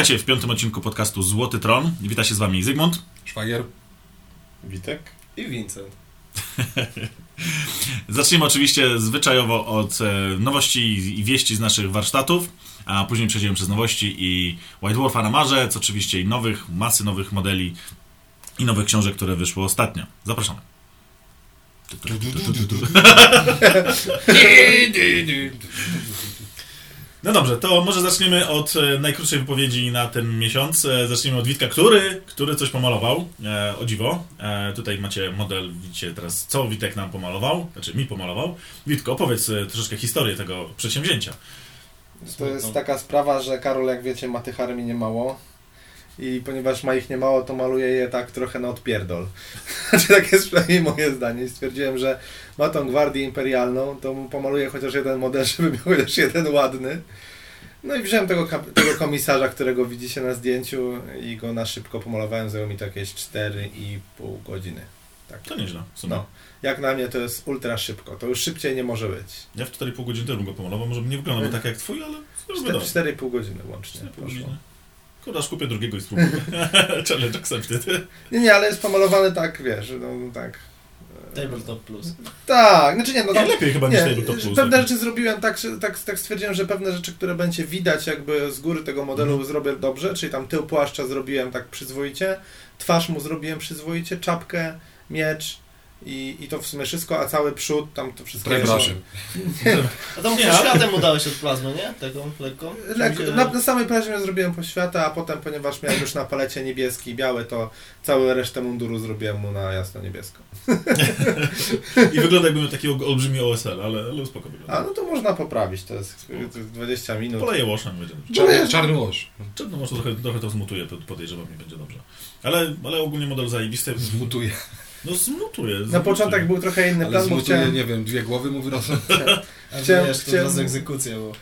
Witajcie w piątym odcinku podcastu Złoty Tron. Wita się z wami Zygmunt. Szwagier. Witek. I Vincent. Zaczniemy oczywiście zwyczajowo od e, nowości i wieści z naszych warsztatów, a później przejdziemy przez nowości i White Dwarfa na marzec, oczywiście i nowych, masy nowych modeli i nowych książek, które wyszły ostatnio. Zapraszamy. No dobrze, to może zaczniemy od e, najkrótszej wypowiedzi na ten miesiąc. E, Zaczniemy od Witka, który, który coś pomalował, e, o dziwo. E, tutaj macie model, widzicie teraz, co Witek nam pomalował, znaczy mi pomalował. Witko, opowiedz e, troszeczkę historię tego przedsięwzięcia. To jest taka sprawa, że Karol, jak wiecie, ma tych armii nie mało. I ponieważ ma ich nie mało, to maluje je tak trochę na odpierdol. Znaczy, tak jest przynajmniej moje zdanie. Stwierdziłem, że ma tą gwardię imperialną, to mu pomaluję chociaż jeden model, żeby miał chociaż jeden ładny. No i wziąłem tego, tego komisarza, którego widzicie na zdjęciu i go na szybko pomalowałem. Zajęło mi to jakieś 4,5 godziny. Tak. To nieźle, w sumie. No. Jak na mnie to jest ultra szybko. To już szybciej nie może być. Ja w 4,5 godziny też bym go pomalował, może nie wyglądał tak jak twój, ale zrobię dobrze. 4,5 godziny łącznie. 4,5 poszło. godziny. Kurde, kupię drugiego i spróbuję. Challenge accepted. Nie, nie, ale jest pomalowany tak, wiesz, no tak. Tabletop Plus. Tak, znaczy nie, no lepiej chyba niż nie, Tabletop Plus. pewne rzeczy zrobiłem tak, że, tak, tak stwierdziłem, że pewne rzeczy, które będzie widać jakby z góry tego modelu Mhm. zrobię dobrze, czyli tam tył płaszcza zrobiłem tak przyzwoicie, twarz mu zrobiłem przyzwoicie, czapkę, miecz i, i to w sumie wszystko, a cały przód, tam to wszystko... A tam Nie, nie, ale- światem mu dałeś od plazmy, nie? Taką lekką? Lekko, na, na samej plaży zrobiłem poświata, a potem, ponieważ miałem już na palecie niebieski i biały, to całą resztę munduru zrobiłem mu na jasno-niebiesko. I wygląda jakby miał taki ol- olbrzymi OSL, ale, ale spoko A wygląda. no to można poprawić, to jest, to jest 20 minut. Poleję dobrze. Czarny, czarny łoż. No może trochę, trochę to zmutuje, pod- podejrzewam, nie będzie dobrze. Ale, ale ogólnie model zajebisty. Zmutuje. No zmutuje. Na początek był trochę inny plan, bo chciałem... nie wiem, dwie głowy mu wyrosną. Chciałem- wiesz, to chciałem- egzekucja, bo.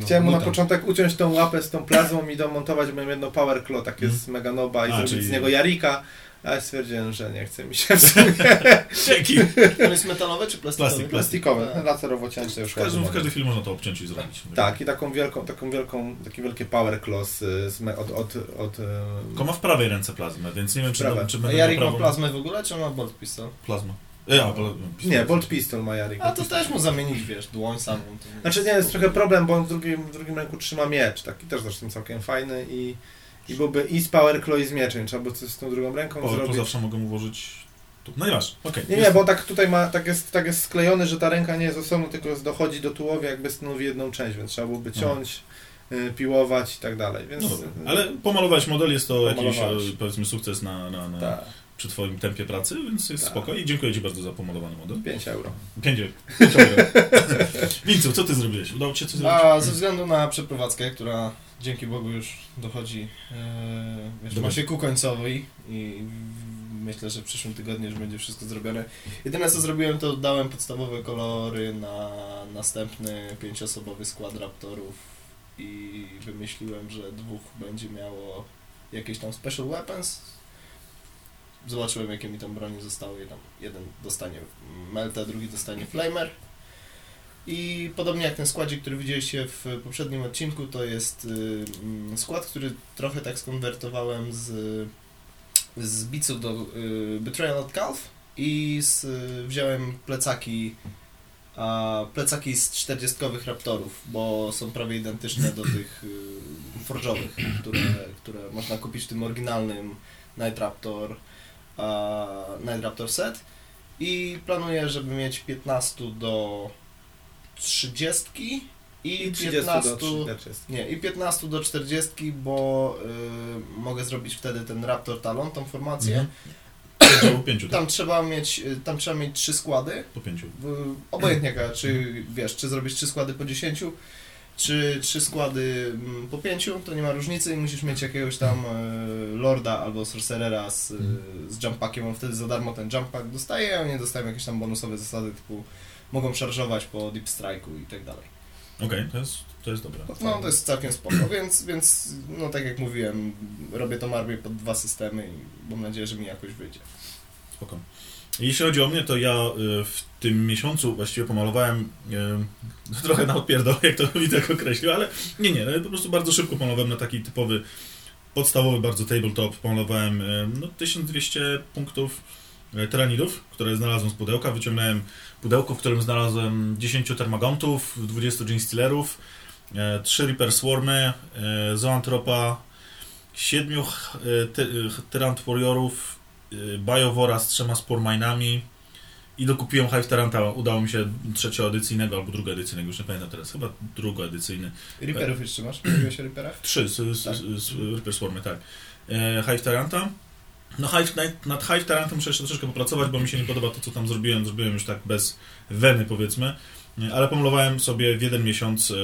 No, Chciałem mu na mutant. początek uciąć tą łapę z tą plazmą i domontować moją jedno power claw, takie z mega noba i Mhm. A, zrobić czyli- z niego Jarika, ale stwierdziłem, że nie chce mi się w sumie. Dzięki! On jest metalowy czy plastikowy? Plastik, Plastikowe, Tak. laserowo cięte już W każdym, w każdy każdej chwili można to obciąć i zrobić. Tak, i taką wielką, taką wielką, takie wielkie power z, z me, od, od, od, e, Tylko ma w prawej ręce plazmę, więc nie wiem, czy, będę- czy A będę Jarik ma plazmę w ogóle, czy on ma bolt pistol? Plazma. Ja, pla- Nie, Bolt Pistol ma Jarik. A to też mu zamienić, wiesz, dłoń samą. to Znaczy nie, jest trochę problem, bo on w drugim, w drugim ręku trzyma miecz, taki też zresztą całkiem fajny i, i byłby i z power claw i z mieczem, trzeba by coś z tą drugą ręką O, to zrobić. zawsze mogę mu włożyć... Tu. No nieważne, okej. Nie, nie, bo tak tutaj ma, tak jest, tak jest sklejony, że ta ręka nie jest osobno, tylko jest, dochodzi do tułowia, jakby stanowi jedną część, więc trzeba byłoby No. ciąć, y, piłować i tak dalej, więc... No dobra. Ale pomalowałeś model, jest to jakiś, e, powiedzmy, sukces na, na, na, Tak, przy twoim tempie pracy, więc jest Tak. spoko. I dziękuję ci bardzo za pomalowany model. 5 euro. Pięć pięć euro. Wincu, co ty zrobiłeś? Udało ci się coś zrobić? A ze względu na przeprowadzkę, która dzięki Bogu już dochodzi, e, wiesz, ma się ku końcowi i myślę, że w przyszłym tygodniu już będzie wszystko zrobione. Jedyne co zrobiłem to dałem podstawowe kolory na następny pięcioosobowy skład Raptorów i wymyśliłem, że dwóch będzie miało jakieś tam special weapons. Zobaczyłem jakie mi tam broni zostały i tam jeden dostanie Melta, drugi dostanie Flamer. I podobnie jak ten składzik, który widzieliście w poprzednim odcinku, to jest y, mm, skład, który trochę tak skonwertowałem z, z biców do y, Betrayal at Calf i z, y, wziąłem plecaki a plecaki z 40 raptorów, bo są prawie identyczne do tych y, forżowych, które, które można kupić w tym oryginalnym Night Raptor, a, Night Raptor set. I planuję, żeby mieć 15 do 30 i, I 30 15 do 30. nie, i 15 do 40, bo y, mogę zrobić wtedy ten Raptor Talon, tą formację. Mhm. Pięciu, pięciu tak? Tam trzeba mieć, y, tam trzeba mieć trzy składy. Po pięciu. Obojętnie, jaka, czy wiesz, czy zrobisz trzy składy po 10, czy trzy składy mm, po 5, to nie ma różnicy i musisz mieć jakiegoś tam y, Lorda albo Sorcerera z, y, z jumppackiem, on wtedy za darmo ten jumpak dostaje, a oni dostają jakieś tam bonusowe zasady typu mogą szarżować po deep strike'u i tak dalej. Okej, to, jest, to jest dobre. No to jest całkiem spoko, więc, więc no tak jak mówiłem, robię tą armię pod dwa systemy i mam nadzieję, że mi jakoś wyjdzie. Spoko. Jeśli chodzi o mnie, to ja e, w tym miesiącu właściwie pomalowałem e, trochę na odpierdol, jak to Witek określił, ale nie, nie, no, po prostu bardzo szybko pomalowałem na taki typowy, podstawowy bardzo tabletop. Pomalowałem e, no, 1200 punktów tyranidów, które znalazłem z pudełka. Wyciągnąłem pudełko, w którym znalazłem 10 termagantów, 20 Gene Stealerów, 3 Reaper Swarmy, e, Zoantropa, 7 e, ty, Tyrant Warriorów, e, Biowora z trzema Sporminami i dokupiłem Hive Tyranta. Udało mi się trzecioedycyjnego albo drugoedycyjnego, już nie pamiętam teraz, chyba drugoedycyjny. Reaperów jeszcze masz? Mówiłeś o Reaperach? Trzy, z, z, Tak. z, Reaper Swarmy, tak. E, Hive Tyranta. No nad, nad Hive muszę jeszcze troszeczkę popracować, bo mi się nie podoba to, co tam zrobiłem. Zrobiłem już tak bez weny, powiedzmy. Ale pomalowałem sobie w jeden miesiąc e,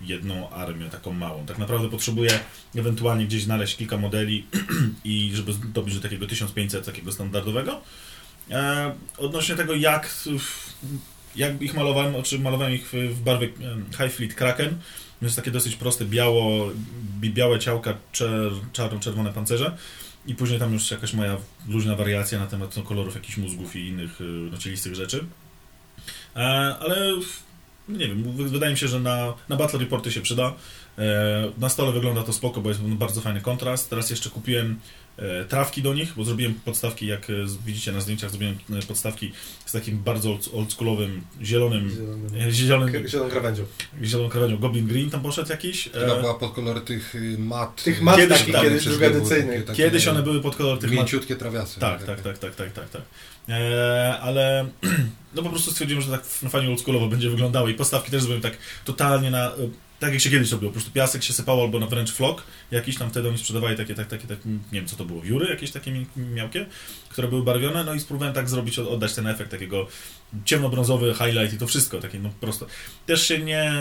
jedną armię, taką małą. Tak naprawdę potrzebuję ewentualnie gdzieś znaleźć kilka modeli i żeby dobić do takiego 1500, takiego standardowego. E, odnośnie tego, jak, jak ich malowałem, oczy malowałem ich w, barwie e, High Fleet Kraken. To jest takie dosyć proste, biało, bi- białe ciałka, czer, czarno-czerwone pancerze. I później tam już jakaś moja luźna wariacja na temat no, kolorów jakichś mózgów i innych y, no, cielistych rzeczy. E, ale nie wiem, wy- wydaje mi się, że na, na Battle Reporty się przyda. E, na stole wygląda to spoko, bo jest bardzo fajny kontrast. Teraz jeszcze kupiłem trawki do nich, bo zrobiłem podstawki, jak e, widzicie na zdjęciach, zrobiłem e, podstawki z takim bardzo old- oldschoolowym, zielonym, e, zielonym, Zieloną krawędzią. zieloną krawędzią. Goblin Green tam poszedł jakiś. Która E, była pod kolory tych y, mat. Tych mat Kiedyś takich tak, kiedyś takie Kiedyś one były pod kolor tych mat Mięciutkie trawiasy. Tak, tak, tak, tak, tak, tak, tak. E, ale no po prostu stwierdziłem, że tak fajnie oldschoolowo będzie wyglądało i postawki też zrobiłem tak totalnie na... Tak jak się kiedyś robiło, po prostu piasek się sypało albo na wręcz flok jakiś tam wtedy oni sprzedawali takie, tak, takie, tak, nie wiem co to było, wióry jakieś takie mi- miałkie, które były barwione, no i spróbowałem tak zrobić, od- oddać ten efekt takiego ciemnobrązowy highlight i to wszystko, takie no prosto. Też się nie,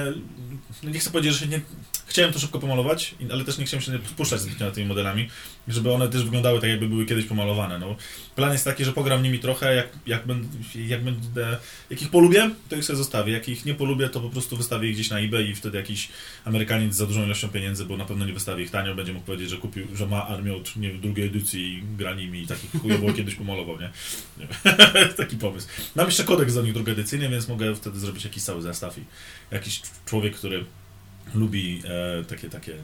no nie chcę powiedzieć, że się nie, chciałem to szybko pomalować, ale też nie chciałem się nie puszczać zbytnio nad tymi modelami, żeby one też wyglądały tak, jakby były kiedyś pomalowane. No, plan jest taki, że pogram nimi trochę, jak, jak, będę, jak będę, jak ich polubię, to ich sobie zostawię, jak ich nie polubię, to po prostu wystawię ich gdzieś na eBay i wtedy jakiś Amerykaniec z za dużą ilością pieniędzy, bo na pewno nie wystawi ich tanio, będzie mógł powiedzieć, że kupił, że ma armię od nie drugiej edycji i gra nimi i takich chujowo kiedyś pomalował, nie? nie taki pomysł. Mam jeszcze kodeks do nich drugoedycyjny, więc mogę wtedy zrobić jakiś cały zestaw i jakiś człowiek, który lubi e, takie, takie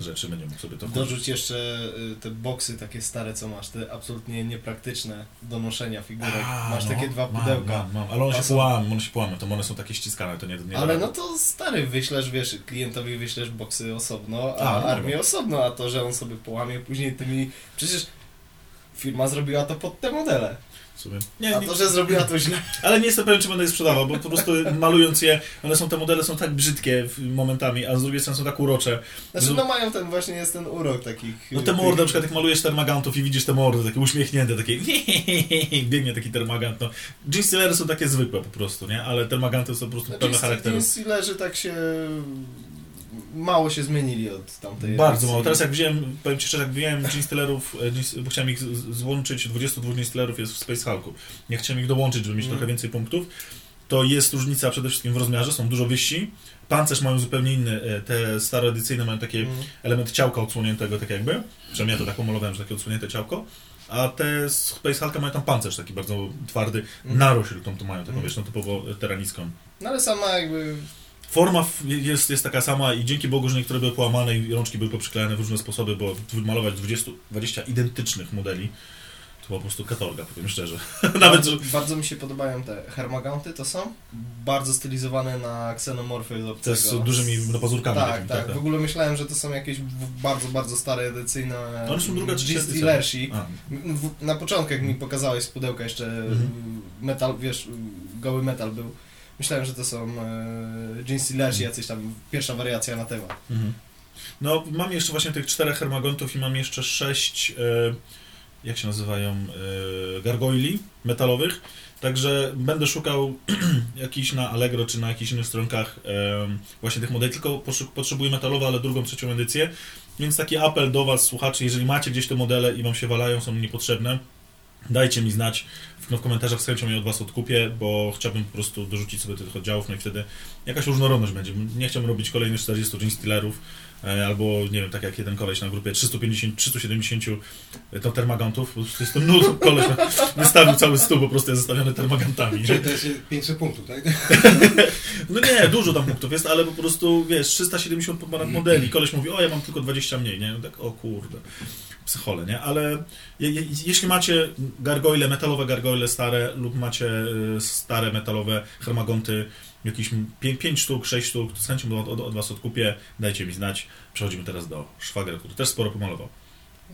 rzeczy, będzie mógł sobie to Dorzuć jeszcze y, te boksy takie stare, co masz, te absolutnie niepraktyczne do noszenia figurek. A, masz no, takie dwa pudełka. Mam, mam, ale one A się są- połamą, one się połamą, to one są takie ściskane, to nie, nie Ale no to stary, wyślesz, wiesz, klientowi wyślesz boksy osobno, a A, no armię dobra. osobno, a to, że on sobie połamie później tymi... Przecież firma zrobiła to pod te modele, w sumie. Nie, a to, że zrobiła to źle. ale nie jestem pewien, czy będę je sprzedawał, bo po prostu malując je, one są, te modele są tak brzydkie momentami, a z drugiej strony są tak urocze. Znaczy, No- no mają ten, właśnie jest ten urok takich... No te mordy, na przykład jak malujesz termagantów i widzisz te mordy, takie uśmiechnięte, takie biegnie taki termagant, no. Gene Stealery są takie zwykłe po prostu, nie? Ale termaganty są po prostu pełne Znaczy, charakteru. Stealerzy tak się... Mało się zmienili od tamtej Bardzo mało. Teraz jak wziąłem, powiem Ci szczerze, jak wziąłem Gene Stealerów, e, bo chciałem ich złączyć, 22 Gene jest w Space Hulku. Nie chciałem ich dołączyć, żeby mieć Mm. trochę więcej punktów. To jest różnica przede wszystkim w rozmiarze, są dużo wyżsi. Pancerz mają zupełnie inny, e, te stare edycyjne mają takie Mhm. element ciałka odsłoniętego, tak jakby. Przynajmniej ja to tak pomalowałem, że takie odsłonięte ciałko. A te z Space Hulka mają tam pancerz taki bardzo twardy. Mhm. Narośl tą to mają, taką Mhm. wiesz, no typowo e, teranicką. No ale sama jakby... Forma jest, jest taka sama i dzięki Bogu, że niektóre były połamane i rączki były poprzyklejane w różne sposoby, bo wymalować 20, 20 identycznych modeli to po prostu katorga, powiem szczerze. Nawet, bardzo, że... bardzo mi się podobają te hermaganty, to są bardzo stylizowane na ksenomorfy z obcego. z dużymi no, pazurkami. Tak, takimi, tak, W ogóle myślałem, że to są jakieś bardzo, bardzo stare edycyjne No, One są druga, W- Na początku, jak mi pokazałeś z pudełka jeszcze Mhm. metal, wiesz, goły metal był. Myślałem, że to są e, Gene Stealersi, jacyś tam pierwsza wariacja na temat. mhm. No, mam jeszcze właśnie tych czterech hermagontów i mam jeszcze sześć, e, jak się nazywają, e, gargoyli metalowych. Także będę szukał jakiś na Allegro czy na jakichś innych stronkach e, właśnie tych modeli, tylko potrzebuję metalowe, ale drugą, trzecią edycję. Więc taki apel do Was, słuchaczy, jeżeli macie gdzieś te modele i Wam się walają, są niepotrzebne, Dajcie mi znać no, w komentarzach, z chęcią je od Was odkupię, bo chciałbym po prostu dorzucić sobie tych oddziałów, no i wtedy jakaś różnorodność będzie. Nie chciałbym robić kolejnych 40 Gene Stealerów, e, albo nie wiem, tak jak jeden koleś na grupie 350, 370 to termagantów, po prostu jest to nut, koleś wystawił cały stół po prostu jest zastawiony termagantami. Czyli to jest 500 punktów, tak? No nie, dużo tam punktów jest, ale po prostu, wiesz, 370 ponad modeli, koleś mówi, o ja mam tylko 20 mniej, nie? Tak, o kurde psychole, nie? Ale je, je, jeśli macie gargoyle, metalowe gargoyle stare lub macie y, stare metalowe hermagonty, jakieś 5 sztuk, 6 sztuk, to z chęcią od, od, od, Was odkupię, dajcie mi znać. Przechodzimy teraz do szwagra, który też sporo pomalował.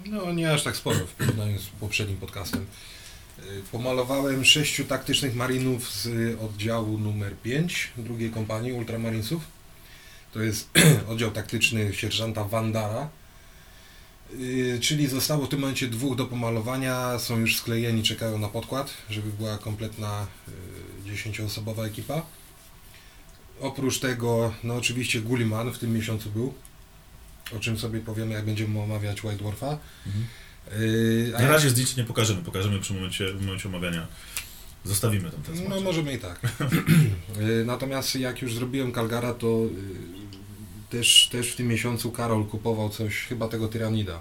No nie aż tak sporo w porównaniu z poprzednim podcastem. Y, pomalowałem sześciu taktycznych marinów z oddziału numer 5 drugiej kompanii Ultramarinesów. To jest oddział taktyczny sierżanta Vandara czyli zostało w tym momencie dwóch do pomalowania, są już sklejeni, czekają na podkład, żeby była kompletna y, dziesięcioosobowa ekipa. Oprócz tego, no oczywiście Gulliman w tym miesiącu był, o czym sobie powiemy, jak będziemy omawiać White Dwarfa. Mhm. Yy, na razie zdjęć nie pokażemy, pokażemy przy momencie, w momencie omawiania. Zostawimy tam ten No możemy i tak. Natomiast jak już zrobiłem Calgara, to też, też w tym miesiącu Karol kupował coś, chyba tego Tyranida,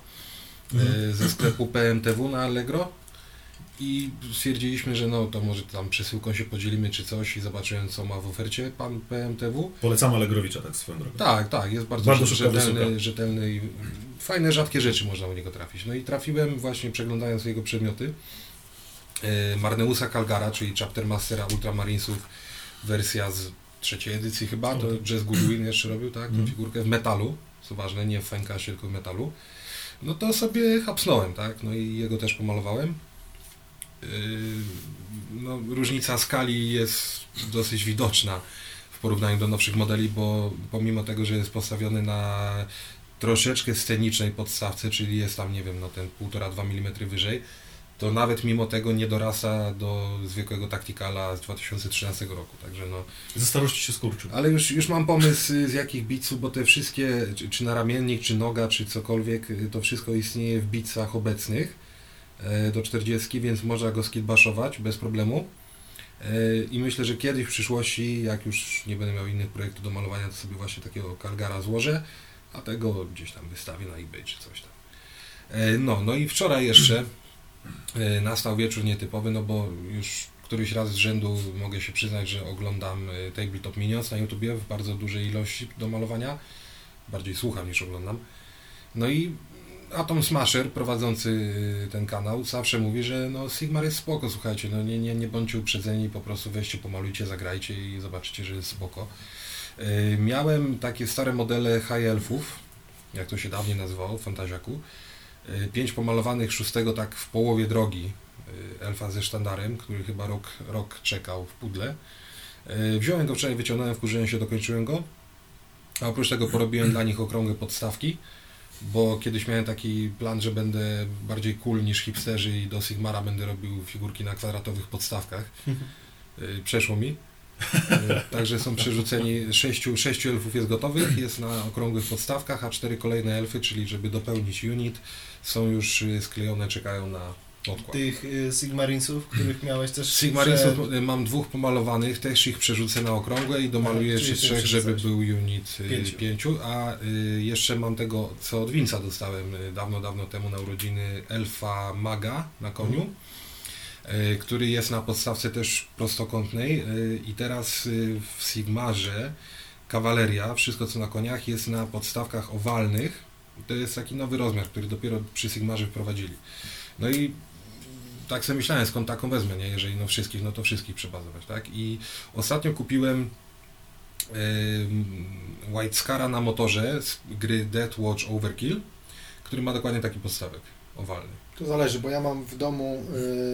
mhm. ze sklepu PMTW na Allegro i stwierdziliśmy, że no to może tam przesyłką się podzielimy czy coś i zobaczyłem co ma w ofercie pan PMTW. Polecam Allegrowicza tak swoją drogą. Tak, tak, jest bardzo, bardzo rzetelny, rzetelny i fajne, rzadkie rzeczy można u niego trafić. No i trafiłem właśnie przeglądając jego przedmioty e, Marneusa Calgara, czyli Chapter Mastera Ultramarinesów wersja z trzeciej edycji chyba, to Jazz Goodwin jeszcze robił, tak, tę mm. figurkę w metalu, co ważne, nie w fenkasie, tylko w metalu. No to sobie hapsnąłem, tak, no i jego też pomalowałem. Yy, no, różnica skali jest dosyć widoczna w porównaniu do nowszych modeli, bo pomimo tego, że jest postawiony na troszeczkę scenicznej podstawce, czyli jest tam, nie wiem, no ten 1,5-2 mm wyżej, to nawet mimo tego nie dorasta do zwykłego taktikala z 2013 roku, także no... Ze starości się skurczył. Ale już, już mam pomysł z jakich biców, bo te wszystkie, czy, czy na ramiennik, czy noga, czy cokolwiek, to wszystko istnieje w bicach obecnych e, do 40, więc można go skidbaszować bez problemu. E, I myślę, że kiedyś w przyszłości, jak już nie będę miał innych projektów do malowania, to sobie właśnie takiego Calgara złożę, a tego gdzieś tam wystawię na eBay czy coś tam. E, no, no i wczoraj jeszcze nastał wieczór nietypowy, no bo już któryś raz z rzędu mogę się przyznać, że oglądam e, Tabletop Minions na YouTubie w bardzo dużej ilości do malowania. Bardziej słucham niż oglądam. No i Atom Smasher, prowadzący e, ten kanał, zawsze mówi, że no Sigmar jest spoko, słuchajcie, no nie, nie, nie bądźcie uprzedzeni, po prostu weźcie, pomalujcie, zagrajcie i zobaczycie, że jest spoko. Miałem takie stare modele High Elfów, jak to się dawniej nazywało, Fantaziaku. Y, pięć pomalowanych, szóstego tak w połowie drogi y, elfa ze sztandarem, który chyba rok, rok czekał w pudle. Y, wziąłem go wczoraj, wyciągnąłem, wkurzyłem się, dokończyłem go. A oprócz tego porobiłem dla nich okrągłe podstawki, bo kiedyś miałem taki plan, że będę bardziej cool niż hipsterzy i do Sigmara będę robił figurki na kwadratowych podstawkach. Przeszło mi. Także są przerzuceni, sześciu, sześciu elfów jest gotowych, jest na okrągłych podstawkach, a cztery kolejne elfy, czyli żeby dopełnić unit, są już y, sklejone, czekają na odkład. Tych y, Sigmarinsów, których miałeś też... Sigmarinsów prze... mam dwóch pomalowanych, też ich przerzucę na okrągłe i domaluję jeszcze trzech, żeby był unit y, pięciu. pięciu. a y, jeszcze mam tego, co od Winca dostałem y, dawno, dawno temu na urodziny, elfa maga na koniu. Mhm. Y, który jest na podstawce też prostokątnej i teraz w Sigmarze kawaleria, wszystko co na koniach jest na podstawkach owalnych, to jest taki nowy rozmiar, który dopiero przy Sigmarze wprowadzili. No i tak sobie myślałem, skąd taką wezmę, nie? Jeżeli no wszystkich, no to wszystkich przebazować, tak? I ostatnio kupiłem yy, White Scara na motorze z gry Death Watch Overkill, który ma dokładnie taki podstawek owalny. To zależy, bo ja mam w domu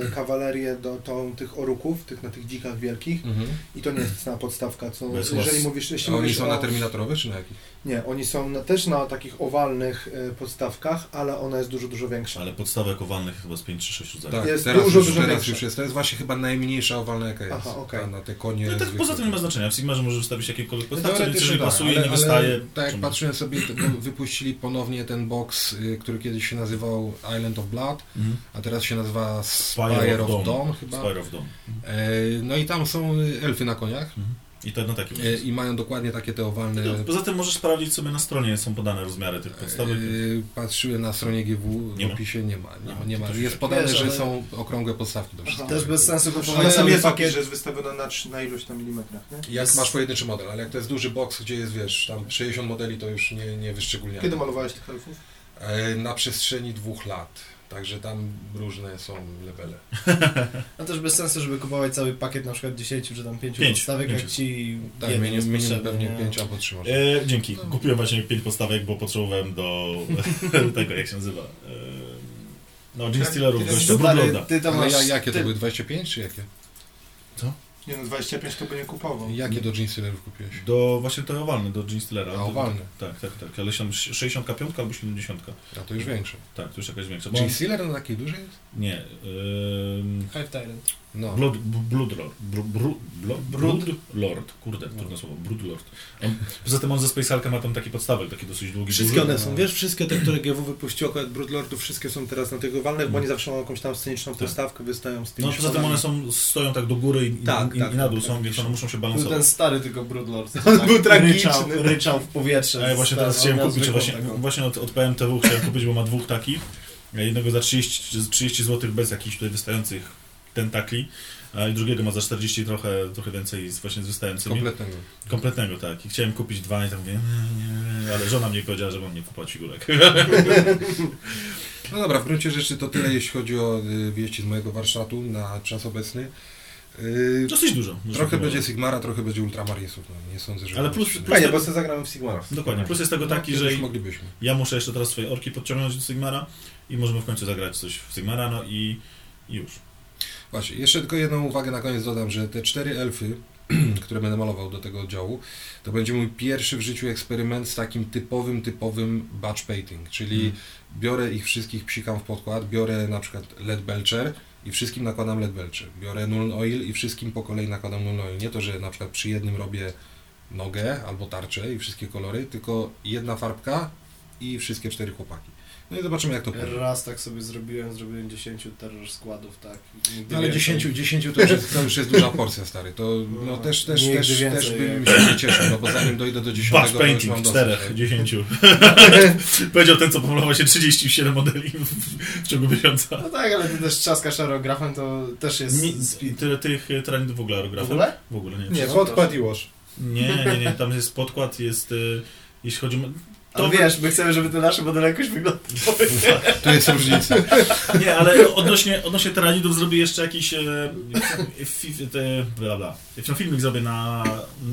y, kawalerię do to, tych oruków, tych na tych dzikach wielkich mhm. i to nie jest cena podstawka. Co, jeżeli mówisz, jeśli A oni mówisz są o, na terminatorowych czy na jakich? Nie, oni są na, też na takich owalnych y, podstawkach, ale ona jest dużo, dużo większa. Ale podstawek owalnych chyba z 5 czy 6 rodzajów. Tak, jest teraz dużo, już, dużo teraz większa. już jest. To jest właśnie chyba najmniejsza owalna jaka jest. Aha, okay. na te konie. No tak poza tym nie ma znaczenia. W Sigmarze możesz wstawić jakiekolwiek podstawce, więc jeżeli tak, pasuje, ale, nie wystaje. tak jak patrzyłem sobie, wypuścili ponownie ten box, y, który kiedyś się nazywał Island of Blood Mhm. a teraz się nazywa Spire Spire of of Dawn. Dawn chyba. Spire of Dawn. E, no i tam są elfy na koniach I to na takim. e, i mają dokładnie takie te owalne... No, Poza tym możesz sprawdzić sobie na stronie, są podane rozmiary tych podstawek. E, patrzyłem na stronie GW, Nie w ma. opisie nie ma. Nie ma, nie to ma. to Jest podane, Wiesz, że ale- są okrągłe podstawki do wszystkiego. Też bez sensu Ale kupować sam jest pakiet. że jest wystawiona na, na ilość tam milimetrach, nie? Jak jest- masz pojedynczy model, ale jak to jest duży box, gdzie jest, wiesz, tam 60 modeli, to już nie, nie wyszczególniamy. Kiedy malowałeś tych elfów? E, Na przestrzeni dwóch lat. Także tam różne są levele. No też bez sensu, żeby kupować cały pakiet na przykład 10 czy tam 5 Pięć, podstawek, pięć. jak ci Tak, jeden jest minimum potrzebny, pewnie nie? 5 albo 3 może. E, dzięki. Kupiłem właśnie pięć podstawek, bo potrzebowałem do tego, jak się nazywa. E, no, Gene Stealerów, Kiedy gościa Broodlorda. ty to Ale masz... ja, jakie to ty, były? 25 czy jakie? Nie no, 25 to by nie kupował. Jakie do Gene Stealerów kupiłeś? Do właśnie to owalne, do Gene Stealera. A, owalne. Tak, tak, tak. Ale tam 65 albo 70. A to już większe. Tak, to już jakaś większa. Gene Stealer na takiej dużej jest? nie. ym, Hive Tyrant. No. Blood, b- Blood Lord. Bru, bru, blo, Brood? Brood Lord. Kurde, trudne słowo. Brood Lord. On, poza tym on ze Space Hulka ma tam taki podstawek, taki dosyć długi. Wszystkie one są, wiesz, wszystkie te, które GW wypuściło, akurat Broodlordów, wszystkie są teraz na tych owalnych, bo oni zawsze mają jakąś tam sceniczną Tak. postawkę, wystają z tymi No poza tym one są, stoją tak do góry i, Tak, i, tak, i na dół tak, są, tak. więc one muszą się Był ten balansować. stary tylko Broodlord. On tak był tragiczny. Ryczał, ryczał w powietrze. A ja właśnie teraz chciałem kupić, właśnie, taką. właśnie od, od PMTW chciałem kupić, bo ma dwóch takich. Jednego za 30, 30 zł bez jakichś tutaj wystających tentakli, a i drugiego ma za 40 trochę, trochę więcej z, właśnie z wystającymi. Kompletnego. Kompletnego, tak. I chciałem kupić dwa i tak mówię, nie, nie, ale żona mnie powiedziała, że mam nie kupować figurek. No dobra, w gruncie rzeczy to tyle, jeśli chodzi o y, wieści z mojego warsztatu na czas obecny. Y, Dosyć dużo. trochę będzie Sigmara, trochę będzie Ultramarinesów. No, nie sądzę, że... Ale plus- plus- Fajnie, bo sobie zagramy w Sigmarach. Dokładnie. Plus jest tego no, taki, kiedyś że moglibyśmy. ja muszę jeszcze teraz swoje orki podciągnąć do Sigmara i możemy w końcu zagrać coś w Sigmara, no i i już. Właśnie, jeszcze tylko jedną uwagę na koniec dodam, że te cztery elfy, które będę malował do tego oddziału, to będzie mój pierwszy w życiu eksperyment z takim typowym, typowym batch painting, czyli Mm. biorę ich wszystkich, psikam w podkład, biorę na przykład LED Belcher i wszystkim nakładam LED Belcher, biorę Null Oil i wszystkim po kolei nakładam Null Oil. Nie to, że na przykład przy jednym robię nogę albo tarczę i wszystkie kolory, tylko jedna farbka i wszystkie cztery chłopaki. No i zobaczymy jak to pójdzie. Raz tak sobie zrobiłem, zrobiłem 10 terror składów, tak. nigdy No ale więcej. 10, 10 to, już jest, to już jest duża porcja, stary. To no, No, też, też, też, też bym się nie cieszył, no bo zanim dojdę do 10, Batch to już painting, mam czterech, dosyć. dziesięciu. Powiedział ten, co pomalował się 37 modeli w, w ciągu miesiąca. No tak, ale ty też trzaskasz aerografem, to też jest Nie, speed. ty, tych tyranidów w ogóle W aerografem? ogóle? W ogóle nie. Nie, podkład i łoż. Nie, nie, nie, tam jest podkład, jest, y, jeśli chodzi o... To wiesz, my chcemy, żeby te nasze modele jakoś wyglądały. Tu jest różnica. Nie, ale odnośnie, odnośnie tyranidów zrobię jeszcze jakiś e, fi, te, bla, bla. Filmik zrobię na,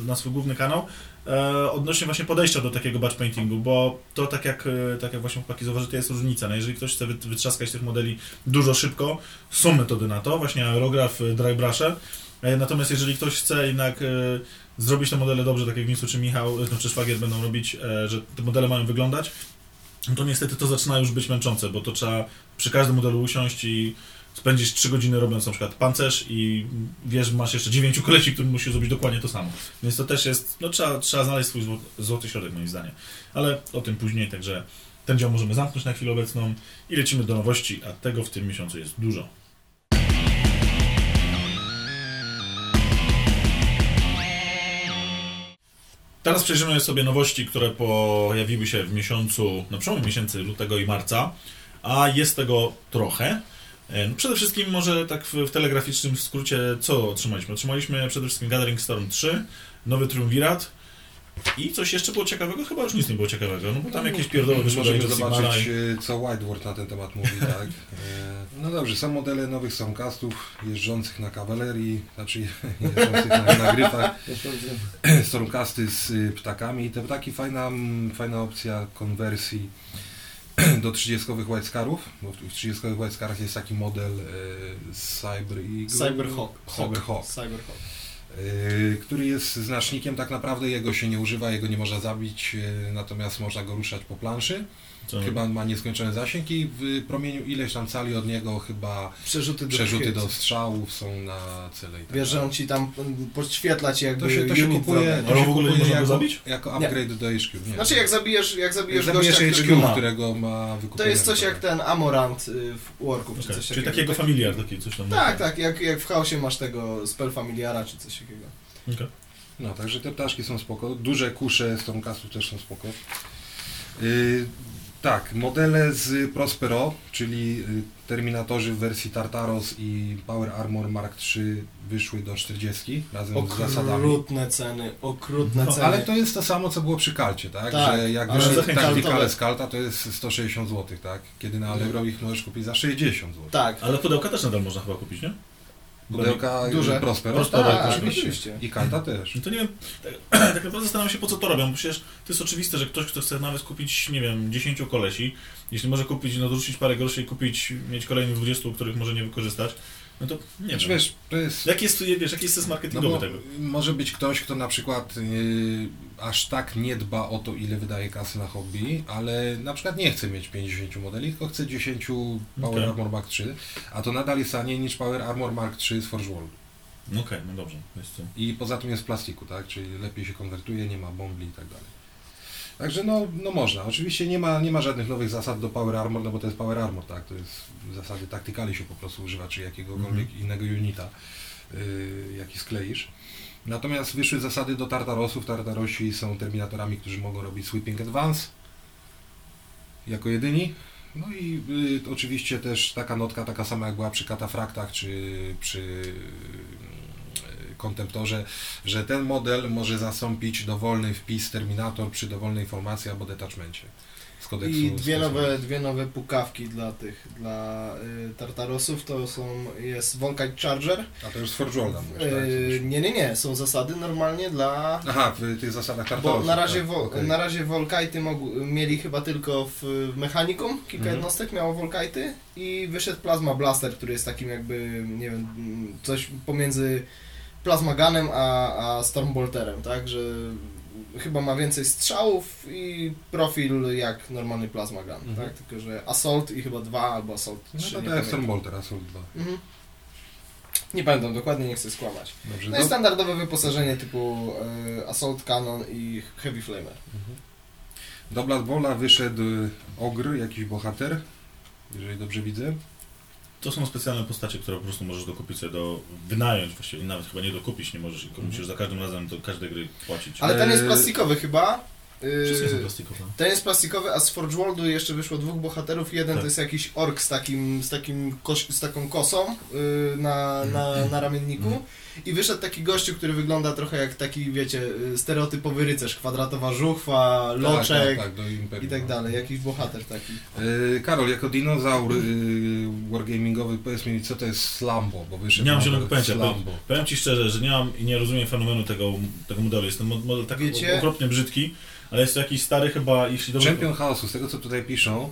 na swój główny kanał e, odnośnie właśnie podejścia do takiego batch paintingu, bo to tak jak, e, tak jak właśnie chłopaki zauważyli, to jest różnica. No jeżeli ktoś chce wy- wytrzaskać tych modeli dużo szybko, są metody na to, właśnie aerograf, e, dry brusze, E, Natomiast jeżeli ktoś chce jednak e, zrobić te modele dobrze, tak jak Misu czy Michał, e, czy Szwagier będą robić, e, że te modele mają wyglądać, no to niestety to zaczyna już być męczące, bo to trzeba przy każdym modelu usiąść i spędzić 3 godziny robiąc na przykład pancerz i wiesz, masz jeszcze 9 kolesi, którym musisz zrobić dokładnie to samo. Więc to też jest, no trzeba, trzeba znaleźć swój złoty środek moim zdaniem. Ale o tym później, także ten dział możemy zamknąć na chwilę obecną i lecimy do nowości, a tego w tym miesiącu jest dużo. Teraz przejrzymy sobie nowości, które pojawiły się w miesiącu, na przełomie miesięcy lutego i marca, a jest tego trochę. E, No przede wszystkim może tak w, w telegraficznym skrócie co otrzymaliśmy? Otrzymaliśmy przede wszystkim Gathering Storm 3, nowy Triumvirat i coś jeszcze było ciekawego? Chyba już nic nie było ciekawego, no bo tam jakieś pierdoły wyszły Możemy zobaczyć, i... e, co Whiteboard na ten temat mówi, tak. E, No dobrze, są modele nowych Stormcastów jeżdżących na kawalerii, znaczy jeżdżących na, na gryfach. Stormcasty z y, ptakami. Te ptaki fajna, fajna opcja konwersji do 30 White Scarów, bo w 30 White Scarach jest taki model e, Cyber. Cyberhawk. Cyberhawk. Cyberhawk. Yy, który jest znacznikiem tak naprawdę, jego się nie używa, jego nie można zabić, yy, natomiast można go ruszać po planszy. Co? Chyba ma nieskończony zasięg i w promieniu ileś tam cali od niego chyba Przerzuty do przerzuty do strzałów są na cele i tak Wiesz, że dalej. on ci tam podświetla ci jakby To się, to się kupuje, to się kupuje jako, zabić? jako Nie. upgrade do HQ. Nie. Znaczy jak zabijesz, jak Jak zabijesz zabijesz gościa, HQ, którego ma. którego ma wykupione. To jest coś jak ten Amorant y, w Warków, czy Okej, coś Czyli takiego. takiego familiar, taki coś tam. Tak, tak, jak, jak w chaosie masz tego spell familiara, czy coś takiego. Okej. No, także te ptaszki są spoko. Duże kusze Stormcastów też są spoko. Yy, tak, modele z Prospero, czyli y, Terminatorzy w wersji Tartaros i Power Armor Mark III wyszły do 40 razem z zasadami. Okrutne ceny, okrutne No, ceny. Ale to jest to samo, co było przy kalcie, tak? Tak, że jak ale wyszły zachęcam taktykale to- z kalta, to jest 160 zł, tak? Kiedy na Allegro ich możesz kupić za 60 zł. Tak, Ale pudełka też nadal można chyba kupić, nie? Pudełka Duże. Prospero, Prospero, tak, tak, oczywiście. I kalta też. No to nie wiem, tak, tak naprawdę zastanawiam się po co to robią, bo przecież to jest oczywiste, że ktoś, kto chce nawet kupić, nie wiem, 10 kolesi, jeśli może kupić, no dorzucić parę groszy i kupić, mieć kolejnych 20, których może nie wykorzystać, no to nie Znaczy, wiem. wiesz, to jest... Jaki jest, wiesz, jaki jest sens No marketingowy bo tego? może być ktoś, kto na przykład yy, aż tak nie dba o to, ile wydaje kasy na hobby, ale na przykład nie chce mieć 50 modeli, tylko chce 10 Power Okej. Armor Mark III, a to nadal jest taniej niż Power Armor Mark III z Forge World. Okej, no dobrze. I poza tym jest w plastiku, tak? Czyli lepiej się konwertuje, nie ma bombli i tak dalej. Także no, no można. Oczywiście nie ma, nie ma żadnych nowych zasad do Power Armor, no bo to jest Power Armor, tak? To jest zasady taktykali się po prostu używa, czy jakiegokolwiek innego unita, yy, jaki skleisz. Natomiast wyszły zasady do Tartarosów. Tartarosi są terminatorami, którzy mogą robić Sweeping Advance jako jedyni. No i y, oczywiście też taka notka, taka sama jak była przy katafraktach czy przy y, kontemptorze, że ten model może zastąpić dowolny wpis Terminator przy dowolnej formacji albo detachmencie kodeksu. I dwie nowe, dwie nowe pukawki dla tych, dla y, Tartarosów, to są, jest Volkite Charger. A to już z Forge Worlda mówisz, tak? Y, nie, nie, nie, są zasady normalnie dla... Aha, w tych zasadach Bo Tartarosów. na razie, tak, wo, okej. na razie Volkite'y mieli chyba tylko w, w Mechanikum, kilka Mhm. jednostek miało Volkite'y i wyszedł Plasma Blaster, który jest takim jakby, nie wiem, coś pomiędzy Plasma Gunem a, a Stormbolterem, tak, że chyba ma więcej strzałów i profil jak normalny Plasma Gun, Mhm. tak, tylko że Assault i chyba dwa albo Assault No 3, to nie tak jak pamiętam. Stormbolter, Assault 2. Mhm. Nie pamiętam dokładnie, nie chcę skłamać. Dobrze, No i do- standardowe wyposażenie typu y, Assault Cannon i Heavy Flamer. Do Blood Bowla wyszedł Ogr, jakiś bohater, jeżeli dobrze widzę. To są specjalne postacie, które po prostu możesz dokupić sobie do... wynająć właściwie, nawet chyba nie dokupić nie możesz, tylko Mhm. musisz za każdym razem do każdej gry płacić. Ale ten jest Eee, plastikowy chyba. Yy, Wszystkie są plastikowe. ten jest plastikowy, a z Forge Worldu jeszcze wyszło dwóch bohaterów. Jeden Tak. to jest jakiś ork z, takim, z, takim koś, z taką kosą yy, na, na, na ramienniku. Mhm. I wyszedł taki gościu, który wygląda trochę jak taki, wiecie, yy, stereotypowy rycerz. Kwadratowa żuchwa, loczek tak, tak, tak, do Imperium. i tak dalej. Jakiś bohater taki. Yy, Karol, jako dinozaur yy, wargamingowy, powiedz mi, co to jest Slambo, bo wyszedł Nie mam zielonego pojęcia, Slambo. Powiem Ci szczerze, że nie mam i nie rozumiem fenomenu tego, tego modelu. Jest ten mod- model tak Wiecie- okropnie brzydki, ale jest to jakiś stary chyba, jeśli dobrze... Champion Chaosu, z tego co tutaj piszą,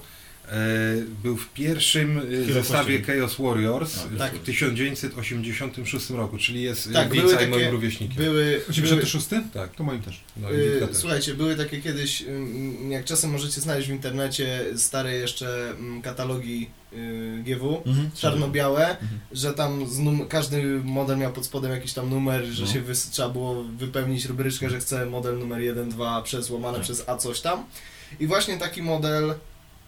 był w pierwszym e, Hero zestawie Costume. Chaos Warriors w tak. 1986 roku, czyli jest Tak, tak, były Wica i takie- moim rówieśnikiem. Były, były, 86? Tak, To moim też. no i Yy, też. Słuchajcie, były takie kiedyś, ym, jak czasem możecie znaleźć w internecie stare jeszcze ym, katalogi yy, GW, Mhm. czarno-białe, Mhm. że tam każdy model miał pod spodem jakiś tam numer, że No. się trzeba było wypełnić rubryczkę, że chce model numer 1, 2 przez łamane Tak. przez A coś tam. I właśnie taki model,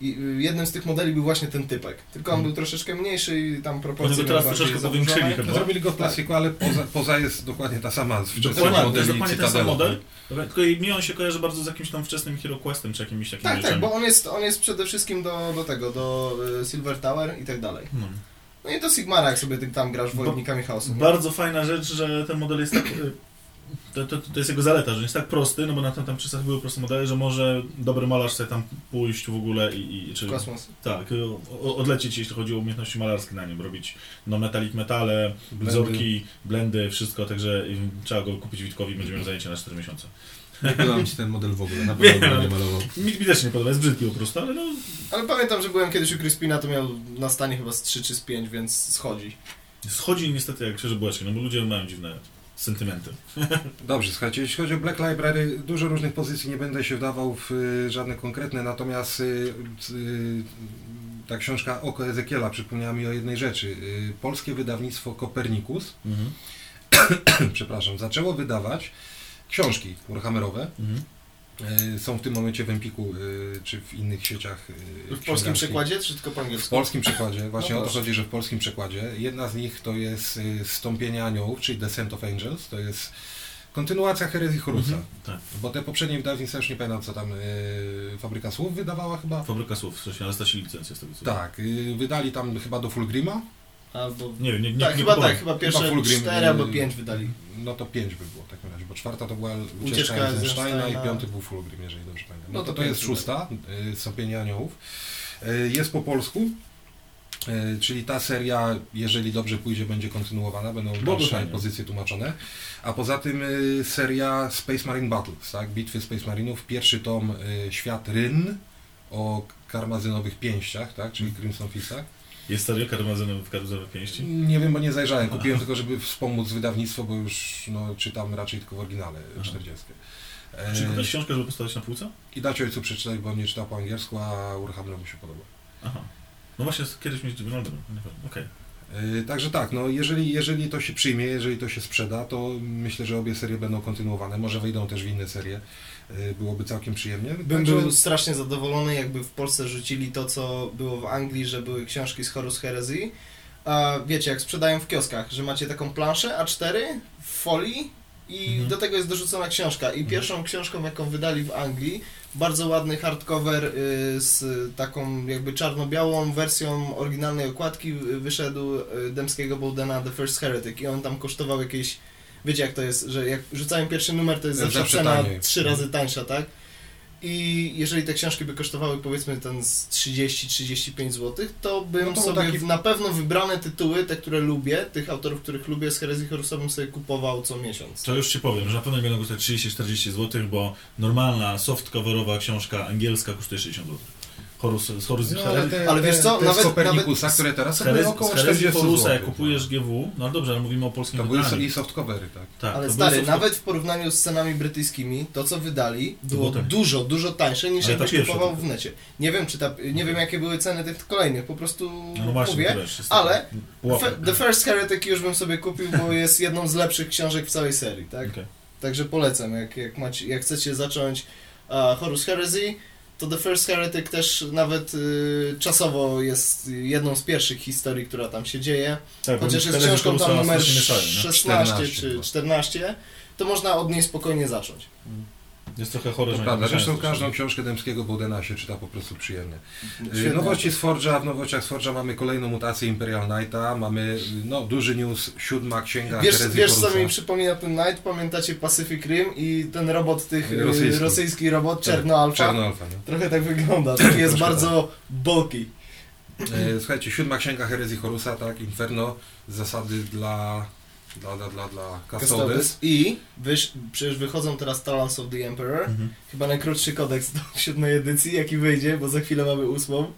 i, jednym z tych modeli był właśnie ten typek. Tylko on Mhm. był troszeczkę mniejszy i tam proporcje miał teraz bardziej troszeczkę powiększyli chyba. Zrobili go w plastiku, ale poza, poza jest dokładnie ta sama z wczesnych Dokładnie, to jest modeli dokładnie ten sam model. Tylko i mi on się kojarzy bardzo z jakimś tam wczesnym Hero Questem, czy jakimiś takimi Tak, tak, bo on jest, on jest przede wszystkim do, do tego, do y, Silver Tower i tak dalej. No. No i do Sigmara, jak sobie tam grasz wojownikami chaosu. Bardzo fajna rzecz, że ten model jest tak... To, to, to jest jego zaleta, że jest tak prosty, no bo na tam, tam czasach były proste modele, że może dobry malarz sobie tam pójść w ogóle i... i czy, Kosmos. tak, o- odlecieć, jeśli chodzi o umiejętności malarskie na nim, robić no metalik metale, Blendy. wzorki, blendy, wszystko, także y, trzeba go kupić Witkowi, będzie miał zajęcie na 4 miesiące. Nie podoba mi się ten model w ogóle, na Wiem, pewno go ale- nie malował. Mi, mi też nie podoba, jest brzydki po prostu, ale no... Ale pamiętam, że byłem kiedyś u Crispina, to miał na stanie chyba z 3 czy z 5, więc schodzi. Schodzi niestety jak świeże bułeczki, no bo ludzie mają dziwne sentymentem. Dobrze, słuchajcie, jeśli chodzi o Black Library, dużo różnych pozycji, nie będę się wdawał w y, żadne konkretne, natomiast y, y, ta książka Oko Ezekiela przypomniała mi o jednej rzeczy. Polskie wydawnictwo Kopernikus, Mhm. przepraszam, zaczęło wydawać książki Warhammerowe. Mhm. Y, Są w tym momencie w Empiku y, czy w innych sieciach. y, W polskim przekładzie, czy tylko po W angielsku? polskim przekładzie, właśnie No o to chodzi, że w polskim przekładzie. Jedna z nich to jest Stąpienie Aniołów, czyli Descent of Angels, to jest kontynuacja herezji Horusa. Mhm. Tak. Bo te poprzednie wydawnictwa, już nie pamiętam co tam, Fabryka Słów wydawała chyba? Fabryka słów, w sensie, ale stracili licencję z tego co Tak, wydali tam chyba do Fulgrima, Albo... Nie wiem, nie, nie, Tak, nie chyba kupowałem. tak, chyba pierwsze cztery y, albo pięć wydali. no to pięć by było w takim razie, bo czwarta to była Ucieczka Ucieczka Eisensteina i piąty był Fulgrim, jeżeli dobrze pamiętam. No, No to to to jest szósta, y, Stąpienie Aniołów. Y, Jest po polsku, y, czyli ta seria, jeżeli dobrze pójdzie, będzie kontynuowana, będą dalsze pozycje tłumaczone. A poza tym seria Space Marine Battles, tak? Bitwy Space Marinów, pierwszy tom Świat Ryn o karmazynowych pięściach, tak? czyli Crimson Fistach. Jest serio karmazynem w karmazynowej pięści? Nie wiem, bo nie zajrzałem. Kupiłem tylko, żeby wspomóc wydawnictwo, bo już no, czytam raczej tylko w oryginale Aha. 40. Czy E, kupiłeś książkę, żeby postawić na półce? I dać ojcu przeczytać, bo on nie czytał po angielsku, a Warhammer mu się podoba. Aha. No właśnie, kiedyś mi no dobra, nie wiem, okej. E, Także tak, no jeżeli, jeżeli to się przyjmie, jeżeli to się sprzeda, to myślę, że obie serie będą kontynuowane. Może wyjdą też w inne serie. E, Byłoby całkiem przyjemnie. Bym Także- był strasznie zadowolony, jakby w Polsce rzucili to, co było w Anglii, że były książki z Horus Heresy. A wiecie, jak sprzedają w kioskach, że macie taką planszę A4 w folii i Mhm. do tego jest dorzucona książka. I pierwszą książką, jaką wydali w Anglii, bardzo ładny hardcover y, z taką jakby czarno-białą wersją oryginalnej okładki y, wyszedł y, Dębskiego Bowdena The First Heretic i on tam kosztował jakieś Wiecie jak to jest, że jak rzucają pierwszy numer, to jest Zawsze zawsze cena taniej. trzy razy tańsza, tak? I jeżeli te książki by kosztowały powiedzmy ten z 30-35 zł, to bym No to sobie taki- na pewno wybrane tytuły, te które lubię, tych autorów, których lubię z Herezji Horusa bym sobie kupował co miesiąc. To już Ci powiem, że na pewno będą kosztować 30-40 zł, bo normalna softcoverowa książka angielska kosztuje 60 zł. Horus, z Horus, No, ale, te, Ale wiesz te, co, te nawet- z Kopernikusa, nawet z- które teraz są około z Herezji 40 Horusa, zł. jak kupujesz GW, no dobrze, ale mówimy o polskim To były wydaniu. i softcovery, tak. Tak, Ale stary, soft- nawet w porównaniu z cenami brytyjskimi, to co wydali było dużo, dużo tańsze niż jakbyś kupował w necie. Nie wiem, czy ta, nie wiem jakie były ceny tych kolejnych, po prostu No właśnie, mówię. to wiesz, jest ale The First Heretic już bym sobie kupił, bo jest jedną z lepszych książek w całej serii, tak? Także polecam, jak, jak, macie, jak chcecie zacząć uh, Horus Heresy, to The First Heretic też nawet y, czasowo jest jedną z pierwszych historii, która tam się dzieje. Tak, Chociaż jest książką tam numer strasznie mieszają, nie? 16 14 czy chyba. 14, to można od niej spokojnie zacząć. Jest trochę chore, To że prawda, zresztą każdą książkę Dębskiego Bowdena się czyta po prostu przyjemnie. Y, Świetnie. Nowości z Forge'a, w nowościach z Forge'a mamy kolejną mutację Imperial Knighta, mamy y, no, duży news, siódma księga Wiesz, wiesz co mi przypomina ten Night? Pamiętacie Pacific Rim i ten robot tych, y, Rosyjski. rosyjski, robot, Tak, Czerno Alfa? Czarno Alfa, no. Trochę tak wygląda, taki jest Troszkę bardzo bulky. E, Słuchajcie, siódma księga herezji Horusa, tak, Inferno, zasady dla, dla, dla, dla, dla Custodes. I wysz, przecież wychodzą teraz Talents of the Emperor. Mhm. Chyba najkrótszy kodeks do siódmej edycji, jaki wyjdzie, bo za chwilę mamy ósmą.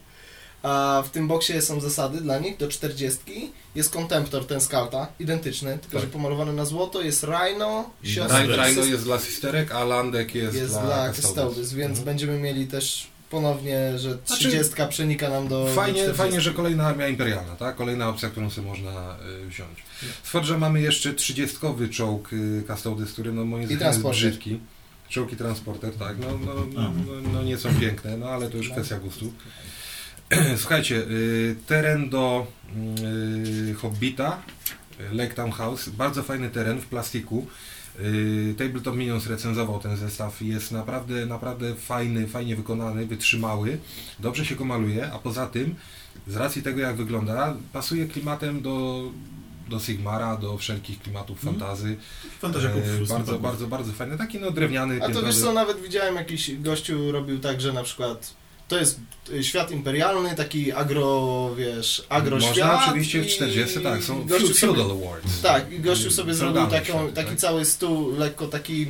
A w tym boksie są zasady dla nich do 40. Jest Contemptor, ten skalta, identyczny, tylko Tak. że pomalowany na złoto. Jest Rhino, I siostra Rhino, jest, dla sisterek, a Landek jest, jest dla, dla. Custodes, więc Mhm. będziemy mieli też ponownie, że Znaczy, 30 przenika nam do Fajnie, 40. fajnie, że kolejna armia imperialna, tak? Kolejna opcja, którą sobie można y, wziąć. Forge'a mamy jeszcze 30 czołg y, Custodes, który no moim zdaniem jest brzydki. Czołg i transporter, tak, no, no, no, Aha. no, no nie są piękne, no ale to już kwestia gustu. Słuchajcie, y, teren do y, Hobbita, Lake Town House, bardzo fajny teren w plastiku. Y, Tabletop Minions recenzował ten zestaw i jest naprawdę, naprawdę fajny, fajnie wykonany, wytrzymały, dobrze się go maluje, a poza tym, z racji tego jak wygląda, pasuje klimatem do, do Sigmara, do wszelkich klimatów Mhm. fantazy. Fantaziaków. E, wszystko bardzo, tak. bardzo, bardzo fajny, taki no drewniany, A to wiesz co, nawet widziałem jakiś gościu robił tak, że na przykład to jest y, świat imperialny, taki agro, wiesz, agro Można świat oczywiście w i 40, tak, są Feudal Awards. Tak, i gościu sobie zrobił taką, świat, taki tak. cały stół, lekko taki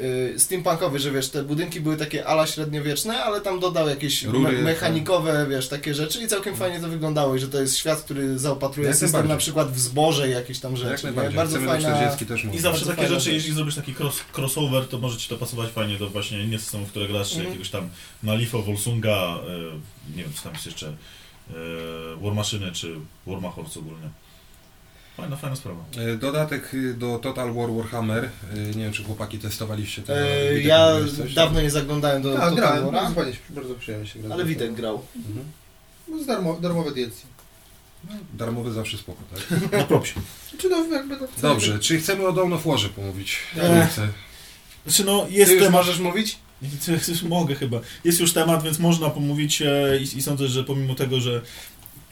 y, steampunkowy, że wiesz, te budynki były takie ala średniowieczne, ale tam dodał jakieś Rury, me mechanikowe, wiesz, takie rzeczy i całkiem fajnie to wyglądało i że to jest świat, który zaopatruje Jak system na przykład w zboże i jakieś tam Jak rzeczy. nie? najbardziej. Bardzo fajna... 40 też I zawsze takie rzeczy, rzecz. jeśli zrobisz taki cross, crossover, to może ci to pasować fajnie do właśnie nie systemu, w które grasz, czy Mhm. jakiegoś tam Malifo, Volsunga, e, nie wiem, co tam jest jeszcze, e, War Machine, czy War ogólnie. Fajna, fajna sprawa. E, Dodatek y, do Total War Warhammer. E, Nie wiem, czy chłopaki testowaliście to. E, Witek, ja coś? dawno nie zaglądałem do Tak, Total grałem, War'a, bardzo bardzo przyjemnie się gra. ale Witek grał. Mhm. No, z darmo, darmowe DLC. Darmowy zawsze spoko, tak? Na propsie. Czy no jakby to... Dobrze, czy chcemy o Dawn of Warze pomówić? Eee. Chcę. Znaczy no, Ty jest już temat... możesz mówić? Mogę chyba. Jest już temat, więc można pomówić e, i, i sądzę, że pomimo tego, że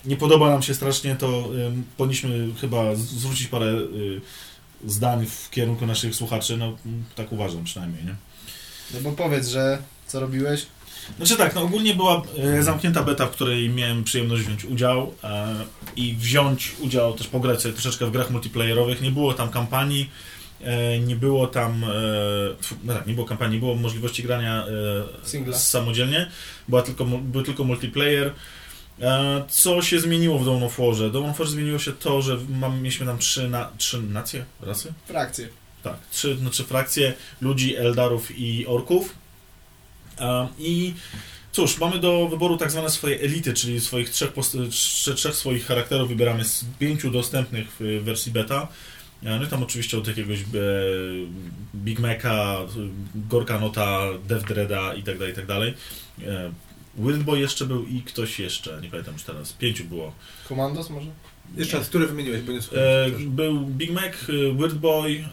nie podoba nam się strasznie, to powinniśmy chyba zwrócić parę y, zdań w kierunku naszych słuchaczy. No, mm, tak uważam przynajmniej, nie? No bo powiedz, że co robiłeś? Znaczy tak, no ogólnie była e, zamknięta beta, w której miałem przyjemność wziąć udział e, i wziąć udział też pograć sobie troszeczkę w grach multiplayerowych. Nie było tam kampanii, e, nie było tam, no tak, nie było kampanii, nie było możliwości grania Singla. samodzielnie, była tylko, był tylko multiplayer. E, co się zmieniło w Dawn of Warze? Dawn of War zmieniło się to, że mam, mieliśmy tam trzy, na, trzy nacje, rasy? Frakcje. Tak, trzy, znaczy frakcje ludzi, Eldarów i Orków. E, I cóż, mamy do wyboru tak zwane swoje elity, czyli swoich trzech, trzech swoich charakterów wybieramy z pięciu dostępnych w wersji beta. E, No i tam oczywiście od jakiegoś e, Big Maca, Gorkanota, Dev Dreada i tak dalej, i tak dalej. E, Wildboy jeszcze był i ktoś jeszcze, nie pamiętam już teraz, pięciu było. Komandos może? Jeszcze raz, który wymieniłeś, bo nie E, słuchałem. był Big Mac, e, Weirdboy, e,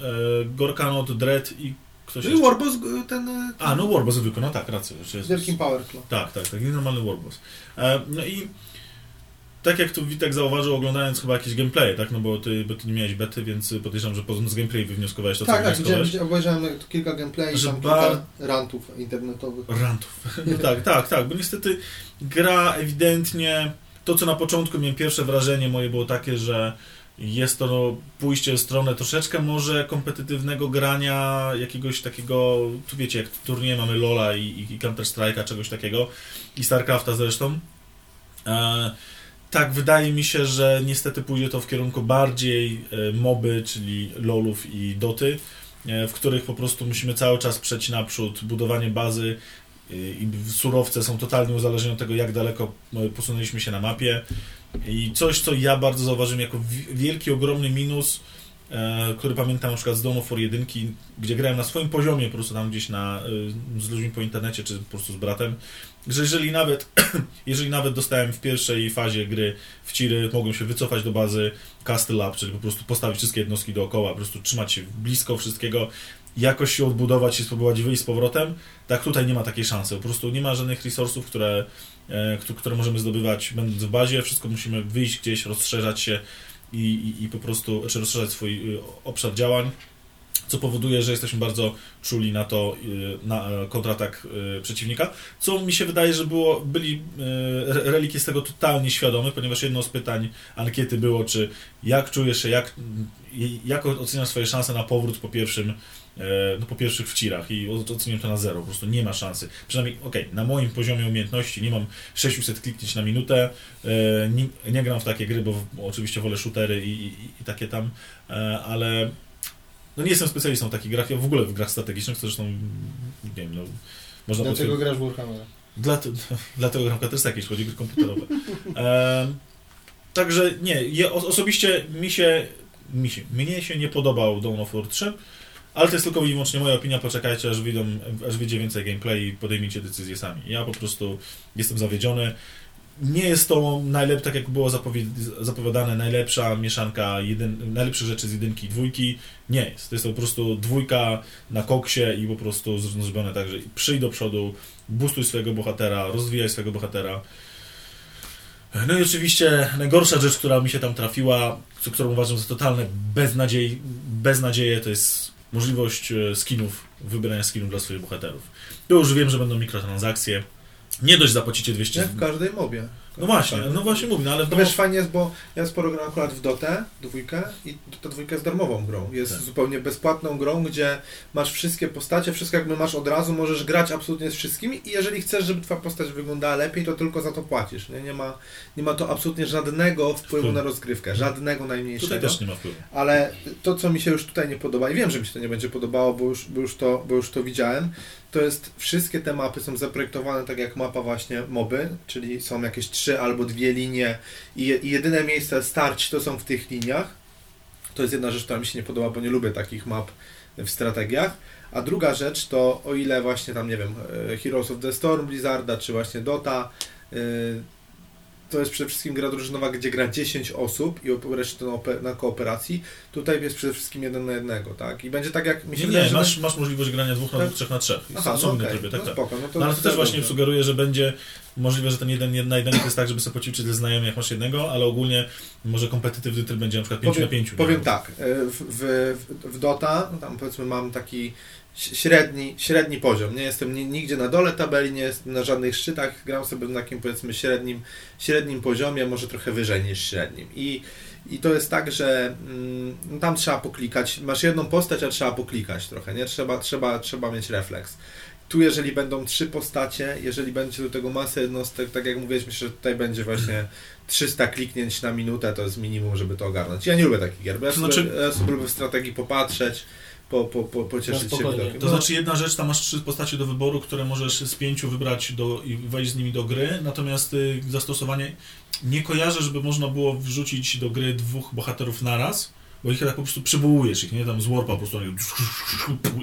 Gorkanot, Dread i ktoś No i jeszcze. Warboss ten... y, A, no Warboss zwykły, no tak, jest. Wielkim Power Claw. Tak, tak, tak, nienormalny Warboss. E, no i tak jak tu Witek zauważył, oglądając chyba jakieś gameplay, tak, no bo ty, bo ty nie miałeś bety, więc podejrzewam, że po- z gameplay wywnioskowałeś to, co Tak, tak, obejrzałem kilka gameplay i Że tam ba- kilka rantów internetowych. Rantów. No tak, tak, tak, bo niestety gra ewidentnie, to co na początku miałem pierwsze wrażenie moje było takie, że jest to no, pójście w stronę troszeczkę może kompetytywnego grania, jakiegoś takiego, tu wiecie, jak w turnieje mamy Lola i, i, i Counter Strike'a, czegoś takiego i StarCrafta zresztą. E, tak, wydaje mi się, że niestety pójdzie to w kierunku bardziej e, moby, czyli LOLów i Doty, e, w których po prostu musimy cały czas przejść naprzód, budowanie bazy e, i surowce są totalnie uzależnione od tego, jak daleko posunęliśmy się na mapie. I coś, co ja bardzo zauważyłem jako wi- wielki, ogromny minus, który pamiętam na przykład z Dawn of War 1, gdzie grałem na swoim poziomie, po prostu tam gdzieś na, z ludźmi po internecie, czy po prostu z bratem, że jeżeli nawet, jeżeli nawet dostałem w pierwszej fazie gry w Ciry, mogłem się wycofać do bazy Castle czyli po prostu postawić wszystkie jednostki dookoła, po prostu trzymać się blisko wszystkiego, jakoś się odbudować i spróbować wyjść z powrotem, tak tutaj nie ma takiej szansy. Po prostu nie ma żadnych resursów, które, e, któ- które możemy zdobywać będąc w bazie, wszystko musimy wyjść gdzieś, rozszerzać się i, i, i po prostu, czy rozszerzać swój y, obszar działań, co powoduje, że jesteśmy bardzo czuli na to, y, na e, kontratak y, przeciwnika, co mi się wydaje, że było, byli y, re- Relik jest tego totalnie świadomy, ponieważ jedno z pytań ankiety było, czy jak czujesz się, jak, jak oceniasz swoje szanse na powrót po pierwszym e, no, po pierwszych wcirach i o- oceniam to na zero, po prostu nie ma szansy. Przynajmniej, okej, na moim poziomie umiejętności nie mam 600 kliknięć na minutę, e, nie, nie gram w takie gry, bo, oczywiście wolę shootery i, i, i takie tam, ale no nie jestem specjalistą w takich grach, ja w ogóle w grach strategicznych, co zresztą, nie wiem, no, można Dlaczego grasz w Warhammera? Dlate, dlatego gram Counter jakieś chodzi o gry komputerowe. Em, także nie, osobiście mi się, mi się, mnie się nie podobał Dawn of War 3, ale to jest tylko i wyłącznie moja opinia, poczekajcie aż, wyjdą, aż wyjdzie więcej gameplay i podejmijcie decyzję sami. Ja po prostu jestem zawiedziony. Nie jest to najlep, tak jak było zapowiadane, najlepsza mieszanka jedyn, najlepszych rzeczy z jedynki i dwójki. Nie jest. To jest to po prostu dwójka na koksie i po prostu zrobione tak, że przyjdź do przodu, boostuj swojego bohatera, rozwijaj swojego bohatera. No i oczywiście najgorsza rzecz, która mi się tam trafiła, którą uważam za totalne beznadziej, beznadzieję, to jest możliwość e, skinów, wybierania skinów dla swoich bohaterów. To już wiem, że będą mikrotransakcje, Nie dość zapłacicie 200 Jak w każdej mobie. No właśnie, no właśnie mówię, no ale domu... wiesz, fajnie jest, bo ja sporo gram akurat w Dotę, dwójkę i ta dwójka jest darmową grą. Jest Tak. zupełnie bezpłatną grą, gdzie masz wszystkie postacie, wszystko jakby masz od razu, możesz grać absolutnie z wszystkimi i jeżeli chcesz, żeby twoja postać wyglądała lepiej, to tylko za to płacisz. Nie, nie, ma, nie ma to absolutnie żadnego wpływu Wpływu. na rozgrywkę, żadnego najmniejszego. Tutaj też nie ma wpływu. Ale to, co mi się już tutaj nie podoba, i wiem, że mi się to nie będzie podobało, bo już, bo już, to, bo już to widziałem, to jest wszystkie te mapy są zaprojektowane tak jak mapa właśnie moby, czyli są jakieś trzy albo dwie linie i, i jedyne miejsca starć to są w tych liniach. To jest jedna rzecz, która mi się nie podoba, bo nie lubię takich map w strategiach. A druga rzecz to o ile właśnie tam, nie wiem, e, Heroes of the Storm Blizzarda, czy właśnie Dota, e, to jest przede wszystkim gra drużynowa, gdzie gra 10 osób i się to na, ope- na kooperacji. Tutaj jest przede wszystkim jeden na jednego, tak? I będzie tak jak mi się Nie, wydaje, nie masz, masz możliwość grania dwóch na Tak? dwóch, trzech na trzech. Aha, są no inne okej, tryby, tak, no tak. spoko, no to No ale to też właśnie sugeruje, że będzie możliwe, że ten jeden, na jeden jest tak, żeby sobie poćwiczyć ze znajomych, jak masz jednego, ale ogólnie może kompetytywny tryb będzie na przykład 5 powiem, na 5. Powiem tak, e, w, w, w Dota, no tam powiedzmy mam taki średni, średni poziom. Nie jestem ni- nigdzie na dole tabeli, nie jestem na żadnych szczytach, gram sobie na takim powiedzmy średnim, średnim poziomie, może trochę wyżej niż średnim. I, i to jest tak, że mm, no tam trzeba poklikać. Masz jedną postać, a trzeba poklikać trochę, nie? Trzeba, trzeba, trzeba mieć refleks. Tu jeżeli będą trzy postacie, jeżeli będzie do tego masę jednostek, tak jak mówiłeś, myślę, że tutaj będzie właśnie 300 kliknięć na minutę, to jest minimum, żeby to ogarnąć. Ja nie lubię takich gier, bo ja, sobie, znaczy- ja sobie lubię w strategii popatrzeć, po, po, po, pocieszyć się widokiem. To No, znaczy jedna rzecz, tam masz trzy postacie do wyboru, które możesz z pięciu wybrać do, i wejść z nimi do gry, natomiast y, zastosowanie nie kojarzę, żeby można było wrzucić do gry dwóch bohaterów naraz, bo ich tak po prostu przywołujesz ich, nie? Tam z warpa po prostu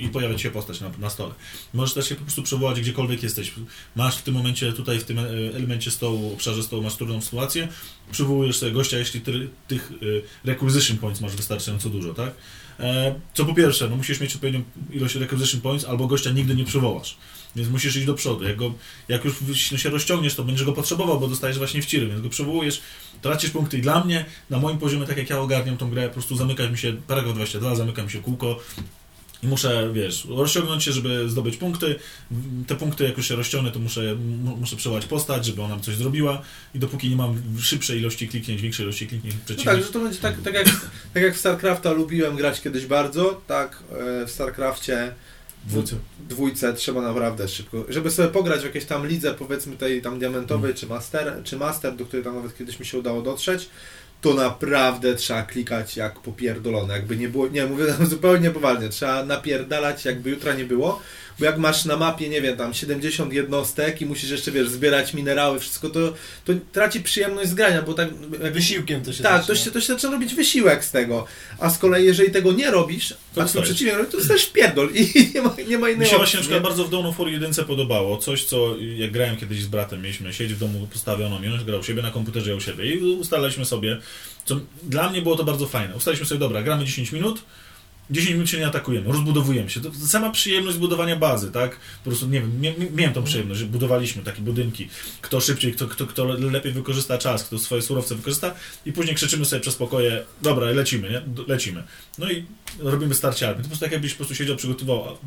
i pojawia ci się postać na, na stole. Możesz też się po prostu przywołać gdziekolwiek jesteś. Masz w tym momencie, tutaj w tym e, elemencie stołu, obszarze stołu masz trudną sytuację, przywołujesz sobie gościa, jeśli ty, tych y, requisition points masz wystarczająco dużo, tak? E, Co po pierwsze, no musisz mieć odpowiednią ilość requisition points, albo gościa nigdy nie przywołasz. Więc musisz iść do przodu. Jak, go, jak już no, się rozciągniesz, to będziesz go potrzebował, bo dostajesz właśnie w ciry, więc go przywołujesz, tracisz punkty. I dla mnie, na moim poziomie, tak jak ja ogarniam tą grę, po prostu zamyka mi się, paragraf 22, zamyka mi się kółko i muszę, wiesz, rozciągnąć się, żeby zdobyć punkty. Te punkty, jak już się rozciągnę, to muszę, mu- muszę przewołać postać, żeby ona coś zrobiła i dopóki nie mam szybszej ilości kliknięć, większej ilości kliknięć no tak, że to będzie tak, tak, jak, tak jak w StarCrafta lubiłem grać kiedyś bardzo, tak e, w StarCrafcie dwójce. dwójce trzeba naprawdę szybko, żeby sobie pograć w jakiejś tam lidze, powiedzmy tej tam diamentowej, czy master, czy master, do której tam nawet kiedyś mi się udało dotrzeć, to naprawdę trzeba klikać jak popierdolone, jakby nie było, nie, mówię zupełnie poważnie, trzeba napierdalać jakby jutra nie było, bo jak masz na mapie, nie wiem, tam 70 jednostek i musisz jeszcze, wiesz, zbierać minerały, wszystko, to, to traci przyjemność z grania, bo tak... Wysiłkiem to się tak, zaczyna. to się, to się zaczyna robić wysiłek z tego. A z kolei, jeżeli tego nie robisz, To a dostajesz. przeciwnie to dostajesz pierdol i nie ma, nie ma innej Mi się właśnie opcji, na przykład bardzo w Dawn of War 1 podobało. Coś, co jak grałem kiedyś z bratem, mieliśmy siedzieć w domu postawioną, i on grał u siebie na komputerze, ja u siebie i ustalaliśmy sobie, co dla mnie było to bardzo fajne. Ustaliliśmy sobie, dobra, gramy 10 minut, 10 minut się nie atakujemy, rozbudowujemy się. To sama przyjemność budowania bazy, tak? Po prostu, nie wiem, mia- mia- miałem tą przyjemność, że budowaliśmy takie budynki. Kto szybciej, kto, kto, kto lepiej wykorzysta czas, kto swoje surowce wykorzysta i później krzyczymy sobie przez pokoje, dobra, lecimy, nie? Lecimy. No i robimy starcie armii. To po prostu tak jakbyś po prostu siedział, przygotował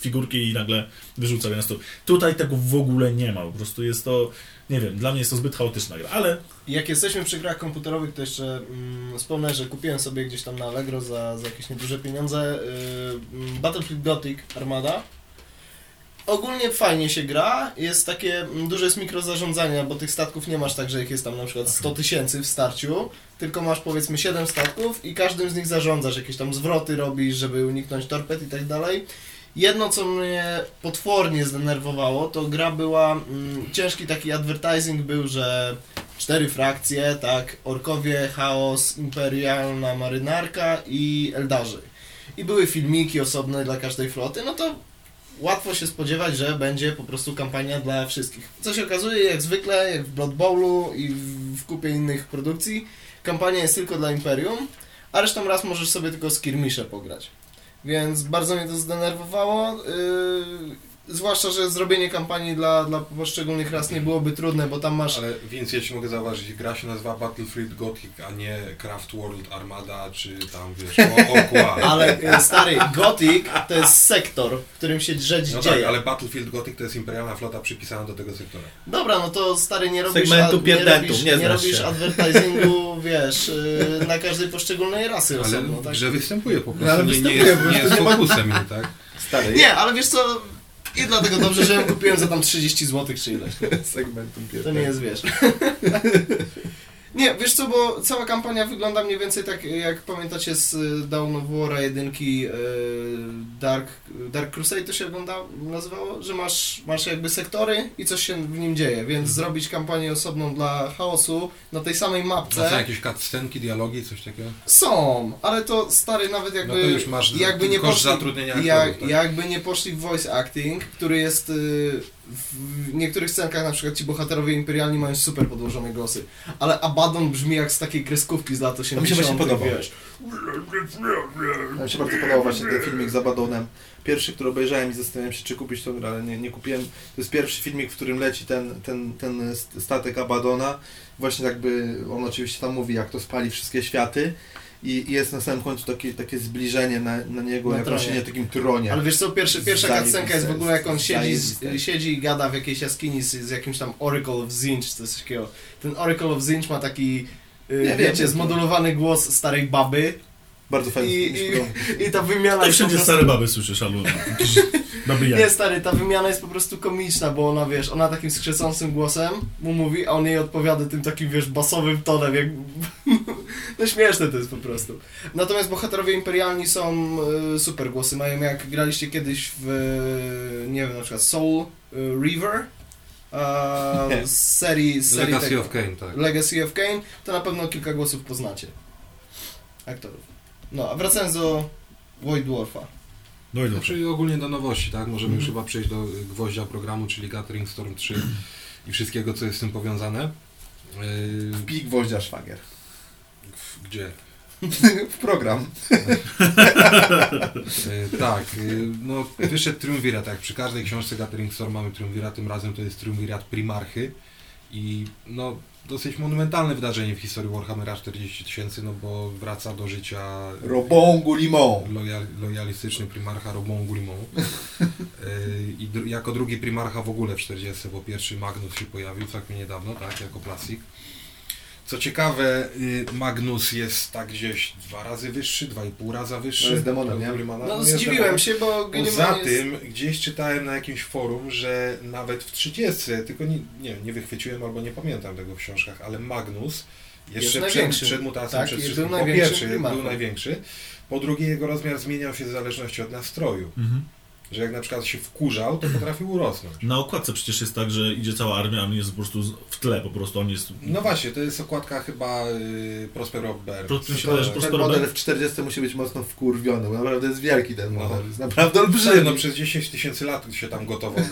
figurki i nagle wyrzucał je na stół. Tutaj tego w ogóle nie ma, po prostu jest to, nie wiem, dla mnie jest to zbyt chaotyczna gra, ale Jak jesteśmy przy grach komputerowych, to jeszcze mm, wspomnę, że kupiłem sobie gdzieś tam na Allegro za, za jakieś nieduże pieniądze yy, Battlefield Gothic Armada. Ogólnie fajnie się gra, jest takie, mm, duże jest mikrozarządzanie, bo tych statków nie masz tak, że ich jest tam na przykład 100 tysięcy w starciu, tylko masz powiedzmy 7 statków i każdym z nich zarządzasz, jakieś tam zwroty robisz, żeby uniknąć torped i tak dalej. Jedno, co mnie potwornie zdenerwowało, to gra była, mm, ciężki taki advertising był, że cztery frakcje, tak, Orkowie, Chaos, Imperialna Marynarka i Eldarzy. I były filmiki osobne dla każdej floty, no to łatwo się spodziewać, że będzie po prostu kampania dla wszystkich. Co się okazuje, jak zwykle, jak w Blood Bowlu i w, w kupie innych produkcji, kampania jest tylko dla Imperium, a resztą raz możesz sobie tylko skirmisze pograć. Więc bardzo mnie to zdenerwowało. Yy, zwłaszcza, że zrobienie kampanii dla, dla poszczególnych ras nie byłoby trudne, bo tam masz... Ale więc jeśli mogę zauważyć, gra się nazywa Battlefield Gothic, a nie Craft World Armada, czy tam wiesz, Okła. Ale e, stary, Gothic to jest sektor, w którym się rzecz No dzieje. tak, ale Battlefield Gothic to jest imperialna flota przypisana do tego sektora. Dobra, no to stary, nie robisz, Segmentu a- nie pierdentu, robisz, nie nie robisz advertisingu, wiesz, y, na każdej poszczególnej rasy Ale osobno, tak? grze występuje po No, prostu, ale nie, nie występuje, jest, nie jest nie ma- fokusem, nie, tak? Stary, Nie, ale wiesz co, i dlatego dobrze, że ją kupiłem za tam 30 zł czy ileś. segmentum To pierwszym. nie jest, wiesz. Nie, wiesz co, bo cała kampania wygląda mniej więcej tak, jak pamiętacie z y, Dawn of War'a jedynki y, Dark, Dark Crusade to się ogląda, nazywało, że masz, masz jakby sektory i coś się w nim dzieje, więc zrobić kampanię osobną dla chaosu na tej samej No mapce są jakieś cutscenki, dialogi, coś takiego? są, ale to stary nawet No jakby... to już masz jakby nie koszt poszli, zatrudnienia jak, aktorów, tak? jakby nie poszli w voice acting, który jest y, w niektórych scenkach na przykład ci bohaterowie imperialni mają super podłożone głosy, ale Abaddon brzmi jak z takiej kreskówki z lat 80. To mi się właśnie podobał. wiesz. Mi się bardzo podobał właśnie ten filmik z Abadonem. Pierwszy, który obejrzałem i zastanawiałem się, czy kupić tą grę, ale nie, nie kupiłem. To jest pierwszy filmik, w którym leci ten, ten, ten statek Abadona. Właśnie jakby, on oczywiście tam mówi, jak to spali wszystkie światy. I i jest na samym końcu takie, takie zbliżenie na, na niego, Na jak on siedzi na takim tronie. Ale wiesz co, pierwszy, pierwsza cutscenka jest w ogóle jak on siedzi, z, siedzi i gada w jakiejś jaskini z, z jakimś tam Oracle of Zinch, czy coś takiego. Ten Oracle of Zinch ma taki, y, wiem, wiecie, wiem. zmodulowany głos starej baby Bardzo fajny. I- i- i ta wymiana po wszędzie prostu... stare baby słyszysz, albo Nie, stary, ta wymiana jest po prostu komiczna, bo ona, wiesz, ona takim skrzecącym głosem mu mówi, a on jej odpowiada tym takim, wiesz, basowym tonem, jak... no śmieszne to jest po prostu. Natomiast bohaterowie imperialni są e, super głosy, mają jak graliście kiedyś w, e, nie wiem, na przykład Soul e, River, z serii, z serii Legacy tego- of Kane, tak. Legacy of Kane, to na pewno kilka głosów poznacie. Aktorów. No, a wracając do Void Dwarfa. No i dobrze. Znaczy ogólnie do nowości, tak? Możemy Mhm. już chyba przejść do y, gwoździa programu, czyli Gathering Storm 3 i wszystkiego, co jest z tym powiązane. Yy, Pik gwoździa szwagier. w- gdzie? w program. Yy, tak, yy, no wyszedł Triumvirat, tak, przy każdej książce Gathering Storm mamy Triumvirat, tym razem to jest Triumvirat Primarchy i no dosyć monumentalne wydarzenie w historii Warhammera 40 tysięcy, no bo wraca do życia Robon Goulimon. Loyal, lojalistyczny primarcha Robon Goulimon. Yy, I dru, jako drugi primarcha w ogóle w 40, bo pierwszy Magnus się pojawił całkiem niedawno, tak, jako plastik. Co ciekawe, y, Magnus jest tak gdzieś dwa razy wyższy, dwa i pół raza wyższy. No jest demonem, nie? No, zdziwiłem demonem. się, bo Poza Gilliman jest... tym, gdzieś czytałem na jakimś forum, że nawet w 30, tylko nie, nie, nie wychwyciłem albo nie pamiętam tego w książkach, ale Magnus jeszcze przed, przed mutacją, Tak, przed i wszystkim, był po pierwsze był największy, po drugie jego rozmiar zmieniał się w zależności od nastroju. Mhm. Że jak na przykład się wkurzał, to potrafił urosnąć. Na okładce przecież jest tak, że idzie cała armia, a on jest po prostu w tle, po prostu on jest... No właśnie, to jest okładka chyba y, Prospero Bear. Pro- mi się To, wydaje, że ten Prospero model Bear- w 40 musi być mocno wkurwiony, bo naprawdę jest wielki ten No. model. Jest naprawdę Olbrzymy, olbrzymi. no przez 10 tysięcy lat się tam gotował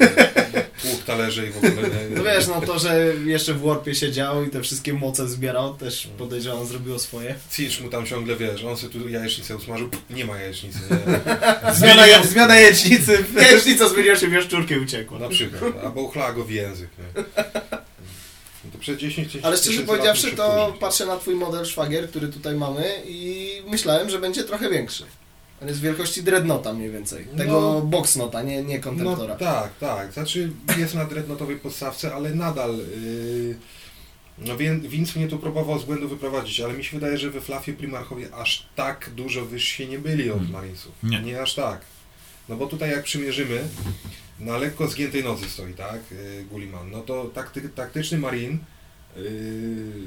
tłuk talerzy i w ogóle. nie? No wiesz, no to, że jeszcze w Warpie siedział i te wszystkie moce zbierał, też podejrzewam zrobiło swoje. Cinch mu tam ciągle, wiesz, on sobie tu jajecznicę usmażył, nie ma jajecznicy, nie? Zmiana, je, zmiana jajecznicy. Jajecznica zmieniła się w jaszczurkę i uciekła. Na przykład, albo uchlała go w język, nie? No to przez 10 tysięcy Ale szczerze powiedziawszy, muszę to wkurzyć. patrzę na twój model szwagier, który tutaj mamy i myślałem, że będzie trochę większy. On jest wielkości Dreadnoughta mniej więcej. Tego No. boxnota, nie, nie No kontemptora. tak, tak. Znaczy jest na dreadnoughtowej podstawce, ale nadal. Yy, no więc Vince mnie tu próbował z błędu wyprowadzić, ale mi się wydaje, że we Flafie Primarchowie aż tak dużo wyżsi nie byli od Hmm. Marinesów. Nie. nie aż tak. No bo tutaj jak przymierzymy, na lekko zgiętej nodzy stoi, tak, yy, Gulliman. No to takty, taktyczny Marine, yy,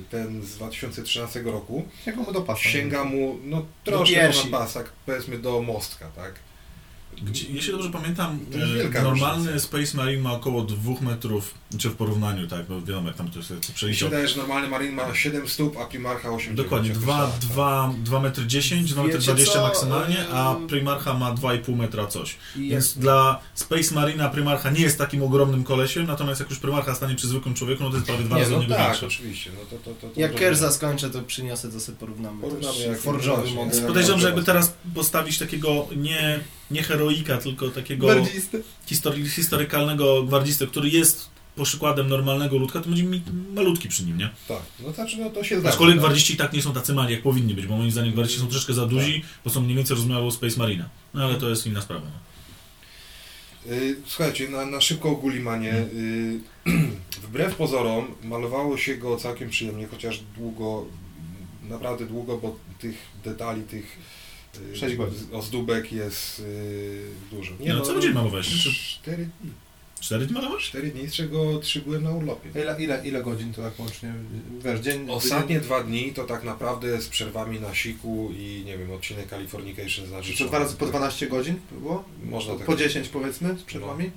ten z 2013 roku, Jak mu dopasa? sięga mu no troszkę piersi. ponad pas, tak powiedzmy do mostka, tak. Gdzie, jeśli dobrze pamiętam, jest e, normalny różnica. Space Marine ma około 2 metrów, czy w porównaniu, tak, bo wiadomo jak tam to jest się przejście. wydaje, że normalny Marine ma 7 stóp, a Primarcha 8 Dokładnie, 2, 2, 2 metry 10, 2 metry Wiecie 20 co? maksymalnie, a Ym. Primarcha ma 2,5 metra coś. I Więc dla Space Marina Primarcha nie jest takim ogromnym kolesiem, natomiast jak już Primarcha stanie przy zwykłym człowieku, no to jest prawie dwa Nie, razy no niego tak, większy. oczywiście. No to, to, to, to Jak. Kerza skończę, to przyniosę, to sobie porównamy. Porównamy, jak- forżowy model. Podejrzewam, że jakby teraz postawić takiego nie nie heroika, tylko takiego Gwardzisty. history, historykalnego gwardzistę, który jest przykładem normalnego ludka, to będzie mi malutki przy nim, nie? Tak, no znaczy no to się zdarza. Aczkolwiek tak? gwardziści i tak nie są tacy mali, jak powinni być, bo moim zdaniem gwardziści są troszeczkę za duzi, bo są mniej więcej rozmiaru Space Marina. No ale to jest inna sprawa. No. Y, Słuchajcie, na, na szybko o Gullimanie. y, Wbrew pozorom malowało się go całkiem przyjemnie, chociaż długo, naprawdę długo, bo tych detali, tych y, Sześć godzin. z- ozdóbek jest y, dużo. Nie, no, cały dzień malowałeś, czy Cztery dni. cztery dni malowasz? Cztery dni, z czego trzy byłem na urlopie. Ile, ile, ile godzin to tak łącznie? Wiesz, dzień... Ostatnie dwa dni to tak naprawdę z przerwami na siku i nie wiem, odcinek Californication znaczy. Czy dwa razy po 12 godzin było? Można tak. Po 10 powiedzmy z przerwami?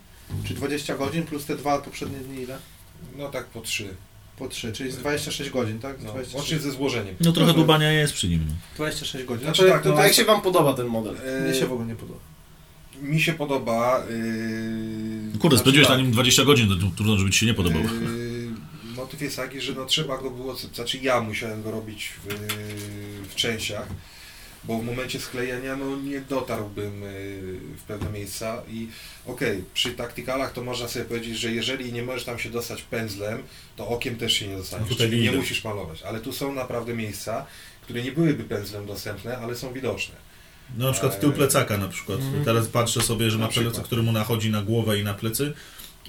Czy 20 godzin plus te dwa poprzednie dni ile? No tak po trzy. Po 3, czyli z 26 godzin, tak? No, 26, łącznie ze złożeniem. No trochę Rozumiem. dubania jest przy nim. No. 26 godzin. Znaczy Znaczy, tak, to, no, to A jak jest, się wam podoba ten model? E, mnie się w ogóle nie podoba. Mi się podoba. Yy, Kurde, znaczy spędziłeś tak, na nim 20 godzin, to trudno, żeby ci się nie podobał. Yy, motyw jest taki, że no trzeba go było, znaczy ja musiałem go robić w, w częściach, bo w momencie sklejenia no nie dotarłbym yy, w pewne miejsca i okej, przy taktykalach to można sobie powiedzieć, że jeżeli nie możesz tam się dostać pędzlem, to okiem też się nie dostaniesz, No nie musisz malować, ale tu są naprawdę miejsca, które nie byłyby pędzlem dostępne, ale są widoczne. No na przykład tył plecaka na przykład. Mhm. Teraz patrzę sobie, że Na ma plecak, który mu nachodzi na głowę i na plecy.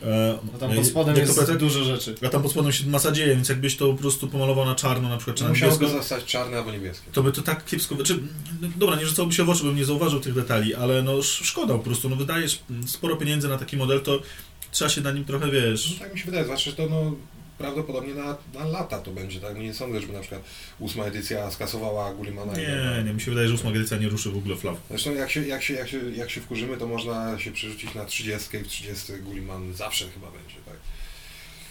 E, No tam e, pod spodem jest plecak? dużo rzeczy. A tam pod spodem się masa dzieje, więc jakbyś to po prostu pomalował na czarno na przykład, czy na Musiałoby niebiesko, zostać czarne albo niebieskie. to by to tak kiepsko... Czy, no, dobra, nie rzucałoby się w oczy, bym nie zauważył tych detali, ale no sz- szkoda po prostu, no wydajesz sporo pieniędzy na taki model, to trzeba się na nim trochę, wiesz... No, tak mi się wydaje, zwłaszcza, że to no, prawdopodobnie na, na lata to będzie, tak? Nie sądzę, żeby na przykład ósma edycja skasowała Gullimana. i Nie, nie, mi się wydaje, że ósma edycja nie ruszy w ogóle flaw. Zresztą jak się, jak, się, jak, się, jak się wkurzymy, to można się przerzucić na 30 i w 30 Gulliman zawsze chyba będzie, tak?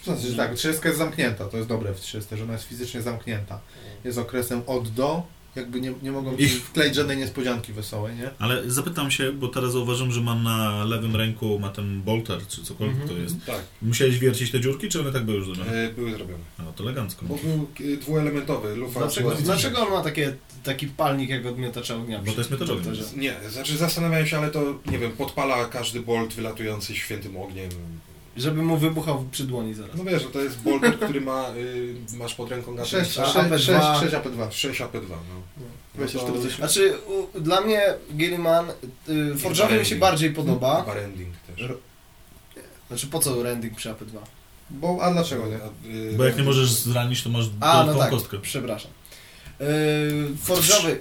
Znaczy, że tak, 30 jest zamknięta, to jest dobre w 30, że ona jest fizycznie zamknięta. Jest okresem od do, jakby nie, nie mogą I- wkleić żadnej niespodzianki wesołej, nie? Ale zapytam się, bo teraz zauważyłem, że mam na lewym ręku, ma ten bolter, czy cokolwiek Mhm. to jest. Tak, Musiałeś wiercić te dziurki, czy one tak były już zrobione? e, były zrobione. No to elegancko. Bo był e, dwuelementowy, lufa Dlaczego, była- dlaczego on ma takie, taki palnik jak od miotacza ognia? Bo to jest miotacz ognia. Nie, znaczy zastanawiałem się, ale to, nie wiem, podpala każdy bolt wylatujący świętym ogniem. Żeby mu wybuchał przy dłoni zaraz. No wiesz, no to jest bolt, który ma, y, masz pod ręką na 6, A 6, AP2. 6, 6 AP2. 6 AP2, no. Weź No to- 40. Znaczy, u, dla mnie Gilliman, y, Forge'owy mi się bardziej podoba. Barending też. R- Znaczy, po co rending przy AP2? Bo, a dlaczego nie? Y, Bo jak nie możesz zranić, to masz A, no tak, kostkę. przepraszam. Yy, Forge'owy,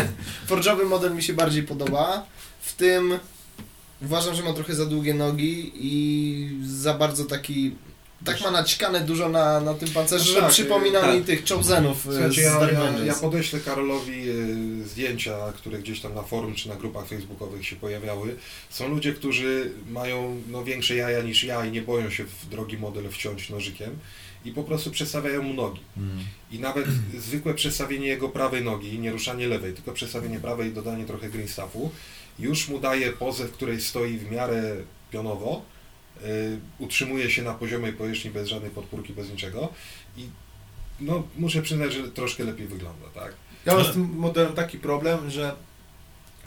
Forge'owy model mi się bardziej podoba. W tym uważam, że ma trochę za długie nogi i za bardzo taki... Tak ma naćkane dużo na, na tym pancerzu, No że tak, przypomina tak. mi tych Chosenów y, Słuchajcie, ja, ja, ja podeślę Karolowi y, zdjęcia, które gdzieś tam na forum czy na grupach facebookowych się pojawiały. Są ludzie, którzy mają no, większe jaja niż ja i nie boją się w drogi model wciąć nożykiem i po prostu przestawiają mu nogi. Mm. I nawet zwykłe przestawienie jego prawej nogi, nie ruszanie lewej, tylko przestawienie prawej i dodanie trochę green stuffu, już mu daje pozę, w której stoi w miarę pionowo, y, utrzymuje się na poziomej powierzchni bez żadnej podpórki, bez niczego i no, muszę przyznać, że troszkę lepiej wygląda, tak? Ja mam z tym modelem taki problem, że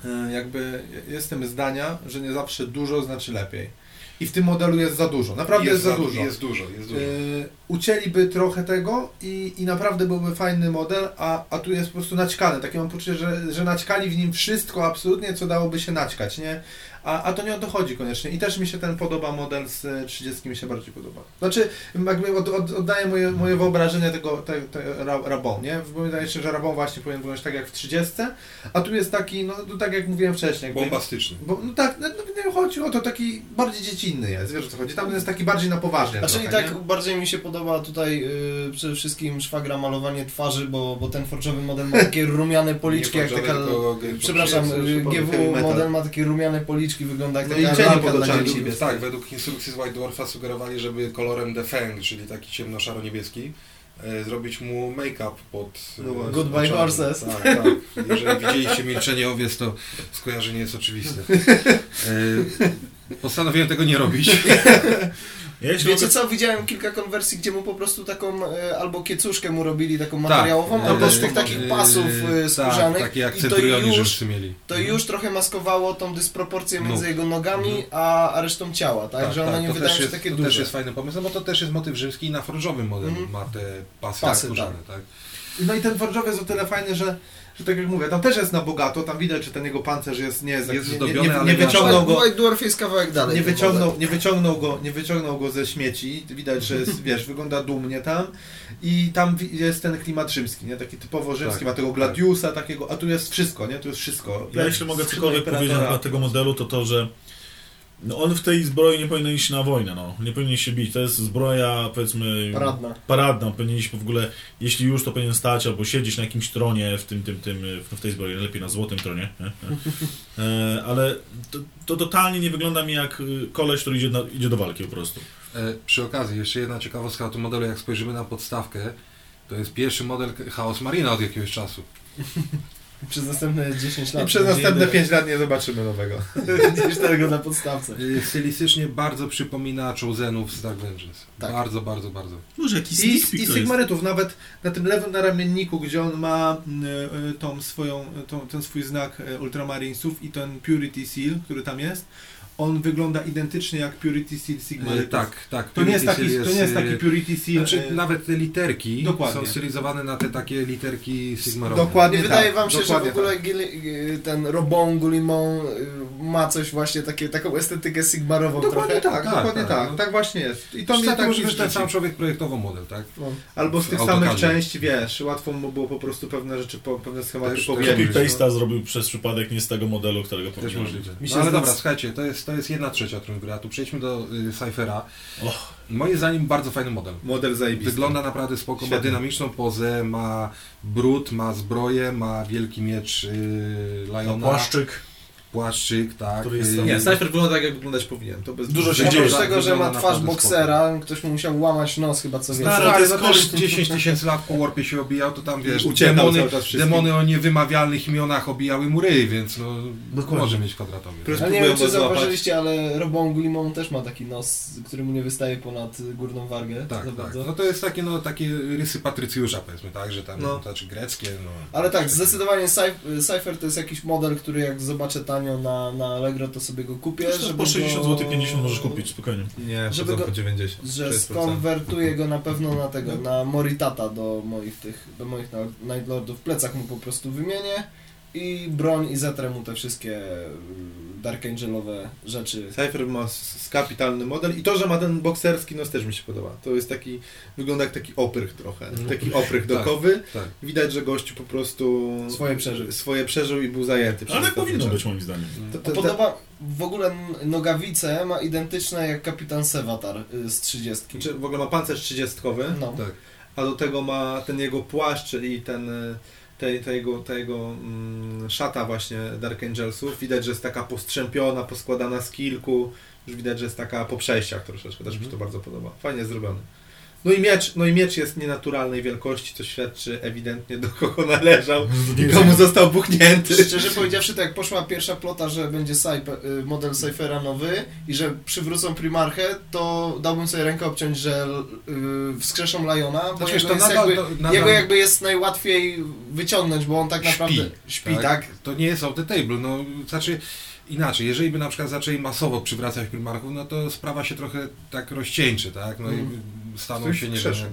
e, jakby jestem zdania, że nie zawsze dużo znaczy lepiej. I w tym modelu jest za dużo. Naprawdę jest, za dużo. Jest dużo, jest dużo. Yy, ucięliby trochę tego i, i naprawdę byłby fajny model, a, a tu jest po prostu naćkane. Takie mam poczucie, że, że naćkali w nim wszystko absolutnie, co dałoby się naćkać, nie? A, a to nie o to chodzi koniecznie. I też mi się ten podoba model z e, 30 mi się bardziej podoba. Znaczy, jakby od, od, oddaję moje, moje wyobrażenie tego te, te, ra- Rabon, nie? Wydaje się, że Rabon właśnie powinien wyglądać tak jak w 30, a tu jest taki, no no tak jak mówiłem wcześniej. jakby- Bombastyczny. bo, no tak, no, no, nie chodzi o to, taki bardziej dziecinny jest, wiesz o co chodzi? Tam jest taki bardziej na poważnie Znaczy i trochę, tak nie? bardziej mi się podoba tutaj y, przede wszystkim szwagra malowanie twarzy, bo, bo ten forczowy model ma takie rumiane policzki, jak taka... Przepraszam, GW model ma takie rumiane policzki, wygląda jak No taka pod dla dzieci. Według, tak, według instrukcji z White Dwarfa sugerowali, żeby kolorem The Fang, czyli taki ciemno-szaro-niebieski, e, zrobić mu make-up pod e, No właśnie. Goodbye oczami. horses. Tak, tak. Jeżeli widzieliście Milczenie Owiec, to skojarzenie jest oczywiste. E, postanowiłem tego nie robić. Ja Wiecie mogę- co, widziałem kilka konwersji, gdzie mu po prostu taką, e, albo kiecuszkę mu robili taką Tak, materiałową, e, albo z e, tych takich e, pasów e, Tak, skórzanych takie jak i to centurioni już, mieli. to już trochę maskowało tą dysproporcję No. między jego nogami, a, a resztą ciała, tak? że one nie to wydają się jest, takie to duże. też jest fajny pomysł, no bo to też jest motyw rzymski i na forżowym modelu Mhm. ma te pasy, Pasy, skórzane, tak. No i ten forżowy jest o tyle fajny, że, że tak jak mówię, tam też jest na bogato, tam widać, że ten jego pancerz jest, nie jest, Jest nie, zdobiony, nie, nie, nie wyciągnął go, White Dwarf jest kawałek dalej. nie wyciągnął, nie, wyciągnął go, nie wyciągnął go ze śmieci, widać, że jest, wiesz, wygląda dumnie tam i tam jest ten klimat rzymski, nie? Taki typowo rzymski, Tak, ma tego tak. gladiusa takiego, a tu jest wszystko, nie? Tu jest wszystko. Ja jeśli mogę cokolwiek powiedzieć na tego modelu, to to, że no on w tej zbroi nie powinien iść na wojnę, no. Nie powinien się bić. To jest zbroja, powiedzmy... Paradna. Paradna. Powinien iść w ogóle, jeśli już, to powinien stać albo siedzieć na jakimś tronie w tym, tym, tym, w tej zbroi, lepiej na złotym tronie. nie? Nie? E, ale to, to totalnie nie wygląda mi jak y, koleś, który idzie, na, idzie do walki po prostu. E, przy okazji, jeszcze jedna ciekawostka o tym modelu, jak spojrzymy na podstawkę, to jest pierwszy model Chaos Marina od jakiegoś czasu. Przez następne 10 lat. I przez następne będziemy- 5 lat nie zobaczymy nowego. Gdzieś tego na podstawce. E, Stylistycznie bardzo przypomina Chosenów z Dark Vengeance. Tak. Bardzo, bardzo, bardzo. Może jakiś I, i Sigmarytów, nawet na tym lewym naramienniku, gdzie on ma y, y, tą swoją, tą, ten swój znak y, Ultramarinesów i ten Purity Seal, który tam jest, on wygląda identycznie jak Purity Seal E, Sigmarytów. tak, tak. To nie jest taki, Seal to nie jest e, taki Purity Seal. Znaczy, y, nawet te literki Dokładnie. są stylizowane na te takie literki Sigmarowe. Dokładnie. Nie tak, wydaje wam się, że w ogóle y, ten Robon Goulimon y, ma coś właśnie takie, taką estetykę sigmarową Dokładnie trochę? tak, Tak, dokładnie tak, tak, no. tak właśnie jest. I to mnie tak tak możliwe, że ten sam człowiek projektował model, tak? No. Albo z tych samych części, wiesz, łatwo mu było po prostu pewne rzeczy, po- pewne schematy Też- powiedzieć. też Copy paste'a zrobił przez przypadek nie z tego modelu, którego powiedziałem. możliwe. Mi się No, ale dobra, słuchajcie, to jest, to jest jedna trzecia triumviratu. Przejdźmy do y, Cyphera. Och. Moim zdaniem bardzo fajny model. Model zajebisty. Wygląda naprawdę spoko, ma Świetnie. dynamiczną pozę, ma brud, ma zbroję, ma wielki miecz yy, Liona, Płaszczyk. Płaszczyk, tak. Który jest tam- Nie, Cypher wygląda tak, jak wyglądać powinien. To bez Dużo się dzieje. tego, że ma twarz boksera, ktoś mu musiał łamać nos chyba co Stary, więcej. to ale jest no koleś- też 10 tysięcy lat po warpie się obijał, to tam wiesz, demony, demony o niewymawialnych imionach obijały mu ryj, więc no, Dokładnie. może mieć kwadratowy. Ale nie wiem, czy zauważyliście, ale Robon Goulimon też ma taki nos, który mu nie wystaje ponad y, górną wargę. Tak, tak. bardzo. No to jest takie, no, takie rysy Patrycjusza, powiedzmy, tak, że tam, No. znaczy greckie, no. Ale tak, zdecydowanie Cypher to jest jakiś model, który jak zobaczę tanio na, na Allegro, to sobie go kupię. Żeby po 60 go- zł 50 możesz kupić, spokojnie. Nie, Żeby go- po 90. Że 6%. skonwertuję go na pewno na tego, na Moritata do moich tych, do moich Night Lordów. Plecach mu po prostu wymienię i broń i zetrę mu te wszystkie Dark Angelowe rzeczy. Cypher ma kapitalny model i to, że ma ten bokserski nos też mi się podoba. To jest taki, wygląda jak taki oprych trochę. Mhm. Taki oprych Tak. dokowy. Tak. Widać, że gościu po prostu Swoje przeżył. swoje przeżył i był zajęty. Ale tak powinno być moim zdaniem. To, to, to, Podoba w ogóle nogawice ma identyczne jak kapitan Sevatar y, z 30. czy w ogóle ma pancerz 30, No. Tak. a do tego ma ten jego płaszcz, czyli ten, te, te jego, jego mm, szata właśnie Dark Angelsów. Widać, że jest taka postrzępiona, poskładana z kilku. Już widać, że jest taka po przejściach troszeczkę. Też mi się to bardzo podoba. Fajnie zrobiony. No i miecz, no i miecz jest nienaturalnej wielkości, co świadczy ewidentnie do kogo należał i komu został buchnięty. Szczerze powiedziawszy, to jak poszła pierwsza plota, że będzie Cypher, y, model Cyphera nowy i że przywrócą Primarchę, to dałbym sobie rękę obciąć, że y, wskrzeszą Liona, bo Znaczy, jego, to jest nadal, jakby, to nadal jego jakby jest najłatwiej wyciągnąć, bo on tak Śpi, naprawdę śpi, tak? To nie jest off the table, no, znaczy inaczej, jeżeli by na przykład zaczęli masowo przywracać primarchów, no to sprawa się trochę tak rozcieńczy, tak, no Mhm. i staną Ktoś się, nie wiem, skrzeszą.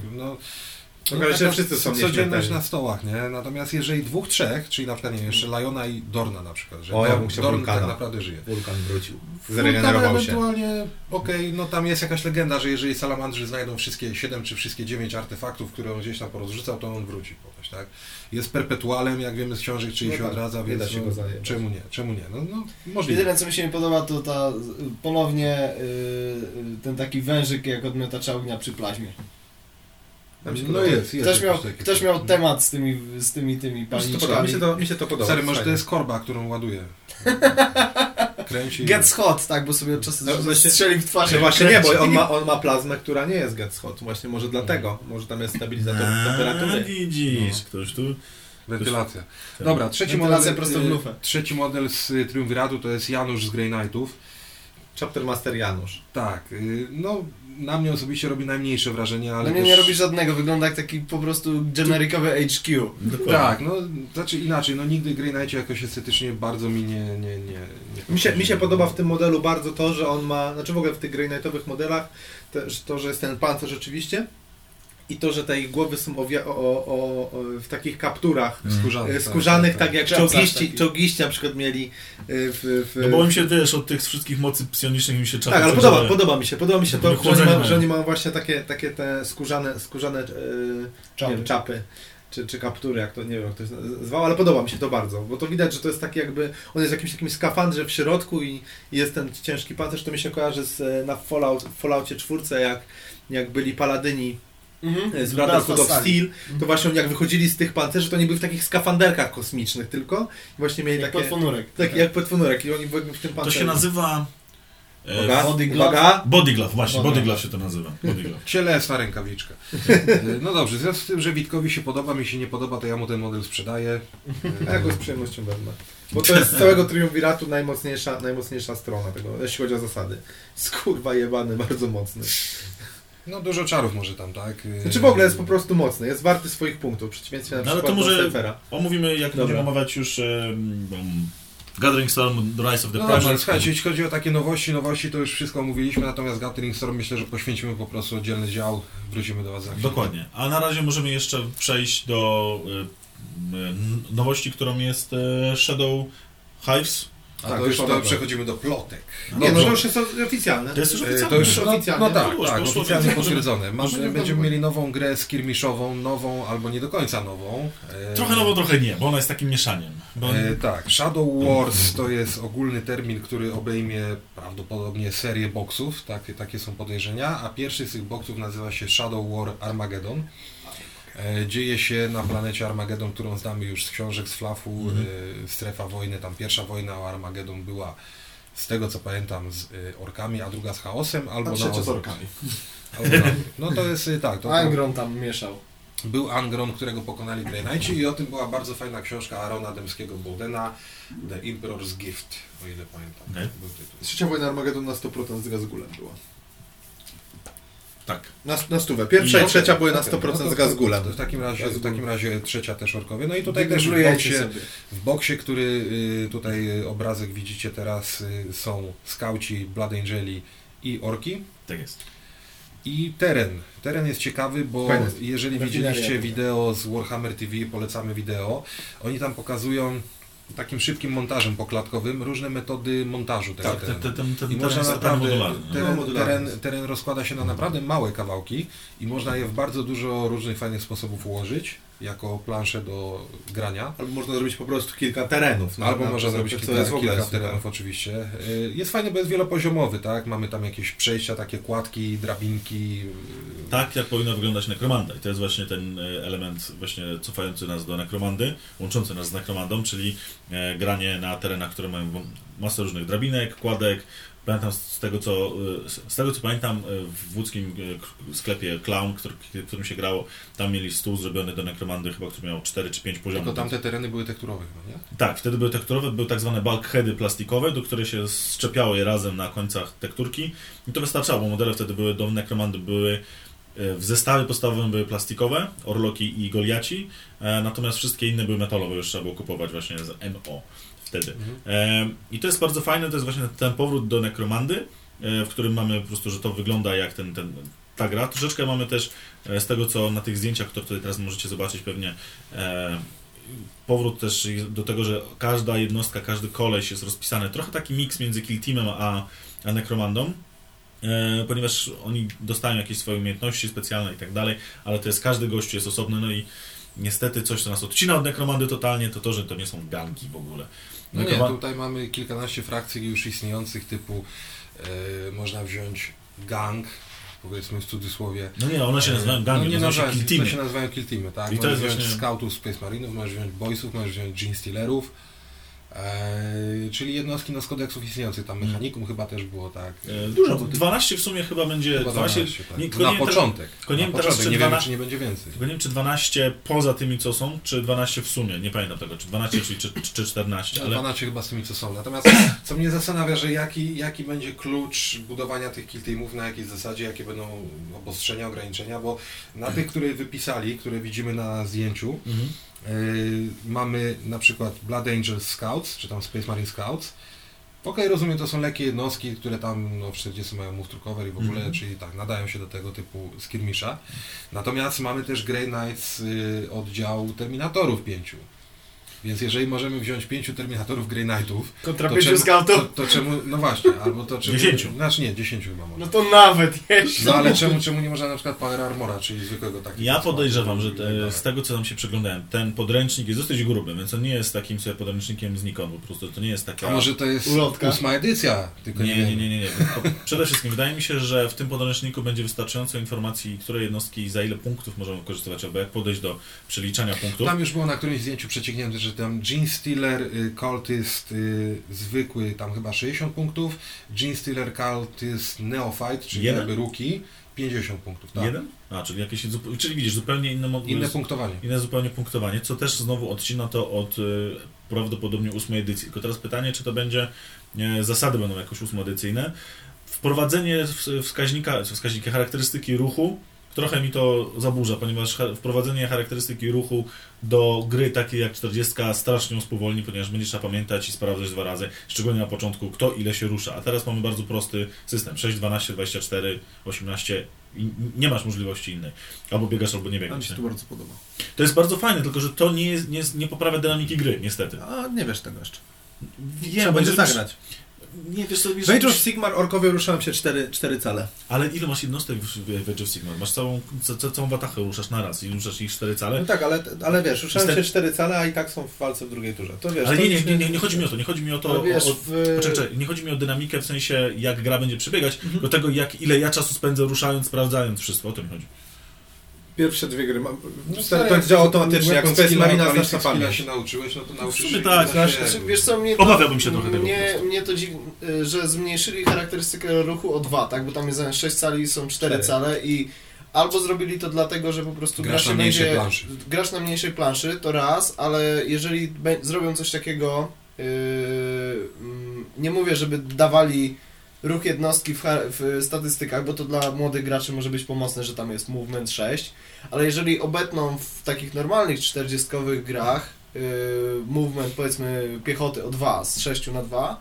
Jak, no, się, taka wszyscy są codzienność na stołach, nie? Natomiast jeżeli dwóch, trzech, czyli na przykład, nie wiem, jeszcze Liona i Dorna na przykład, że O, ja Dorn- bym chciał Dorn Wulkana. tak naprawdę żyje. Wulkan wrócił. Wulkan Zregenerował się. ewentualnie, okej, no tam jest jakaś legenda, że jeżeli salamandrzy znajdą wszystkie siedem czy wszystkie dziewięć artefaktów, które on gdzieś tam porozrzucał, to on wróci ponoć, tak? Jest perpetualem, jak wiemy z książek, czyli No się tak, odradza, więc da się no, go zajebać. czemu nie, czemu nie, no, no możliwe. Jedyne co mi się nie podoba to ta y, ponownie y, y, ten taki wężyk jak odmiotacza ognia przy plaźmie. No jest, jest. Ktoś miał, ktoś miał temat z tymi, z tymi, tymi Mi się to podoba. palniczkami. Mi się to, mi się to podoba. Stary, może to jest korba, którą ładuje. Kręci. Gets hot, tak, bo sobie od czasu No, właśnie- strzeli w twarz. Jak właśnie nie, bo on ma, on ma plazmę, która nie jest get hot. Właśnie może dlatego. Może tam jest stabilizator A, temperatury. widzisz, ktoś tu... Wentylacja. Dobra, trzeci Wentylacja model, y, lufę. trzeci model z y, Triumviratu to jest Janusz z Grey Knightów. Chapter Master Janusz. Tak, y, no na mnie osobiście robi najmniejsze wrażenie, ale Ale mnie też... nie robi żadnego, wygląda jak taki po prostu generikowy HQ. Dokładnie. Tak, no znaczy inaczej, no nigdy Grey Knight jakoś estetycznie bardzo mi nie... nie, nie, nie Mi się, mi się podoba w tym modelu bardzo to, że on ma, znaczy w ogóle w tych Grey Knightowych modelach, też to, że jest ten pancerz rzeczywiście i to, że te ich głowy są owia- o, o, o, w takich kapturach Skórzanych, e, skórzanych, tak, jak Czapkach czołgiści, takich. czołgiści na przykład mieli e, w, w, No bo mi się, wiesz, od tych wszystkich mocy psionicznych mi się czapy Tak, ale podoba, podoba mi się, podoba mi się to, że oni, mają. że oni mają właśnie takie, takie te skórzane, skórzane e, Czapy. Wiem, czapy. Czy, czy kaptury, jak to nie wiem, jak to się zwał, ale podoba mi się to bardzo, bo to widać, że to jest taki jakby, on jest w jakimś takim skafandrze w środku i, i jest ten ciężki pancerz, to mi się kojarzy z, na Fallout, w Falloutie 4, jak, jak byli paladyni Mhm. e, z Brotherhood of Sali. Steel, to właśnie oni jak wychodzili z tych pancerzy, to oni byli w takich skafanderkach kosmicznych tylko i właśnie mieli Jak takie, podfonurek. tak, jak podfunurek i oni w, w tym To pancerzu. się nazywa... E, Uwaga, Body glove. Body glove, właśnie, Body glove. się to nazywa. Body glove. Cielesna rękawiczka. Y, No dobrze, w związku z tym, że Witkowi się podoba, mi się nie podoba, to ja mu ten model sprzedaję. A ja go z przyjemnością wezmę. Bo to jest z całego triumviratu najmocniejsza, najmocniejsza strona tego, jeśli chodzi o zasady. Skurwa jebany, bardzo mocny. No dużo czarów może tam, tak? Y, Znaczy w ogóle jest po prostu mocny, jest warty swoich punktów, w przeciwieństwie na No ale przykład to może-. Omówimy, jak Dobra. będziemy omawiać już um, Gathering Storm, Rise of the No Primal. dobrze, słuchajcie, jeśli chodzi o takie nowości, nowości to już wszystko omówiliśmy, natomiast Gathering Storm myślę, że poświęcimy po prostu oddzielny dział, wrócimy do Was za chwilę. Dokładnie. A na razie możemy jeszcze przejść do y, y, nowości, którą jest y, Shadow Hives. A Tak, to już to dobra. przechodzimy do plotek. Nie, no to już jest oficjalne. To jest już E, oficjalne. To już, no, oficjalnie. no tak, tak, poszło, oficjalnie potwierdzone. Będziemy mieli nową grę skirmishową, nową albo nie do końca nową. E, Trochę nowo, trochę nie, bo ona jest takim mieszaniem. Bo E, tak, Shadow Wars to jest ogólny termin, który obejmie prawdopodobnie serię boksów, tak, takie są podejrzenia, a pierwszy z tych boksów nazywa się Shadow War Armageddon. E, Dzieje się na planecie Armageddon, którą znamy już z książek z Flafu, Mhm. e, strefa wojny, tam pierwsza wojna o Armageddon była z tego co pamiętam z e, orkami, a druga z chaosem, albo A na z orkami. No to jest tak, to, Angron tam mieszał. był Angron, którego pokonali Grey Knights i o tym była bardzo fajna książka Arona Demskiego Bowdena, The Emperor's Gift, o ile pamiętam. Był tytuł. Trzecia wojna Armagedon na 100% z Gazgulem była. Tak. Na, na stówę. Pierwsza i Okej, trzecia były na Okej, 100% no to- z Gazgulem. To w takim razie, w takim razie trzecia też orkowie. No i tutaj też w Wygrujecie boksie, sobie. w boksie, który y, tutaj y, obrazek widzicie teraz, y, są skauci, Blood Angeli i orki. Tak jest. I teren. Teren jest ciekawy, bo Fajny jest. jeżeli Rafineria widzieliście wideo z Warhammer TV, polecamy wideo, oni tam pokazują takim szybkim montażem poklatkowym różne metody montażu tego Tak, ten, terenu. ten, ten, ten I można jest naprawdę, no. teren, teren, teren rozkłada się na naprawdę małe kawałki i można je w bardzo dużo różnych fajnych sposobów ułożyć jako plansze do grania. Albo można zrobić po prostu kilka terenów. na- Albo na- można zrobić kilka, jest w ogóle kilka terenów oczywiście. Y, Jest fajny, bo jest wielopoziomowy, tak? Mamy tam jakieś przejścia, takie kładki, drabinki. y, Tak, jak powinna wyglądać nekromanda. I to jest właśnie ten e, element właśnie cofający nas do nekromandy, łączący nas z nekromandą, czyli e, granie na terenach, które mają masę różnych drabinek, kładek. Pamiętam z tego, co, z tego, co pamiętam e, w łódzkim e, sklepie Clown, który, w którym się grało, tam mieli stół zrobiony do nekromandy, chyba, który miał 4 czy 5 poziomów. Tylko tamte tereny były tekturowe chyba, nie? Tak, wtedy były tekturowe, były tak zwane bulkheady plastikowe, do których się szczepiało je razem na końcach tekturki i to wystarczało, bo modele wtedy były, do nekromandy były w zestawie podstawowym były plastikowe, orloki i goliaci, e, natomiast wszystkie inne były metalowe, już trzeba było kupować właśnie z MO wtedy. E, I to jest bardzo fajne, to jest właśnie ten powrót do nekromandy, e, w którym mamy po prostu, że to wygląda jak ten, ten, ta gra. Troszeczkę mamy też e, z tego, co na tych zdjęciach, które tutaj teraz możecie zobaczyć pewnie, e, powrót też do tego, że każda jednostka, każdy koleś jest rozpisany. Trochę taki miks między Kill Teamem a, a Necromandą. E, ponieważ oni dostają jakieś swoje umiejętności specjalne i tak dalej, ale to jest każdy gościu jest osobny, no i niestety coś, co nas odcina od nekromandy totalnie, to to, że to nie są gangi w ogóle. No nie, tutaj mamy kilkanaście frakcji już istniejących typu e, można wziąć gang, powiedzmy w cudzysłowie. No nie, one się nazywają gangi, no nie nazywają się kill teamy. się nazywają kill teamy, tak? I to możesz jest wziąć właśnie- scoutów Space Marinów, możesz wziąć boysów, możesz wziąć Stealerów. E, czyli jednostki no, z kodeksów istniejących, tam Mhm. mechanikum chyba też było, tak. E, Dużo, bo ty- 12 w sumie chyba będzie. Chyba 12, 12, tak. nie, Na nie wiem teraz- początek. tylko nie na wiem teraz, początek. czy nie wiemy, 12 czy nie będzie więcej. Tylko nie wiem, czy 12 poza tymi, co są, czy 12 w sumie. Nie pamiętam tego, czy 12, czyli czy, czy 14, ale 12 chyba z tymi, co są. Natomiast co mnie zastanawia, że jaki, jaki będzie klucz budowania tych kill teamów, na jakiej zasadzie, jakie będą obostrzenia, ograniczenia, bo na tych, które wypisali, które widzimy na zdjęciu, mhm. Yy, mamy na przykład Blood Angels Scouts, czy tam Space Marine Scouts. Okej, rozumiem, to są lekkie jednostki, które tam no, w 40 mają move i w ogóle, Mhm. czyli tak, nadają się do tego typu skirmisza. Natomiast mamy też Grey Knights y, oddział Terminatorów pięciu. Więc jeżeli możemy wziąć pięciu Terminatorów Grey Knightów, Kontra to pięciu czemu, to, scoutów. to czemu, no właśnie, albo to czemu... Dziesięciu. Znaczy nie, dziesięciu chyba może. No to nawet jeśli. No ale czemu, czemu nie można na przykład Power Armora, czyli zwykłego takiego... Ja podejrzewam, że i tak te, z tego, co tam się przeglądałem, ten podręcznik jest dosyć gruby, więc on nie jest takim sobie podręcznikiem znikąd, po prostu to nie jest taka... A może to jest Ulotka? ósma edycja, tylko Nie, nie, nie, nie, nie, Przede wszystkim wydaje mi się, że w tym podręczniku będzie wystarczająco informacji, które jednostki i za ile punktów możemy wykorzystywać, albo jak podejść do przeliczania punktów. Tam już było na którymś zdjęciu przeciągnięte, że tam Gene Stealer, y, Cultist y, zwykły, tam chyba 60 punktów, Gene Stealer Cultist Neophyte, czyli Jeden? jakby rookie, 50 punktów. Tak. Jeden? A, czyli jakieś, czyli widzisz, zupełnie inne, Inne punktowanie. inne zupełnie punktowanie, co też znowu odcina to od y, prawdopodobnie ósmej edycji. Tylko teraz pytanie, czy to będzie, e, zasady będą jakoś ósmoedycyjne. Wprowadzenie wskaźnika, wskaźniki charakterystyki ruchu trochę mi to zaburza, ponieważ wprowadzenie charakterystyki ruchu do gry takiej jak 40 strasznie ją spowolni, ponieważ będzie trzeba pamiętać i sprawdzać dwa razy, szczególnie na początku, kto ile się rusza. A teraz mamy bardzo prosty system. 6, 12, 24, 18 i nie masz możliwości innej. Albo biegasz, albo nie A mi biegasz. się to bardzo podoba. To jest bardzo fajne, tylko że to nie, jest, nie, jest, nie poprawia dynamiki gry, niestety. A nie wiesz tego jeszcze. Wiem, Trzeba będzie zagrać. Nie, wiesz co, wiesz, W Age of Sigmar orkowie ruszają się 4, 4 cale. ale ile masz jednostek w, w Age of Sigmar? Masz całą, ca, ca, całą watachę ruszasz na raz i ruszasz ich cztery cale. No tak, ale, ale wiesz, ruszają się cztery cale, a i tak są w walce w drugiej turze. To wiesz, Ale to nie, nie, nie, nie, nie chodzi mi o to, nie chodzi mi o to, wiesz, o, o, w... Poczekaj, czekaj, nie chodzi mi o dynamikę w sensie jak gra będzie przebiegać, Mhm. tylko tego jak, ile ja czasu spędzę ruszając, sprawdzając wszystko, o to mi chodzi. Pierwsze dwie gry mam... No, to, to działa automatycznie, jak Space Marina znasz na pamięć. się nauczyłeś, no to nauczysz się. tak. i Znaczy, znaczy, wiesz co, mnie to, Obawiałbym się trochę tego Mnie, to dziwi, y, że zmniejszyli charakterystykę ruchu o dwa, tak? Bo tam jest zamiast 6 cali są 4 Cztery. cale i albo zrobili to dlatego, że po prostu Grasz gra na mniejszej będzie, planszy. grasz na mniejszej planszy, to raz, ale jeżeli be, zrobią coś takiego, yy, nie mówię, żeby dawali ruch jednostki w, w statystykach, bo to dla młodych graczy może być pomocne, że tam jest movement 6, ale jeżeli obetną w takich normalnych 40 grach yy, movement powiedzmy piechoty o 2 z 6 na 2,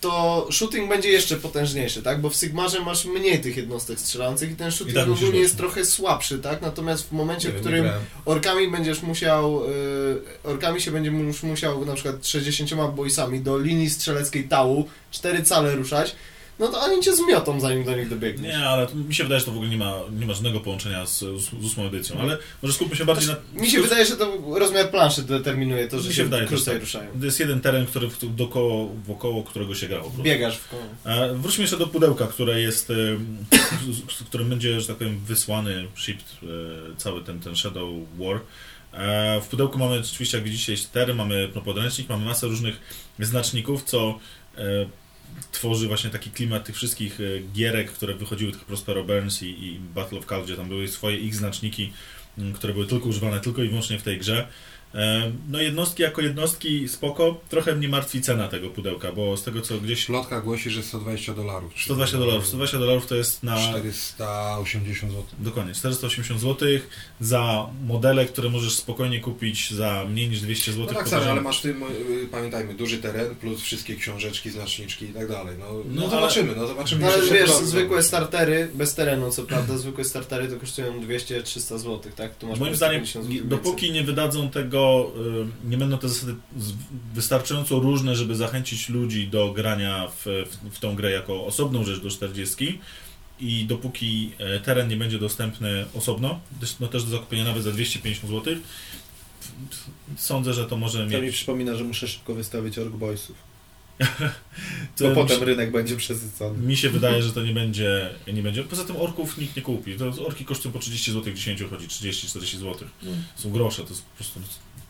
to shooting będzie jeszcze potężniejszy, tak? Bo w Sigmarze masz mniej tych jednostek strzelających i ten shooting tak musisz ogólnie jest trochę słabszy, tak? Natomiast w momencie, Nie w wiem, którym orkami będziesz musiał, y, orkami się będziesz musiał na przykład 60 boysami do linii strzeleckiej tału, cztery cale ruszać, no to oni cię zmiotą zanim do nich dobiegniesz. Nie, ale mi się wydaje, że to w ogóle nie ma, nie ma żadnego połączenia z, z, z ósmą edycją, ale może skupmy się bardziej na... Mi się wydaje, że to rozmiar planszy determinuje to, że Mi się, się wydaje krócej tak. ruszają. To jest jeden teren, który, dokoło, wokoło którego się gra. Biegasz w koło. E, Wróćmy jeszcze do pudełka, które jest, z którym będzie, że tak powiem, wysłany, shipped e, cały ten, ten Shadow War. E, W pudełku mamy oczywiście, jak widzicie, cztery, mamy podręcznik, mamy masę różnych znaczników, co e, tworzy właśnie taki klimat tych wszystkich e, gierek, które wychodziły, tych Prospero Burns i, i Battle of Call, gdzie tam były swoje ich znaczniki, które były tylko używane tylko i wyłącznie w tej grze. E, No jednostki jako jednostki spoko, trochę mnie martwi cena tego pudełka, bo z tego co gdzieś Plotka głosi, że 120 dolarów. czyli 120 dolarów. 120 dolarów to jest na. 480 zł. Dokładnie, 480 zł za modele, które możesz spokojnie kupić za mniej niż 200 zł. No tak, Sara, ale masz w tym, y, pamiętajmy, duży teren plus wszystkie książeczki, znaczniczki i tak dalej. No, no, No, zobaczymy, no zobaczymy. No ale wiesz, zwykłe startery, bez terenu co prawda, zwykłe startery to kosztują 200-300 zł, tak? Tu masz Moim zdaniem, 150 zł dopóki nie wydadzą tego, y, nie będą te zasady wystarczająco różne, żeby zachęcić ludzi do grania w, w, w tą grę jako osobną rzecz do 40 i dopóki e, teren nie będzie dostępny osobno, też- no też do zakupienia nawet za 250 zł, sądzę, że to może To mi mieć... przypomina, że muszę szybko wystawić Ork Boysów. to Bo mi potem rynek będzie przesycony. Mi się wydaje, że to nie będzie, nie będzie. Poza tym orków nikt nie kupi. To orki kosztują po 30 zł, 10 chodzi 30-40 zł. Mm. Są grosze, to jest po prostu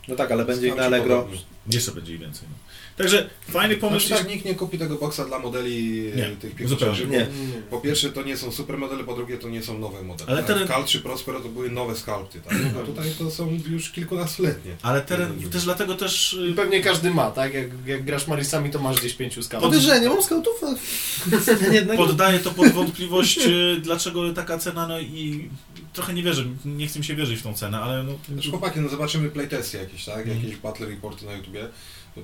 No tak, ale będzie i na Allegro. Jeszcze będzie i więcej. No. Także fajny pomysł. Znaczy tak, nikt nie kupi tego boksa dla modeli e, Nie, tych zupełnie. piłkarzy. Nie. Po pierwsze to nie są super modele, po drugie to nie są nowe modele. Ale teren- Cal czy Prospero to były nowe skalpty, tak? A tutaj to są już kilkunastoletnie. Ale teren, też dlatego też... y, pewnie każdy ma, tak? Jak, jak grasz Marisami, to masz gdzieś pięciu skałów. Powiedz, że nie mam jednego. Poddaję to pod wątpliwość, y, dlaczego taka cena, no i trochę nie wierzę, nie chcę mi się wierzyć w tą cenę, ale no... Znaczy, chłopaki, no zobaczymy playtesty jakieś, tak? Mhm. Jakieś battle reporty na YouTubie.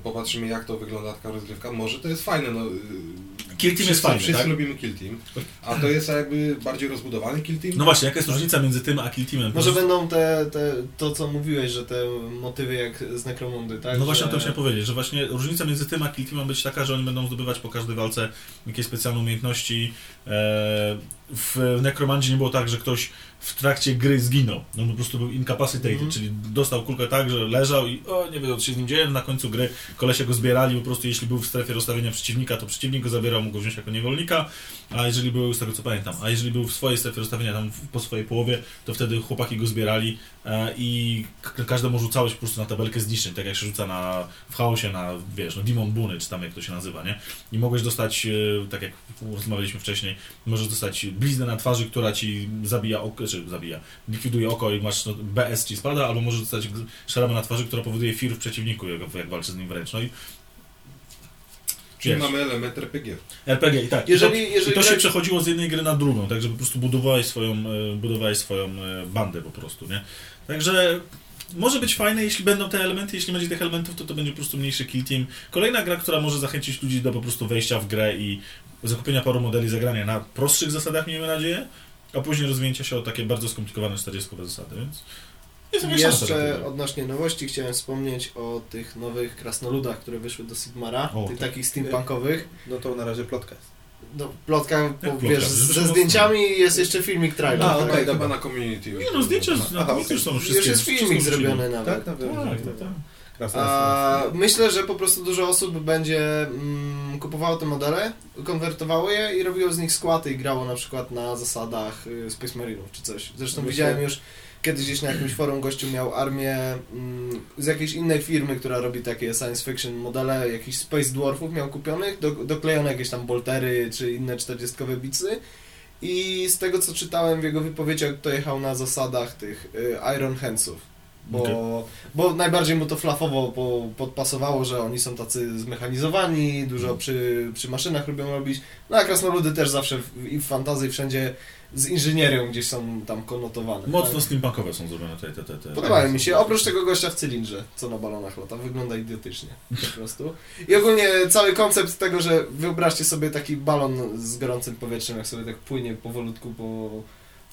Popatrzymy jak to wygląda taka rozgrywka. Może to jest fajne, no. y, Kill Team jest wszyscy, fajny, Wszyscy tak? lubimy Kill Team. A to jest jakby bardziej rozbudowany Kill Team. No właśnie, jaka jest różnica między tym a Kill Teamem? Może będą te, te, to, co mówiłeś, że te motywy jak z Necromundy, tak? No właśnie że... to chciałem powiedzieć, że właśnie różnica między tym a Kill Teamem być taka, że oni będą zdobywać po każdej walce jakieś specjalne umiejętności. E, w Necromandzie nie było tak, że ktoś w trakcie gry zginął. No po prostu był incapacitated, Mhm. czyli dostał kulkę tak, że leżał i o, nie wiem, co się z nim dzieje. Na końcu gry kolesie go zbierali, po prostu jeśli był w strefie rozstawienia przeciwnika, to przeciwnik go zabierał, mógł go wziąć jako niewolnika, a jeżeli był, z tego co pamiętam, a jeżeli był w swojej strefie rozstawienia, tam po swojej połowie, to wtedy chłopaki go zbierali i k- każdemu rzucało się po prostu na tabelkę zniszczeń, tak jak się rzuca na, w chaosie na, wiesz, no Demon Buny, czy tam jak to się nazywa, nie? I mogłeś dostać, e, tak jak rozmawialiśmy wcześniej, możesz dostać bliznę na twarzy, która ci zabija oko, czy zabija, likwiduje oko i masz, no, BS ci spada, albo możesz dostać szarabę na twarzy, która powoduje fear w przeciwniku, jak, jak walczy z nim wręcz. No i Czyli mamy element RPG. RPG i tak. Jeżeli- I to, jeżeli i to się przechodziło z jednej gry na drugą, także po prostu budowałeś swoją, e, budowałeś swoją e, bandę po prostu, nie? Także może być fajne, jeśli będą te elementy, jeśli będzie tych elementów, to to będzie po prostu mniejszy kill team. Kolejna gra, która może zachęcić ludzi do po prostu wejścia w grę i zakupienia paru modeli, zagrania na prostszych zasadach, miejmy nadzieję, a później rozwinięcia się o takie bardzo skomplikowane 40 zasady, więc jest Jeszcze odnośnie nowości chciałem wspomnieć o tych nowych krasnoludach, które wyszły do Sigmara, O, tych tak. takich steampunkowych. No to na razie plotka jest. No, plotka, bo, plotka? wiesz, ze zdjęciami jest jeszcze filmik trailer. A, tak? okej, dobra. chyba na community. już Nie no, zdjęcia z- na Aha, już są wszystkie. Już jest filmik zrobiony nawet. Tak, na pewno. Tak, tak, tak. Krasna A myślę, że po prostu dużo osób będzie mm, kupowało te modele, konwertowało je i robiło z nich składy i grało na przykład na zasadach y, Space Marinów czy coś. Zresztą Myślę- widziałem już kiedyś gdzieś na jakimś forum gościu miał armię mm, z jakiejś innej firmy, która robi takie science fiction modele, jakichś Space Dwarfów miał kupionych, do, doklejone jakieś tam boltery czy inne 40 bicy. I z tego co czytałem w jego wypowiedziach, to jechał na zasadach tych y, Iron Handsów. Bo, Okej. bo najbardziej mu to flafowo po, podpasowało, że oni są tacy zmechanizowani, dużo przy, przy maszynach lubią robić. No a krasnoludy też zawsze w, i w fantazji wszędzie z inżynierią gdzieś są tam konotowane. Mocno tak? steampunkowe są zrobione te, te, te, te. Podobają mi się, oprócz tego gościa w cylindrze, co na balonach lata, wygląda idiotycznie po prostu. I ogólnie cały koncept tego, że wyobraźcie sobie taki balon z gorącym powietrzem, jak sobie tak płynie powolutku po,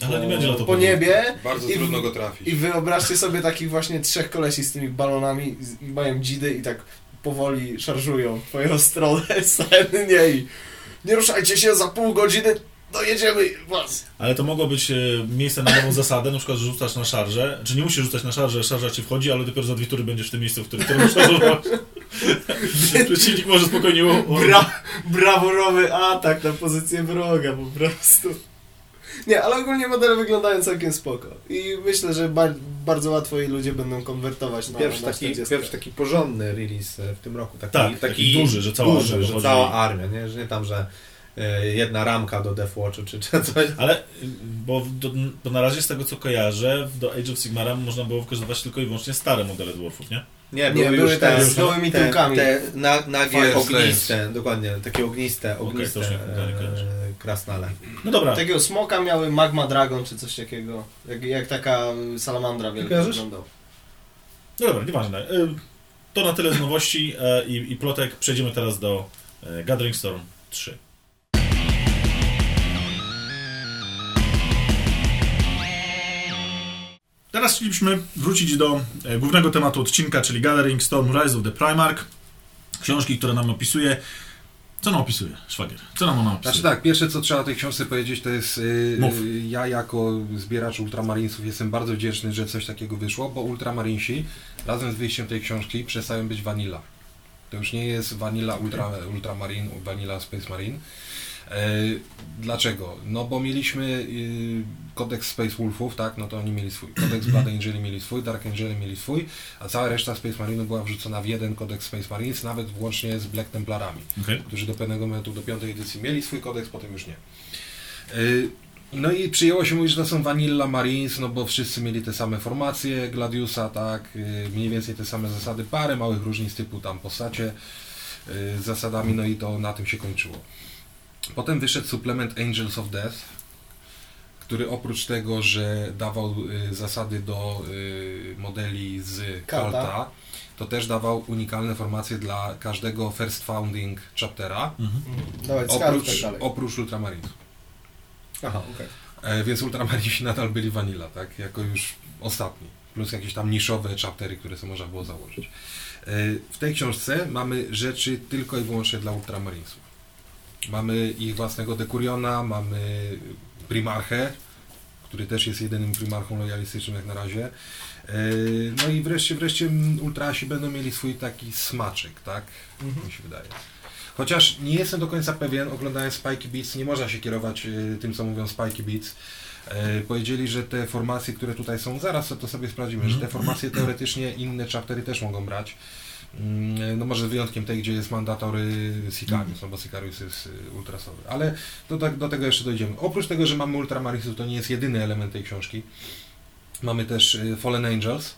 Ale nie będzie na to po niebie Bardzo I- trudno go trafić. i wyobraźcie sobie takich właśnie trzech kolesi z tymi balonami i mają dzidy i tak powoli szarżują w twoją stronę sennie i nie ruszajcie się, za pół godziny dojedziemy was. Ale to mogło być e, miejsce na nową zasadę, na przykład, że rzucasz na szarżę, czy nie musisz rzucać na szarżę, szarża ci wchodzi, ale dopiero za dwie tury będziesz w tym miejscu, w którym którym szarżować. Przeciwnik może spokojnie... u- Bra brawurowy atak na pozycję wroga po prostu. Nie, ale ogólnie modele wyglądają całkiem spoko. I myślę, że ba bardzo łatwo i ludzie będą konwertować na, Pierwszy na taki, 40. pierwszy taki porządny release e, w tym roku. Taki, Tak, taki duży, że cała duży, armia że cała armia, nie? Że nie tam, że jedna ramka do Deathwatchu czy, czy coś. Ale, bo, do, bo na razie z tego co kojarzę, do Age of Sigmara można było wykorzystywać tylko i wyłącznie stare modele dwarfów, nie? Nie, Nie, były były już te te, z gołymi te, tyłkami. te na, nagie, Fire ogniste, dokładnie, takie ogniste, ogniste nie- nie kojarzę. e, krasnale. No dobra, Takiego smoka miały Magma Dragon czy coś takiego. Jak, jak taka salamandra wielka Kojarzysz? wyglądał. no dobra, nieważne. Y, To na tyle z nowości e, i, i plotek. Przejdziemy teraz do e, Gathering Storm 3. Teraz chcielibyśmy wrócić do e, głównego tematu odcinka, czyli Gathering Storm Rise of the Primarch. Książki, które nam opisuje. Co nam opisuje, szwagier? Co nam ona opisuje? Znaczy tak, pierwsze co trzeba o tej książce powiedzieć to jest, yy, ja jako zbieracz Ultramarinesów jestem bardzo wdzięczny, że coś takiego wyszło, bo Ultramarinesi razem z wyjściem tej książki przestają być vanilla. To już nie jest vanilla Ultra, Ultramarine, vanilla Space Marine. E, dlaczego? No bo mieliśmy y, kodeks Space Wolfów, tak, no to oni mieli swój. Kodeks Blood Angeli mieli swój, Dark Angeli mieli swój, a cała reszta Space Marinów była wrzucona w jeden kodeks Space Marines, nawet włącznie z Black Templarami, Okay. którzy do pewnego momentu, do piątej edycji mieli swój kodeks, potem już nie. Y, no i przyjęło się mówić, że to są Vanilla Marines, no bo wszyscy mieli te same formacje Gladiusa, tak, y, mniej więcej te same zasady, parę małych różnic typu tam postacie y, z zasadami, no i to na tym się kończyło. Potem wyszedł suplement Angels of Death, który oprócz tego, że dawał y, zasady do y, modeli z Kalta. To też dawał unikalne formacje dla każdego First Founding Chaptera, Mhm. I tak oprócz, oprócz. Aha, okej. E, więc Ultramarinsi nadal byli Vanilla, tak? Jako już ostatni. Plus jakieś tam niszowe chaptery, które sobie można było założyć. E, w tej książce mamy rzeczy tylko i wyłącznie dla Ultramarinesów. Mamy ich własnego Decuriona, mamy Primarchę, który też jest jedynym Primarchą lojalistycznym jak na razie. E, no i wreszcie, wreszcie Ultrasi będą mieli swój taki smaczek, tak? Mhm. Mi się wydaje. Chociaż nie jestem do końca pewien, oglądając Spikey Beats, nie można się kierować y, tym, co mówią Spikey Beats. E, powiedzieli, że te formacje, które tutaj są, zaraz to sobie sprawdzimy, że te formacje teoretycznie inne chaptery też mogą brać. Mm, No może z wyjątkiem tej, gdzie jest mandatory Sicarius, no bo Sicarius jest y, ultrasowy. Ale do, do, do tego jeszcze dojdziemy. Oprócz tego, że mamy Ultramarisów, to nie jest jedyny element tej książki. Mamy też y, Fallen Angels.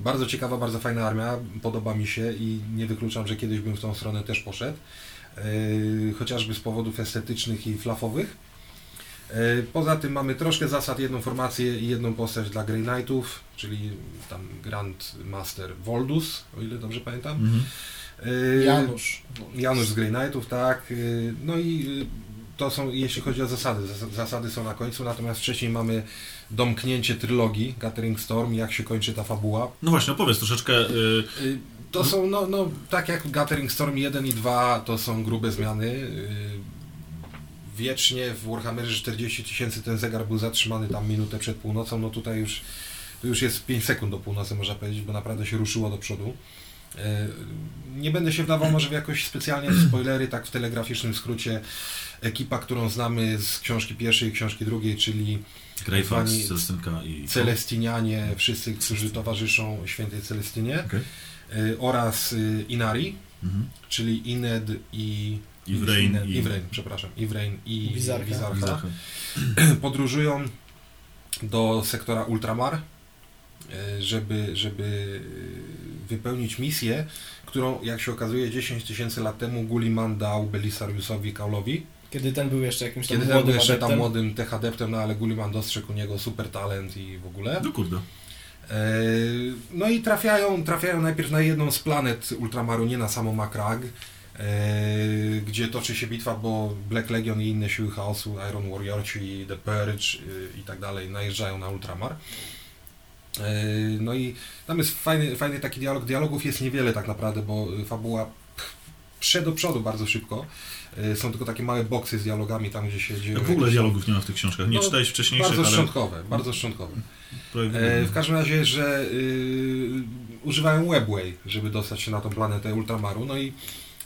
Bardzo ciekawa, bardzo fajna armia, podoba mi się i nie wykluczam, że kiedyś bym w tą stronę też poszedł. Yy, chociażby z powodów estetycznych i flafowych. Yy, Poza tym mamy troszkę zasad, jedną formację i jedną postać dla Grey Knightów, czyli tam Grand Master Voldus, o ile dobrze pamiętam. Mhm. Yy, Janusz. Janusz z Grey Knightów, tak. Yy, No i to są, jeśli chodzi o zasady, zas- zasady są na końcu, natomiast wcześniej mamy domknięcie trylogii Gathering Storm, jak się kończy ta fabuła. No właśnie, opowiedz troszeczkę. Y, To są, no, no, tak jak Gathering Storm 1 i 2, to są grube zmiany. Y, Wiecznie w Warhammerze 40 tysięcy ten zegar był zatrzymany tam minutę przed północą, no tutaj już, już jest 5 sekund do północy, można powiedzieć, bo naprawdę się ruszyło do przodu. Y, Nie będę się wdawał może w jakoś specjalnie w spoilery, tak w telegraficznym skrócie. Ekipa, którą znamy z książki pierwszej i książki drugiej, czyli Greyfax, Celestynka i... Celestinianie, wszyscy, którzy towarzyszą świętej Celestynie Okej. y, oraz y, Inari, Mhm. czyli Ined i I Wrain i... Ivrain, przepraszam, Ivrain i Wizarcha. podróżują do sektora Ultramar, y, żeby, żeby y, wypełnić misję, którą, jak się okazuje, 10 tysięcy lat temu Gulliman dał Belisariusowi Kaulowi, Kiedy ten był jeszcze jakimś tam kiedy ten był młodym jeszcze tam adeptem. młodym tech adeptem, no ale Gulliman dostrzegł u niego super talent i w ogóle. No kurde. E, No i trafiają, trafiają najpierw na jedną z planet Ultramaru, nie na samą Makrag, e, gdzie toczy się bitwa, bo Black Legion i inne siły chaosu, Iron Warriorci, The Purge y, i tak dalej najeżdżają na Ultramar. E, No i tam jest fajny, fajny taki dialog. Dialogów jest niewiele tak naprawdę, bo fabuła prze do przodu bardzo szybko. E, Są tylko takie małe boksy z dialogami tam, gdzie się dzieją. W ogóle dialogów nie ma w tych książkach. Nie No, czytałeś wcześniejszych, Bardzo ale... szczątkowe, bardzo szczątkowe. E, w każdym razie, że y, używają Webway, żeby dostać się na tą planetę Ultramaru, no i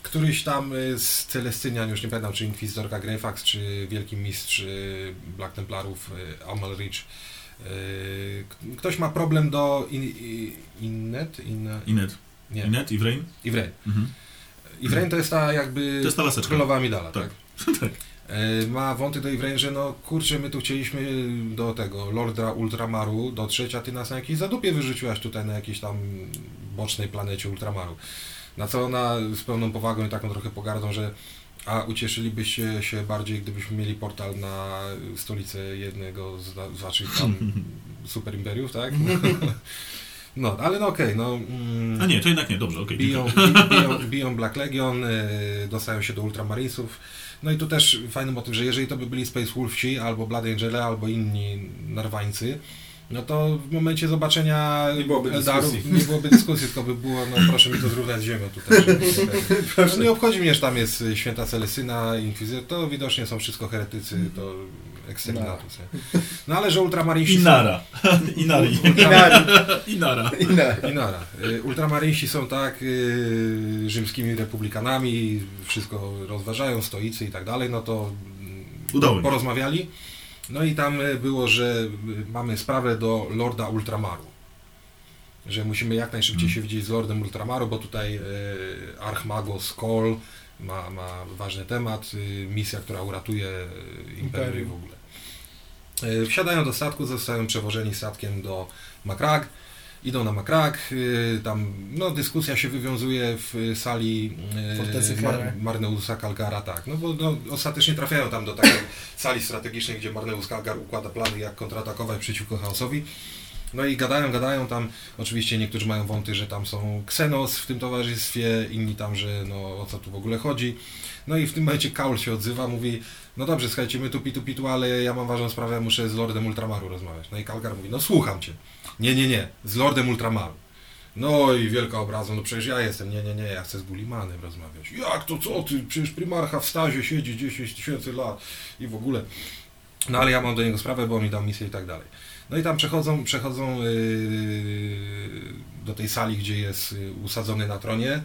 któryś tam y, z Celestynian, już nie pamiętam, czy Inkwizytorka Greyfax, czy Wielki Mistrz y, Black Templarów y, Amalrich, ktoś ma problem do in, i- Innet? In, Inet. nie, Inet i Wrain? Ivrain. Mhm. Ivrain to jest ta jakby To jest ta laseczka. królowa Amidala, tak? Tak. tak. E, ma wąty do Ivrain, że no kurczę, my tu chcieliśmy do tego Lorda Ultramaru dotrzeć, a ty nas na jakieś zadupie wyrzuciłaś tutaj na jakiejś tam bocznej planecie Ultramaru. Na co ona z pełną powagą i taką trochę pogardą, że a ucieszylibyście się bardziej, gdybyśmy mieli portal na stolicę jednego z, z waszych tam super imperiów, tak? No, ale no okej, no... mm, A nie, to jednak nie, dobrze, okej. biją, dziękuję. biją, biją Black Legion, y, dostają się do Ultramarinesów. No i tu też fajny motyw, że jeżeli to by byli Space Wolfsi, albo Blood Angele, albo inni narwańcy, no to w momencie zobaczenia Nie byłoby Eldarów dyskusji. nie byłoby dyskusji, tylko by było, no proszę mi to zrównać z ziemią tutaj. żeby- No nie obchodzi mnie, że tam jest święta Celesyna, Inkwizytor, to widocznie są wszystko heretycy, to eksterminatus. nie? No ale że Ultramarynsi są... Inara. Inari. Inari. Inara. Inari. Inara. Y, Ultramarynsi są tak y, rzymskimi republikanami, wszystko rozważają, stoicy i tak dalej, no to Udało mi się. porozmawiali. No i tam e, było, że e, mamy sprawę do Lorda Ultramaru. Że musimy jak najszybciej Mhm. się widzieć z Lordem Ultramaru, bo tutaj e, Archmagos Kol ma, ma ważny temat, misja, która uratuje Imperium w ogóle. Wsiadają do statku, zostają przewożeni statkiem do Makrag. Idą na Makrag, e, tam no, dyskusja się wywiązuje w sali e, Fortecy Mar-. Marneusa Kalgara, tak. No bo no, ostatecznie trafiają tam do takiej sali strategicznej, gdzie Marneus Kalgar układa plany, jak kontratakować przeciwko chaosowi. No i gadają, gadają tam, oczywiście niektórzy mają wąty, że tam są Xenos w tym towarzystwie, inni tam, że no o co tu w ogóle chodzi. No i w tym momencie Kaul się odzywa, mówi, no dobrze, słuchajcie, my tu pitu pitu, ale ja mam ważną sprawę, muszę z Lordem Ultramaru rozmawiać. No i Kalgar mówi, no słucham cię. Nie, nie, nie, z Lordem Ultramaru. No i wielka obraza, no przecież ja jestem, nie, nie, nie, ja chcę z Gulimanem rozmawiać. Jak to, co ty, przecież Primarcha w stazie siedzi 10 tysięcy lat i w ogóle. No ale ja mam do niego sprawę, bo mi dał misję i tak dalej. No i tam przechodzą, przechodzą yy, do tej sali, gdzie jest yy, usadzony na tronie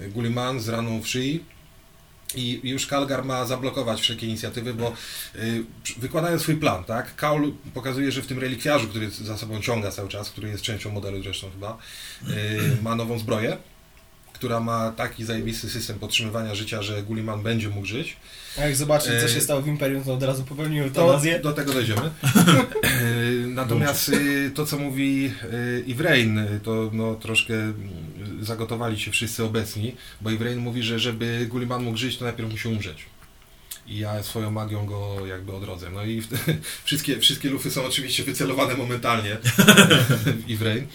yy, Guliman z raną w szyi. I już Kalgar ma zablokować wszelkie inicjatywy, bo yy, przy- wykładają swój plan, tak? Kaul pokazuje, że w tym relikwiarzu, który za sobą ciąga cały czas, który jest częścią modelu zresztą chyba, yy, ma nową zbroję, która ma taki zajebisty system podtrzymywania życia, że Guliman będzie mógł żyć. A jak zobaczy, co się E, stało w Imperium, to od razu popełnił To, eutanazję. do tego dojdziemy. Natomiast to, co mówi Ivrain, to no, troszkę zagotowali się wszyscy obecni, bo Ivrain mówi, że żeby Gulliman mógł żyć, to najpierw musi umrzeć. I ja swoją magią go jakby odrodzę. No i wszystkie, wszystkie lufy są oczywiście wycelowane momentalnie w Ivrain.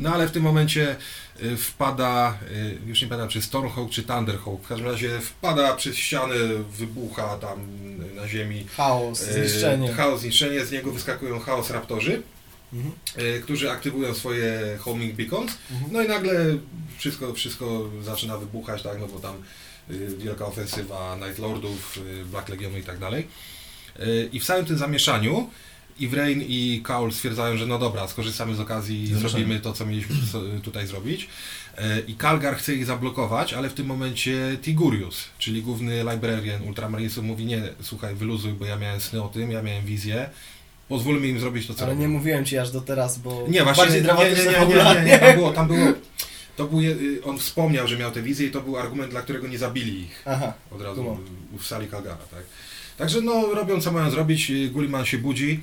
No ale w tym momencie y, wpada, y, już nie pamiętam czy Stormhawk czy Thunderhawk, w każdym razie wpada przez ścianę, wybucha tam na ziemi. Chaos, y, zniszczenie. Chaos, zniszczenie, z niego wyskakują chaos raptorzy, Mhm. y, którzy aktywują swoje homing beacons. Mhm. No i nagle wszystko, wszystko zaczyna wybuchać, tak, no bo tam y, wielka ofensywa Night Lordów, y, Black Legionu i tak dalej. Y, I w całym tym zamieszaniu Ivrain i Kaul stwierdzają, że no dobra, skorzystamy z okazji i zrobimy to, co mieliśmy tutaj zrobić. Y, I Kalgar chce ich zablokować, ale w tym momencie Tigurius, czyli główny librarian Ultramarinesów mówi, nie, słuchaj, wyluzuj, bo ja miałem sny o tym, ja miałem wizję, pozwólmy im zrobić to, co Ale robią. nie mówiłem ci aż do teraz, bo Nie, właśnie bardziej nie, nie, dramatyczne nie, nie, nie, fabularnie. nie, tam było, tam było, to był, y, on wspomniał, że miał tę wizję i to był argument, dla którego nie zabili ich Aha, od razu w- w sali Kalgara, tak. Także no, robią co mają zrobić, y, Gulliman się budzi,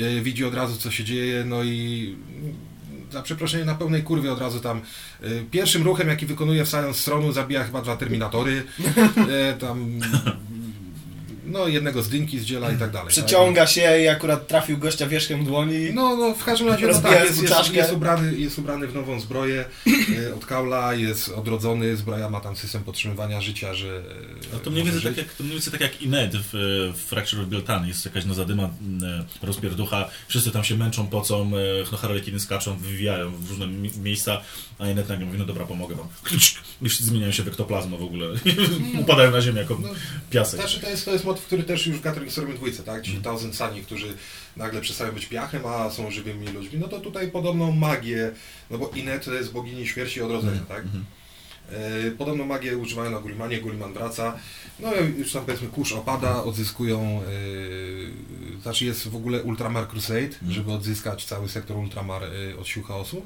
y, widzi od razu co się dzieje, no i y, za przeproszenie na pełnej kurwie od razu tam y, pierwszym ruchem jaki wykonuje wstając z tronu zabija chyba dwa Terminatory, tam no jednego z dynki zdziela i tak dalej. tak. przeciąga się i akurat trafił gościa wierzchem dłoni. No, no w każdym razie no tak, jest, jest, jest, ubrany, jest ubrany w nową zbroję e, od Kaula, jest odrodzony, zbroja ma tam system podtrzymywania życia, że... e, No to mniej więcej tak jak, to mniej więcej tak jak Inet w, w Fracture of Biltan. Jest jakaś no zadyma, e, rozpierducha, wszyscy tam się męczą, pocą, no harlekiny skaczą, wywijają w różne mi- miejsca, a Inet nagle mówi, no dobra, pomogę wam. Już zmieniają się w ektoplazmę w ogóle. Upadają na ziemię jako No, piasek. Znaczy to jest, to jest motyw, który też już w Gathering Stormy dwójce, tak? Ci Mhm. Thousand Sani, którzy nagle przestają być piachem, a są żywymi ludźmi. No to tutaj podobną magię, no bo Inet to jest bogini śmierci i odrodzenia, tak? Mhm. E, Podobną magię używają na Gullimanie, Gulliman wraca. No już tam powiedzmy kurz opada, odzyskują, e, znaczy jest w ogóle Ultramar Crusade, Mhm. żeby odzyskać cały sektor Ultramar e, od sił chaosu.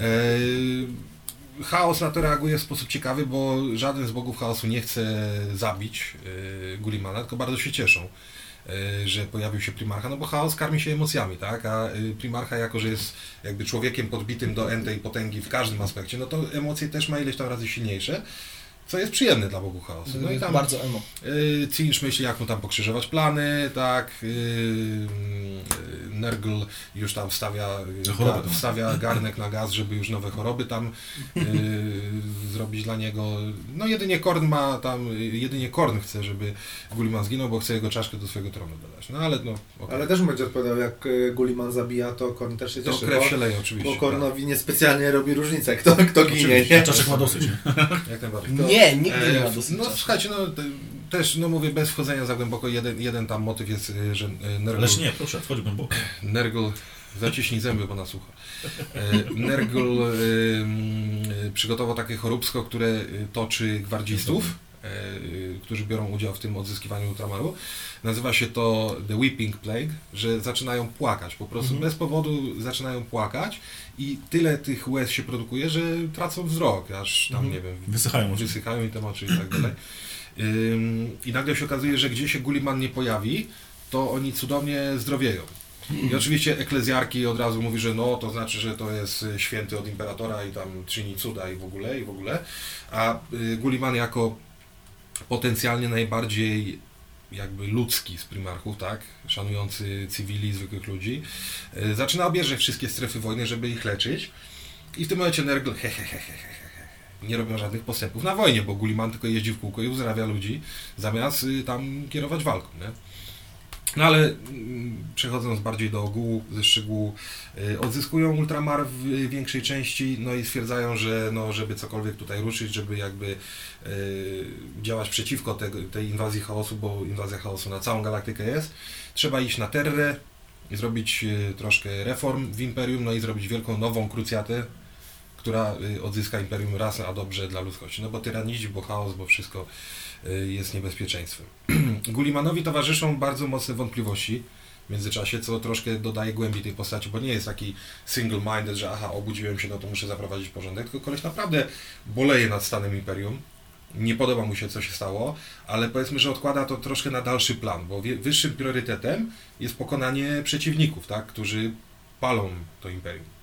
E, Chaos na to reaguje w sposób ciekawy, bo żaden z bogów chaosu nie chce zabić e, Gullimana, tylko bardzo się cieszą, e, że pojawił się Primarcha, no bo chaos karmi się emocjami, tak? A e, Primarcha jako, że jest jakby człowiekiem podbitym do entej potęgi w każdym aspekcie, no to emocje też ma ileś tam razy silniejsze, co jest przyjemne dla bogów chaosu. No i tam Bardzo emo. Yy, Cinch myśli, jak mu tam pokrzyżować plany, tak. Yy, yy, Nergl już tam wstawia, ga, tam. wstawia garnek na gaz, żeby już nowe choroby tam zrobić dla niego. No jedynie Korn ma tam, jedynie Korn chce, żeby Gulliman zginął, bo chce jego czaszkę do swojego tronu dodać. No ale no, okej. Ale też będzie odpowiadał, jak y, Gulliman zabija, to Korn też się to cieszy, krew bo, się leje oczywiście. bo Kornowi niespecjalnie robi różnicę, kto, kto ginie? Czaszek ma dosyć. tak, jak najbardziej. Nie, nigdy nie E, ma dosyć No czasu. słuchajcie, no te- też, no mówię, bez wchodzenia za głęboko, jeden, jeden tam motyw jest, yy, że yy, Nergl... Ależ nie, proszę, wchodź głęboko. Nergl, zaciśnij zęby, bo nas słucha. E, e, e, przygotował takie choróbsko, które e, toczy gwardzistów którzy biorą udział w tym odzyskiwaniu Ultramaru. Nazywa się to The Weeping Plague, że zaczynają płakać, po prostu mhm. bez powodu zaczynają płakać i tyle tych łez się produkuje, że tracą wzrok, aż tam, mhm. nie wiem, wysychają, wysychają i te oczy i tak dalej. I nagle się okazuje, że gdzie się Gulliman nie pojawi, to oni cudownie zdrowieją. I oczywiście eklezjarki od razu mówi, że no, to znaczy, że to jest święty od imperatora i tam czyni cuda i w ogóle, i w ogóle. A y, Gulliman jako potencjalnie najbardziej jakby ludzki z primarchów, tak, szanujący cywili, zwykłych ludzi, y, zaczyna obierzeć wszystkie strefy wojny, żeby ich leczyć. I w tym momencie Nergal, he, he, he, he, he, nie robią żadnych postępów na wojnie, bo Gulliman tylko jeździ w kółko i uzdrawia ludzi, zamiast y, tam kierować walką, nie? No ale mm, przechodząc bardziej do ogółu, ze szczegółu, y, odzyskują Ultramar w większej części, no i stwierdzają, że no, żeby cokolwiek tutaj ruszyć, żeby jakby y, działać przeciwko te, tej inwazji chaosu, bo inwazja chaosu na całą galaktykę jest, trzeba iść na Terrę zrobić y, troszkę reform w Imperium, no i zrobić wielką nową krucjatę, która odzyska Imperium raz na dobrze dla ludzkości. No bo tyraniści, bo chaos, bo wszystko Y, jest niebezpieczeństwem. Gullimanowi towarzyszą bardzo mocne wątpliwości w międzyczasie, co troszkę dodaje głębi tej postaci, bo nie jest taki single-minded, że aha, obudziłem się, no to muszę zaprowadzić porządek, tylko koleś naprawdę boleje nad stanem Imperium, nie podoba mu się, co się stało, ale powiedzmy, że odkłada to troszkę na dalszy plan, bo wyższym priorytetem jest pokonanie przeciwników, tak, którzy palą to Imperium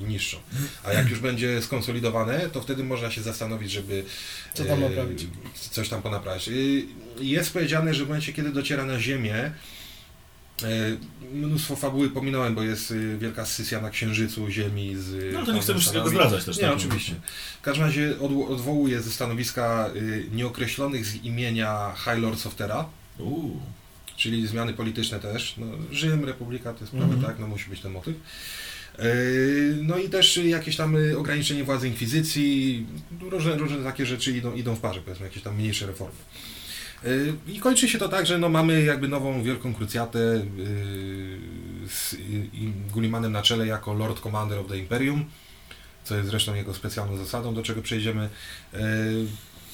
i niższą. A jak już będzie skonsolidowane, to wtedy można się zastanowić, żeby Co tam e, naprawić? coś tam ponaprawić. E, jest powiedziane, że w momencie, kiedy dociera na Ziemię, e, Mnóstwo fabuły pominąłem, bo jest wielka scysja na Księżycu, Ziemi z... No to nie chcemy wszystkiego zdradzać też. Nie, tak? oczywiście. W każdym razie odwołuje ze stanowiska nieokreślonych z imienia High Lord Softera, czyli zmiany polityczne też. No, Rzym, Republika, to jest sprawa, mm -hmm. tak, no musi być ten motyw. Yy, no i też jakieś tam y, ograniczenie władzy inkwizycji, różne, różne takie rzeczy idą, idą w parze, powiedzmy, jakieś tam mniejsze reformy. Yy, I kończy się to tak, że no mamy jakby nową wielką krucjatę yy, z Gullimanem na czele jako Lord Commander of the Imperium, co jest zresztą jego specjalną zasadą, do czego przejdziemy.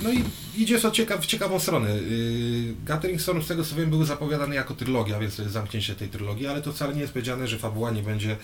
No i idzie to ciekaw, w ciekawą stronę. Yy, Gathering Storm, z tego co wiem, były zapowiadane jako trylogia, więc to jest zamknięcie tej trylogii, ale to wcale nie jest powiedziane, że fabuła nie będzie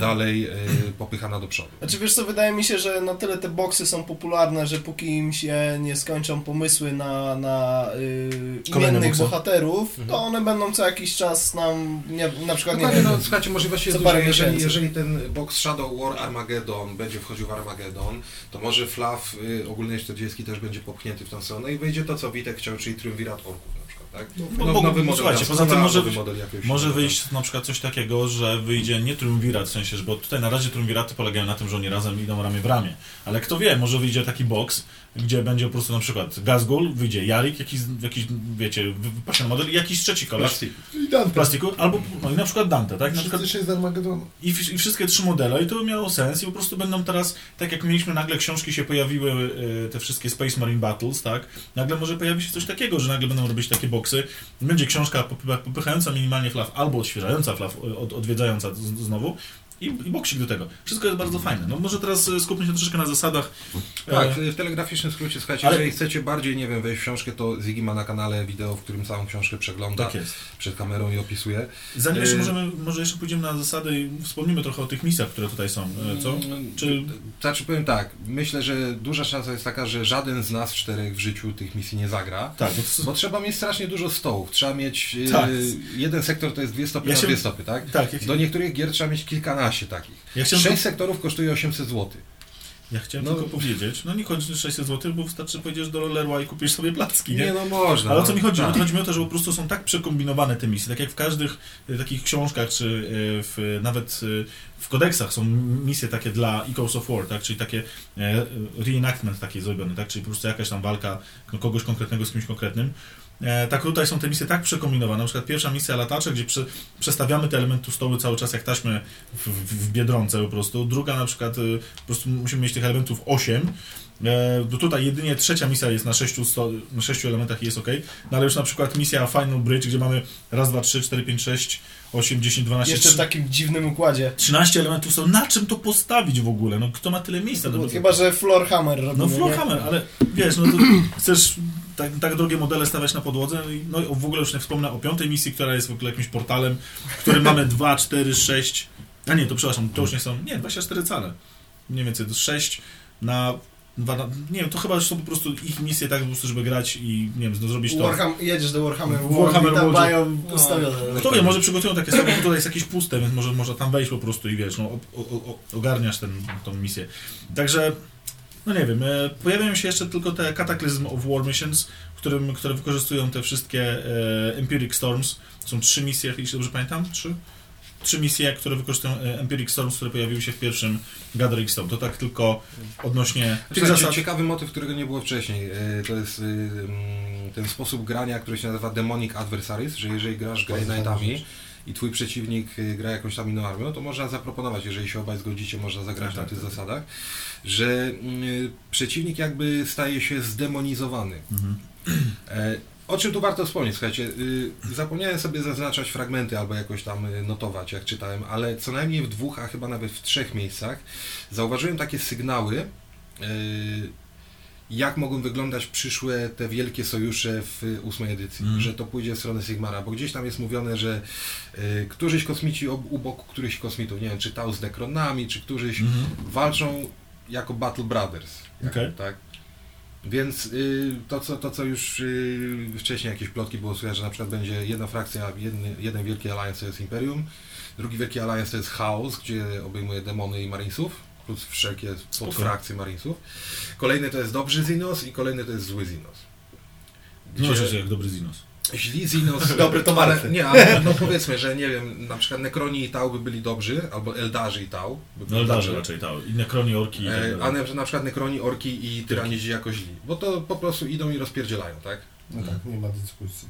dalej yy, popychana do przodu. Znaczy wiesz co, wydaje mi się, że na tyle te boksy są popularne, że póki im się nie skończą pomysły na, na yy, imiennych bohaterów, mhm. to one będą co jakiś czas nam, nie, na przykład no, nie wiem, no, słuchajcie, możliwości jest dużo, jeżeli, jeżeli ten box Shadow War Armageddon będzie wchodził w Armageddon, to może Flaw yy, ogólnej 40 też będzie popchnięty w tą stronę i wyjdzie to, co Witek chciał, czyli triumvirat orków na przykład, tak? No, no, nowy model słuchajcie, poza tym może, może wyjść na przykład coś takiego, że wyjdzie nie triumvirat, w sensie, że bo tutaj na razie triumviraty polegają na tym, że oni razem idą ramię w ramię, ale kto wie, może wyjdzie taki box, gdzie będzie po prostu na przykład Gazgul, wyjdzie Jarik, jakiś, jakiś wiecie, wypatrzony model i jakiś trzeci koleś. Plastiku. I Dante. Plastiku, albo no i na przykład Dante, tak? Na przykład, z Armagedonu. I, I wszystkie trzy modele i to by miało sens i po prostu będą teraz, tak jak mieliśmy nagle książki się pojawiły, y, te wszystkie Space Marine Battles, tak? Nagle może pojawi się coś takiego, że nagle będą robić takie boksy. Będzie książka popychająca minimalnie flaw albo odświeżająca flaw, od, odwiedzająca znowu i, i boksik do tego. Wszystko jest bardzo fajne. No może teraz e, skupmy się troszeczkę na zasadach. Tak, e... w telegraficznym skrócie, słuchajcie, Ale... jeżeli chcecie bardziej, nie wiem, wejść w książkę, to Ziggy ma na kanale wideo, w którym całą książkę przegląda tak jest. przed kamerą i opisuje. Zanim jeszcze e... możemy, może jeszcze pójdziemy na zasady i wspomnimy trochę o tych misjach, które tutaj są, co? Mm, Czy... Znaczy powiem tak, myślę, że duża szansa jest taka, że żaden z nas czterech w życiu tych misji nie zagra, tak, bo, bo trzeba mieć strasznie dużo stołów, trzeba mieć, tak. jeden sektor to jest dwie stopy ja się... na dwie stopy, tak? tak Do niektórych gier trzeba mieć kilkanaście takich. Ja chciałem... Sześć sektorów kosztuje 800 zł. Ja chciałem no, tylko powiedzieć, no nie chodzi 600 zł, bo wystarczy powiedzieć do Leroy i kupisz sobie placki, nie? Nie, no można. Ale o co mi chodzi? Tak. Chodzi mi o to, że po prostu są tak przekombinowane te misje, tak jak w każdych e, takich książkach, czy e, w, nawet e, w kodeksach są misje takie dla Echoes of War, tak? Czyli takie reenactment takie zrobione, tak? Czyli po prostu jakaś tam walka no, kogoś konkretnego z kimś konkretnym. E, tak tutaj są te misje tak przekombinowane. Na przykład pierwsza misja latacze, gdzie prze, przestawiamy te elementy stołu cały czas jak taśmy w, w, w Biedronce po prostu. Druga na przykład y, po prostu musimy mieć tych elementów 8 E, tutaj jedynie trzecia misja jest na 6, sto, na 6 elementach i jest ok. No ale już na przykład misja Final Bridge, gdzie mamy raz, dwa, trzy, cztery, pięć, sześć, 8, 10, 12, Jeszcze w 3, takim dziwnym układzie. 13 elementów są. Na czym to postawić w ogóle? No kto ma tyle miejsca? No, Chyba, że Floorhammer robimy, no nie? Floorhammer, ale wiesz, no to chcesz tak, tak drogie modele stawiać na podłodze, no i- no i w ogóle już nie wspomnę o piątej misji, która jest w ogóle jakimś portalem, w którym mamy 2, 4, 6, a nie, to przepraszam, to już nie są, nie, 24 cale. Mniej więcej to 6 na, dwa nie wiem, to chyba już są po prostu ich misje tak po prostu, żeby grać i nie wiem, no, zrobić to. Warham, jedziesz do Warhammer World Warhammer i tam mają ustawione. Kto wie, może przygotują takie bo tutaj jest jakieś puste, więc może można tam wejść po prostu i wiesz, no, o, o, ogarniasz ten, tą misję. Także, no nie wiem, e, pojawiają się jeszcze tylko te Cataclysm of War Missions, którym, które wykorzystują te wszystkie e, Empiric Storms. Są trzy misje, jeśli dobrze pamiętam, trzy? Trzy misje, które wykorzystują e, Empiric Storms, które pojawiły się w pierwszym Gathering Storm. To tak tylko odnośnie tych zasad. ciekawy motyw, którego nie było wcześniej. e, To jest mm, ten sposób grania, który się nazywa Demonic Adversaries, że jeżeli grasz Grey Knightami i twój przeciwnik gra jakąś tam inną armią, to można zaproponować, jeżeli się obaj zgodzicie, można zagrać Tak, na tak, tych tak. zasadach, że y, przeciwnik jakby staje się zdemonizowany. Mhm. E, O czym tu warto wspomnieć? Słuchajcie, y, zapomniałem sobie zaznaczać fragmenty albo jakoś tam y, notować, jak czytałem, ale co najmniej w dwóch, a chyba nawet w trzech miejscach zauważyłem takie sygnały, y, jak mogą wyglądać przyszłe te wielkie sojusze w ósmej edycji, Mhm. że to pójdzie w stronę Sigmara, bo gdzieś tam jest mówione, że y, któryś kosmici ob- u boku któryś kosmitów, nie wiem, czy Tau z Dekronami, czy któryś Mhm. walczą jako Battle Brothers. jak- Okej. Tak. Więc y, to, co, to, co już y, wcześniej jakieś plotki było słychać, że na przykład będzie jedna frakcja, jedny, jeden wielki alliance to jest Imperium, drugi wielki alliance to jest Chaos, gdzie obejmuje demony i Marinesów, plus wszelkie podfrakcje Marinesów. Kolejny to jest dobry Zinos i kolejny to jest zły Zinos. No, że jak dobry Zinos. Źli Zinos... Dobry to ale. Nie, ale no powiedzmy, że nie wiem, na przykład Nekroni i Tau by byli dobrzy, albo Eldarzy i Tau. by byli No Eldarzy dobrzy. raczej, tak. Inne kroni, orki i tak E, dalej. A na, na przykład Nekroni, Orki i Tyranidzi jako źli. Bo to po prostu idą i rozpierdzielają, tak? No tak, nie ma dyskusji.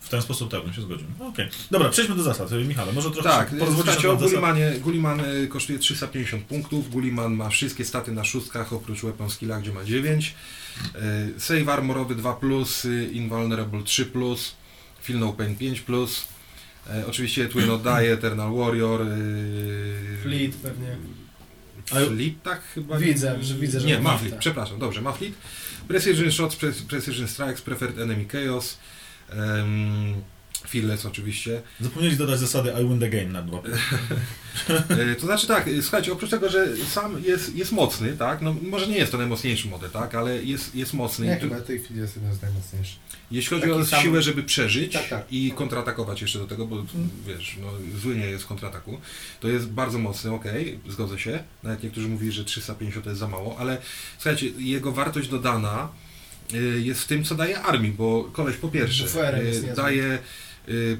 W ten sposób tak bym się zgodził. No, Okej. Dobra, przejdźmy do zasad. Michale, może trochę Tak, słuchajcie, na o. Gulliman y, kosztuje 350 punktów. Gulliman ma wszystkie staty na szóstkach, oprócz weapon skilla, gdzie ma 9. Y, Save armorowy 2+, y, Invulnerable 3+, Feel No Pain 5+. E, Oczywiście Twin oddaje, Eternal Warrior. y, Fleet pewnie. Fleet, tak chyba? Widzę, że widzę, że Nie, ma Fleet, tak. przepraszam, dobrze, ma Fleet. Precision Shots, Pre- Precision Strikes, Preferred Enemy Chaos. Um, Fearless oczywiście. Zapomnieli dodać zasady I win the game na dwa. E, To znaczy tak, e, słuchajcie, oprócz tego, że sam jest, jest mocny, tak, no może nie jest to najmocniejszy model, tak, ale jest, jest mocny. Nie, chyba w tej chwili jest jeden z najmocniejszych. jeśli chodzi taki o sam- siłę, żeby przeżyć Tak, tak. i kontratakować jeszcze do tego, bo wiesz, no, zły nie jest w kontrataku, to jest bardzo mocny, okej, zgodzę się. Nawet niektórzy mówili, że 350 to jest za mało, ale słuchajcie, jego wartość dodana y, jest w tym, co daje armii, bo koleś po pierwsze daje y,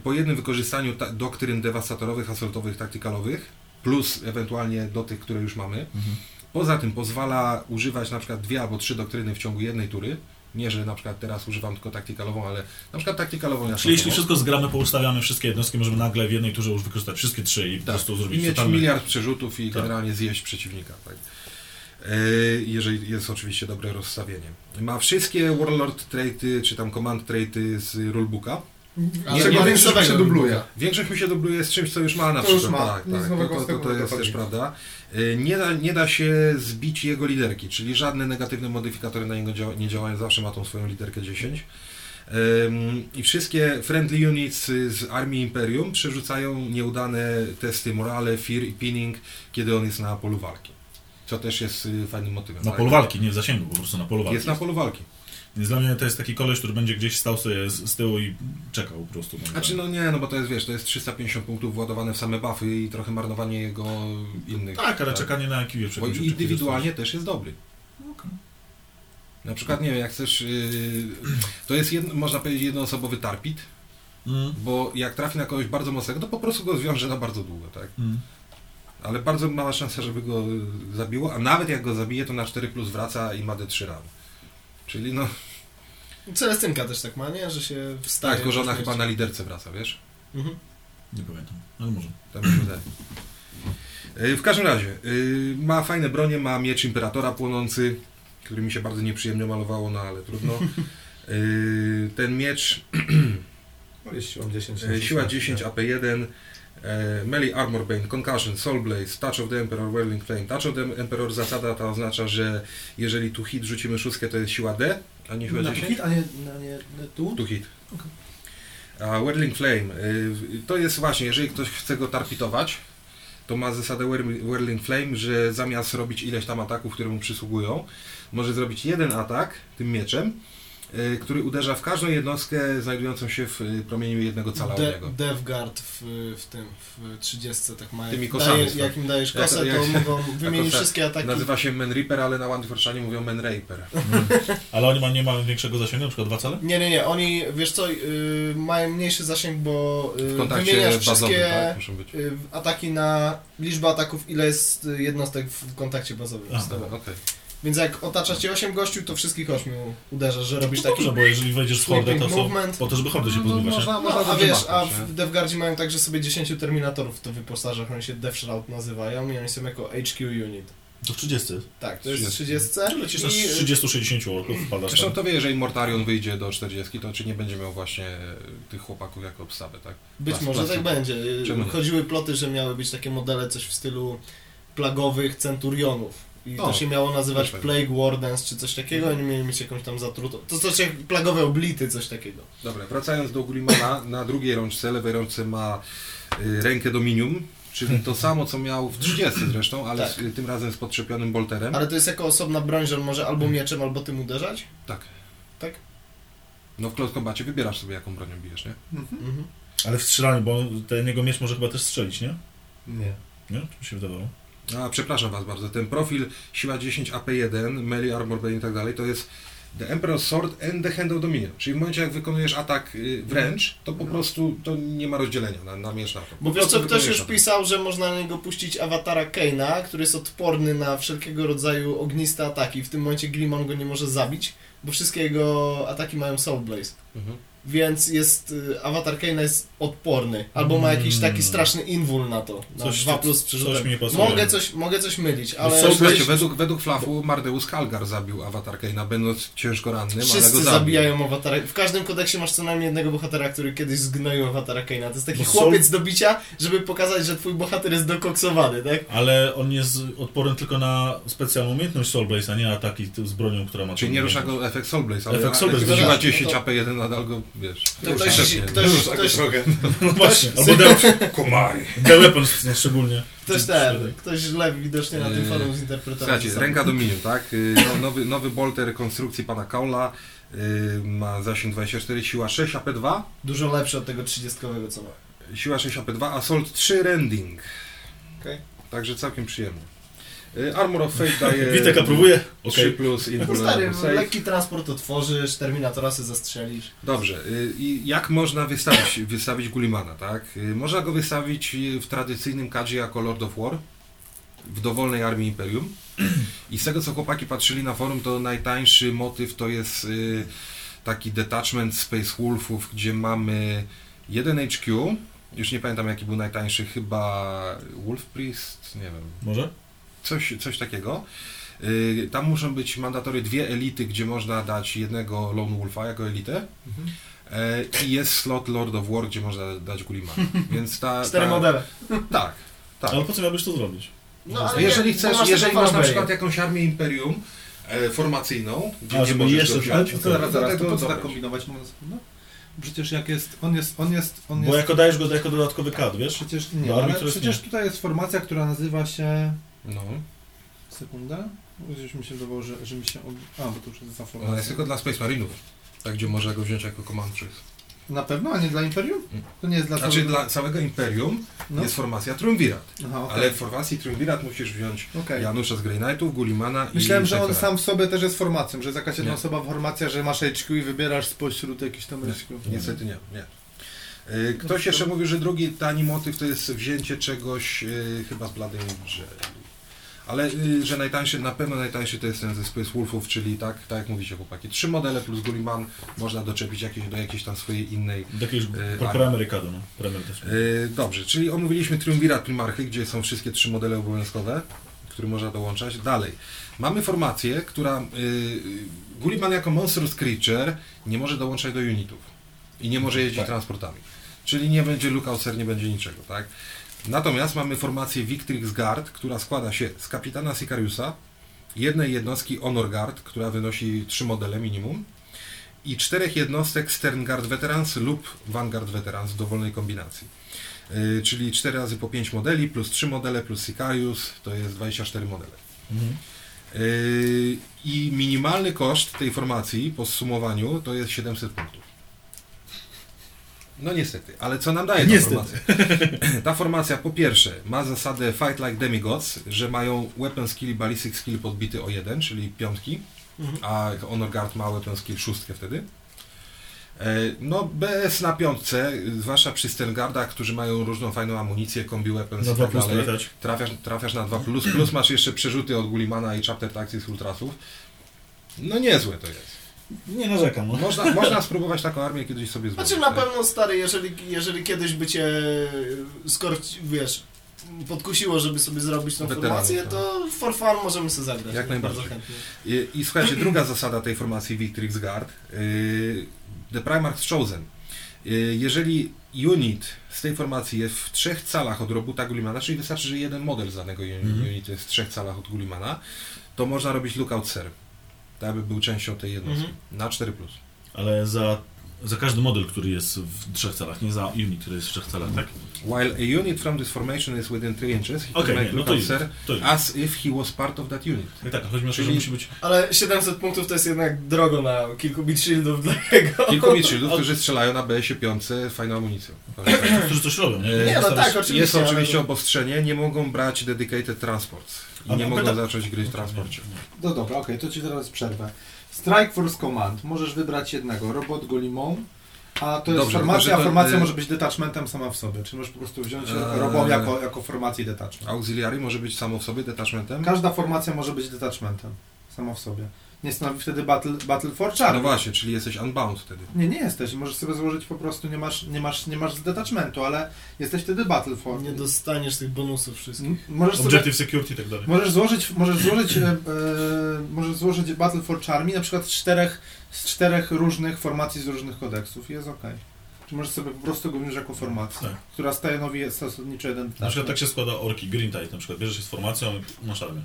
po jednym wykorzystaniu ta, doktryn dewastatorowych, asortowych, taktykalowych, plus ewentualnie do tych, które już mamy. Mhm. Poza tym pozwala używać na przykład dwie albo trzy doktryny w ciągu jednej tury. Nie, że na przykład teraz używam tylko taktykalową, ale na przykład taktykalową ja Czyli jeśli wszystko zgramy, poustawiamy wszystkie jednostki, możemy nagle w jednej turze już wykorzystać wszystkie trzy i po prostu i zrobić mieć totalny... miliard przerzutów i Tak. generalnie zjeść przeciwnika. Tak. E, Jeżeli jest oczywiście dobre rozstawienie. Ma wszystkie Warlord traity, czy tam command traity z rulebooka. Ale Nie, nie większość się dubluje. Większość mi się dubluje z czymś, co już ma na To przykład. ma. Tak, tak. To, to, to nie jest też prawda. E, Nie da, nie da się zbić jego liderki, czyli żadne negatywne modyfikatory na niego działa, nie działają, zawsze ma tą swoją literkę 10. Ym, I wszystkie friendly units z armii Imperium przerzucają nieudane testy morale, fear i pinning, kiedy on jest na polu walki. Co też jest y, fajnym motywem. Na tak? polu walki, nie w zasięgu, po prostu na polu walki. Jest na polu walki. Więc dla mnie to jest taki koleś, który będzie gdzieś stał sobie z, z tyłu i czekał po prostu. Znaczy no nie, no bo to jest wiesz, to jest 350 punktów władowane w same buffy i trochę marnowanie jego innych. Tak, ale czekanie na kiwie Bo indywidualnie też jest dobry. Okej. Na przykład, nie wiem, jak chcesz, yy, to jest, jedno, można powiedzieć, jednoosobowy tarpit, Mm, bo jak trafi na kogoś bardzo mocnego, to po prostu go zwiąże na bardzo długo, tak? mm. Ale bardzo mała szansa, żeby go zabiło, a nawet jak go zabije, to na 4 plus wraca i ma D3 rany. Czyli no, Celestynka też tak ma, nie? Że się wstaje. tak, tylko że ona po chyba na liderce wraca, wiesz? Mhm. Nie pamiętam, ale może. Tak mi się wydaje. Y, W każdym razie, y, ma fajne bronie, ma miecz Imperatora płonący, który mi się bardzo nieprzyjemnie malowało, no ale trudno. Y, ten miecz Jest siłą 10. E, Siła 10, AP1, e, Melee Armor Bane, Concussion, Soul Blaze, Touch of the Emperor, Whirling Flame. Touch of the Emperor zasada ta oznacza, że jeżeli tu hit rzucimy szóstkę, to jest siła D, a nie siła Na 10? hit, a nie, na nie tu? Tu hit. A Whirling Flame, y, to jest właśnie, jeżeli ktoś chce go tarpitować, to ma zasadę Whir- Whirling Flame, że zamiast robić ileś tam ataków, które mu przysługują, może zrobić jeden atak tym mieczem, który uderza w każdą jednostkę znajdującą się w y, promieniu jednego cala od De, niego. Devguard w, w tym, w 30 tak ma. Tymi kosami daje, jak im dajesz Jak- kosę, to jak- mogą wymienić wszystkie ataki. Nazywa się Man Reaper, ale na One mówią Man Raper. Ale oni ma, nie mają większego zasięgu, na przykład dwa cale? Nie, nie, nie, oni, wiesz co, yy, mają mniejszy zasięg, bo W kontakcie wymieniasz bazowym, wszystkie tak? Muszą być. yy, ataki na liczbę ataków, ile jest y, jednostek w kontakcie bazowym. A, z tobą. Okej. Więc jak otacza cię 8 gościu, to wszystkich 8 uderzasz, że robisz taki Dobrze, bo jeżeli wejdziesz w hordę, to są movement. po to, żeby hordę się No, pozbywać. nie? można, No, a wiesz, a w Devguardzie mają tak, że sobie 10 Terminatorów to wyposażasz, oni się Death Shroud nazywają i oni są jako HQ unit. To w 30. Tak, to jest 30. 30. Lecisz I, 30-60 orków, wpadasz Zresztą to wie, jeżeli Mortarion wyjdzie do 40, to czy nie będzie miał właśnie e, tych chłopaków jako obstawę, tak? Być Plas- może tak będzie. Czemu? Chodziły ploty, że miały być takie modele coś w stylu plagowych centurionów. I O, to się miało nazywać Plague Wardens czy coś takiego, oni mieli mieć jakąś tam zatrutą. To coś jak plagowe oblity, coś takiego. Dobra, wracając do Gullimana, na drugiej rączce, lewej rączce ma y, rękę Dominium, czyli to samo, co miał w 30 zresztą, ale Tak. z, y, tym razem z podczepionym bolterem. Ale to jest jako osobna broń, że on może albo mieczem, albo tym uderzać? Tak. Tak? No w Close Combacie wybierasz sobie, jaką bronią bijesz, nie? Mhm. Ale w strzelaniu, bo ten jego miecz może chyba też strzelić, nie? Nie. Nie? Czy mi się wydawało? A, przepraszam Was bardzo, ten profil siła 10 AP1, melee, armor bane i tak dalej, to jest The Emperor's Sword and the Hand of Dominion. Czyli w momencie, jak wykonujesz atak y, wręcz, to po prostu to nie ma rozdzielenia na, na miecz na to. Po Bo wiesz co, ktoś już atak. pisał, że można na niego puścić awatara Keina, który jest odporny na wszelkiego rodzaju ogniste ataki. W tym momencie Glimon go nie może zabić, bo wszystkie jego ataki mają Soul Blaze. Mhm. Więc jest, y, awatar Keina jest odporny. Albo ma jakiś taki straszny invul na to. Na Coś- 2 plus z coś przerzutem. mi nie pasuje. Mogę coś, mogę coś mylić, ale... Słuchajcie, według, według Flafu Mardeus Kalgar zabił Avatar Keina, będąc ciężko rannym, ale go Wszyscy zabił. zabijają awatara. W każdym kodeksie masz co najmniej jednego bohatera, który kiedyś zgnoił awatara Keina. To jest taki Bo chłopiec do bicia, żeby pokazać, że twój bohater jest dokoksowany, tak? Ale on jest odporny tylko na specjalną umiejętność Soul Blaze, a nie ataki z bronią, która ma... Czyli tą nie rusza umiejętność. go efekt Soul Blaze, ale Efekt Soul Blaze, siła dobra. 10 No to- AP1 nadal go, wiesz... To ktoś, szepnie. ktoś, ktoś, No właśnie, albo The, Komary. No, szczególnie. ktoś ten, ktoś źle widocznie na tym Eee, forum zinterpretował. Słuchajcie, samo. ręka Dominion, tak? Y, No, nowy, nowy bolter konstrukcji pana Kaula y, ma zasięg 24, siła 6 AP2, Dużo lepszy od tego 30 co ma. siła 6 AP2, Assault 3 Rending. Okej. Także całkiem przyjemnie. Y, Armor of Fate daje Witek aprobuje? 3 Okej. plus Invulnerable stary, lekki transport otworzysz, Terminatora sobie zastrzelisz. Dobrze, y, i jak można wystawić, wystawić Gulimana, tak? Y, Można go wystawić w tradycyjnym kadzie jako Lord of War, w dowolnej armii Imperium. I z tego co chłopaki patrzyli na forum, to najtańszy motyw to jest taki detachment Space Wolfów, gdzie mamy jeden HQ, już nie pamiętam jaki był najtańszy, chyba Wolf Priest, nie wiem, Może? Coś, coś takiego. Y, Tam muszą być mandatory dwie elity, gdzie można dać jednego Lone Wolfa jako elitę. E, I jest slot Lord of War, gdzie można dać Gullimana. Więc ta. Cztery ta modele. tak, tak. Ale po co miałbyś to zrobić? No, ale jeżeli nie, chcesz, bo masz jeżeli masz na przykład jakąś armię Imperium e, formacyjną, gdzie A, nie możesz jeszcze- wziąć, ale to Zaraz, zaraz, to po co tak kombinować? mówiąc, No, przecież jak jest, on jest, on jest, on Bo jest, jako dajesz go jako dodatkowy kad, wiesz? przecież nie, armii, ale przecież nie. tutaj jest formacja, która nazywa się, No, sekunda, gdzieś mi się wydawało, że, że mi się, od... a, bo to już jest za ona formacja. jest tylko dla Space Marinów. Tak, gdzie można go wziąć jako Command Chief. Na pewno, a nie dla Imperium? To nie jest dla Znaczy całego- dla całego Imperium no. jest formacja Triumvirat. Aha, okej. Ale w formacji Triumvirat musisz wziąć Okej. Janusza z Grey Knightów, Gullimana i Myślałem, że on sam w sobie też jest formacją, że jest jakaś jedna Nie. osoba formacja, że masz HQ i wybierasz spośród jakichś tam Nie. HQ. Niestety nie, nie. Y, Ktoś jeszcze mówił, że drugi tani motyw to jest wzięcie czegoś y, chyba z Bladej Angeli. Ale y, że najtańszy, na pewno najtańszy to jest ten ze Space Wolfów, czyli tak, tak jak mówicie chłopaki, trzy modele plus Gulliman można doczepić jakieś, do jakiejś tam swojej innej. Do jakiegoś pro, a- pro Amerykado, no. Premier też. Y, dobrze, czyli omówiliśmy Triumvirat Primarchy, gdzie są wszystkie trzy modele obowiązkowe. który można dołączać. Dalej, mamy formację, która... Yy, Gulliman jako Monstrous Creature nie może dołączać do unitów i nie może jeździć Tak. transportami. Czyli nie będzie Lookoutser, nie będzie niczego, tak? Natomiast mamy formację Victrix Guard, która składa się z kapitana Sicariusa, jednej jednostki Honor Guard, która wynosi trzy modele minimum i czterech jednostek Stern Guard Veterans lub Vanguard Veterans w dowolnej kombinacji. Yy, czyli 4 razy po 5 modeli, plus 3 modele, plus Sicarius, to jest 24 modele. Mhm. Yy, I minimalny koszt tej formacji po zsumowaniu to jest 700 punktów. No niestety, ale co nam daje ta Niestety. formacja? Ta formacja po pierwsze ma zasadę Fight Like Demigods, że mają weapon skill i ballistic skill podbity o 1, czyli piątki, Mhm. a Honor Guard ma weapon skill szóstkę wtedy. E, No BS na piątce, zwłaszcza przy Stengardach, którzy mają różną fajną amunicję, kombi weapons Na i tak dalej. Trafiasz, trafiasz na 2 plus, plus masz jeszcze przerzuty od Gullimana i Chapter Tactics Ultrasów. No niezłe to jest. Nie narzekam. No. Można, można spróbować taką armię kiedyś sobie zrobić. Znaczy na tak? pewno stary, jeżeli, jeżeli kiedyś by cię skorci, wiesz, podkusiło, żeby sobie zrobić tą formację, tak. to for fun możemy sobie zagrać. Jak Bardzo najbardziej. chętnie. I, I słuchajcie, druga zasada tej formacji Victrix Guard. Yy, The Primarch's Chosen. Yy, jeżeli unit z tej formacji jest w trzech calach od robuta Gullimana, czyli wystarczy, że jeden model z danego Mhm. unitu jest w trzech calach od Gullimana, to można robić lookout ser. Tak by był częścią tej jednostki. Mhm. Na 4+. Ale za, za każdy model, który jest w trzech celach, nie za unit, który jest w trzech celach, tak? While a unit from this formation is within 3 inches, he Okej, can nie, make no to To jest. as if he was part of that unit. Tak, tak, chodzi o to, że musi być... Ale 700 punktów to jest jednak drogo na kilku bit shieldów dla jego. Kilku midshieldów, którzy strzelają na BS-ie piątce fajną amunicją. Którzy coś robią, nie? Nie, no tak, oczywiście. Jest oczywiście ale- obostrzenie, nie mogą brać dedicated transports i A, nie mogą zacząć gry w transporcie. No dobra, okej, to ci teraz przerwę. Strike Force Command. Możesz wybrać jednego. Robot Golimą. A to jest Dobrze, formacja, tylko, a że to, formacja y- może być detachmentem sama w sobie. Czy możesz po prostu wziąć Eee. robą jako, jako formację i detachment. Auxiliary może być samo w sobie detachmentem. Każda formacja może być detachmentem. Sama w sobie. Nie stanowi wtedy Battle, battle for Charm. No właśnie, czyli jesteś unbound wtedy. Nie, nie jesteś. Możesz sobie złożyć po prostu, nie masz, nie masz, nie masz detachmentu, ale jesteś wtedy Battle for. Nie dostaniesz tych bonusów wszystkich. Możesz sobie Objective security i tak dalej. Możesz złożyć, możesz złożyć, e, e, możesz złożyć Battle for Charmy na przykład z czterech, z czterech różnych formacji z różnych kodeksów i jest ok. Czy możesz sobie po prostu go wziąć jako formację, Tak. która stanowi zasadniczo jeden Na przykład tak się składa orki, Green Tide na przykład, bierzesz się z formacją i masz armię.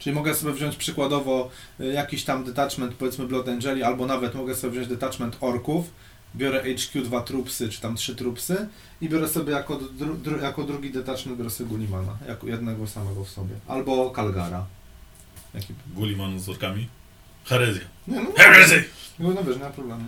Czyli mogę sobie wziąć przykładowo e, jakiś tam detachment, powiedzmy Blood Angeli, albo nawet mogę sobie wziąć detachment orków, biorę HQ dwa trupsy, czy tam trzy trupsy i biorę sobie jako, dru, dru, jako drugi detachment biorę sobie Gullimana, jako jednego samego w sobie. Albo Kalgara. Jaki... Gulliman z orkami. Herezja. Nie, no, Herezja! no, no wiesz, nie ma problemu.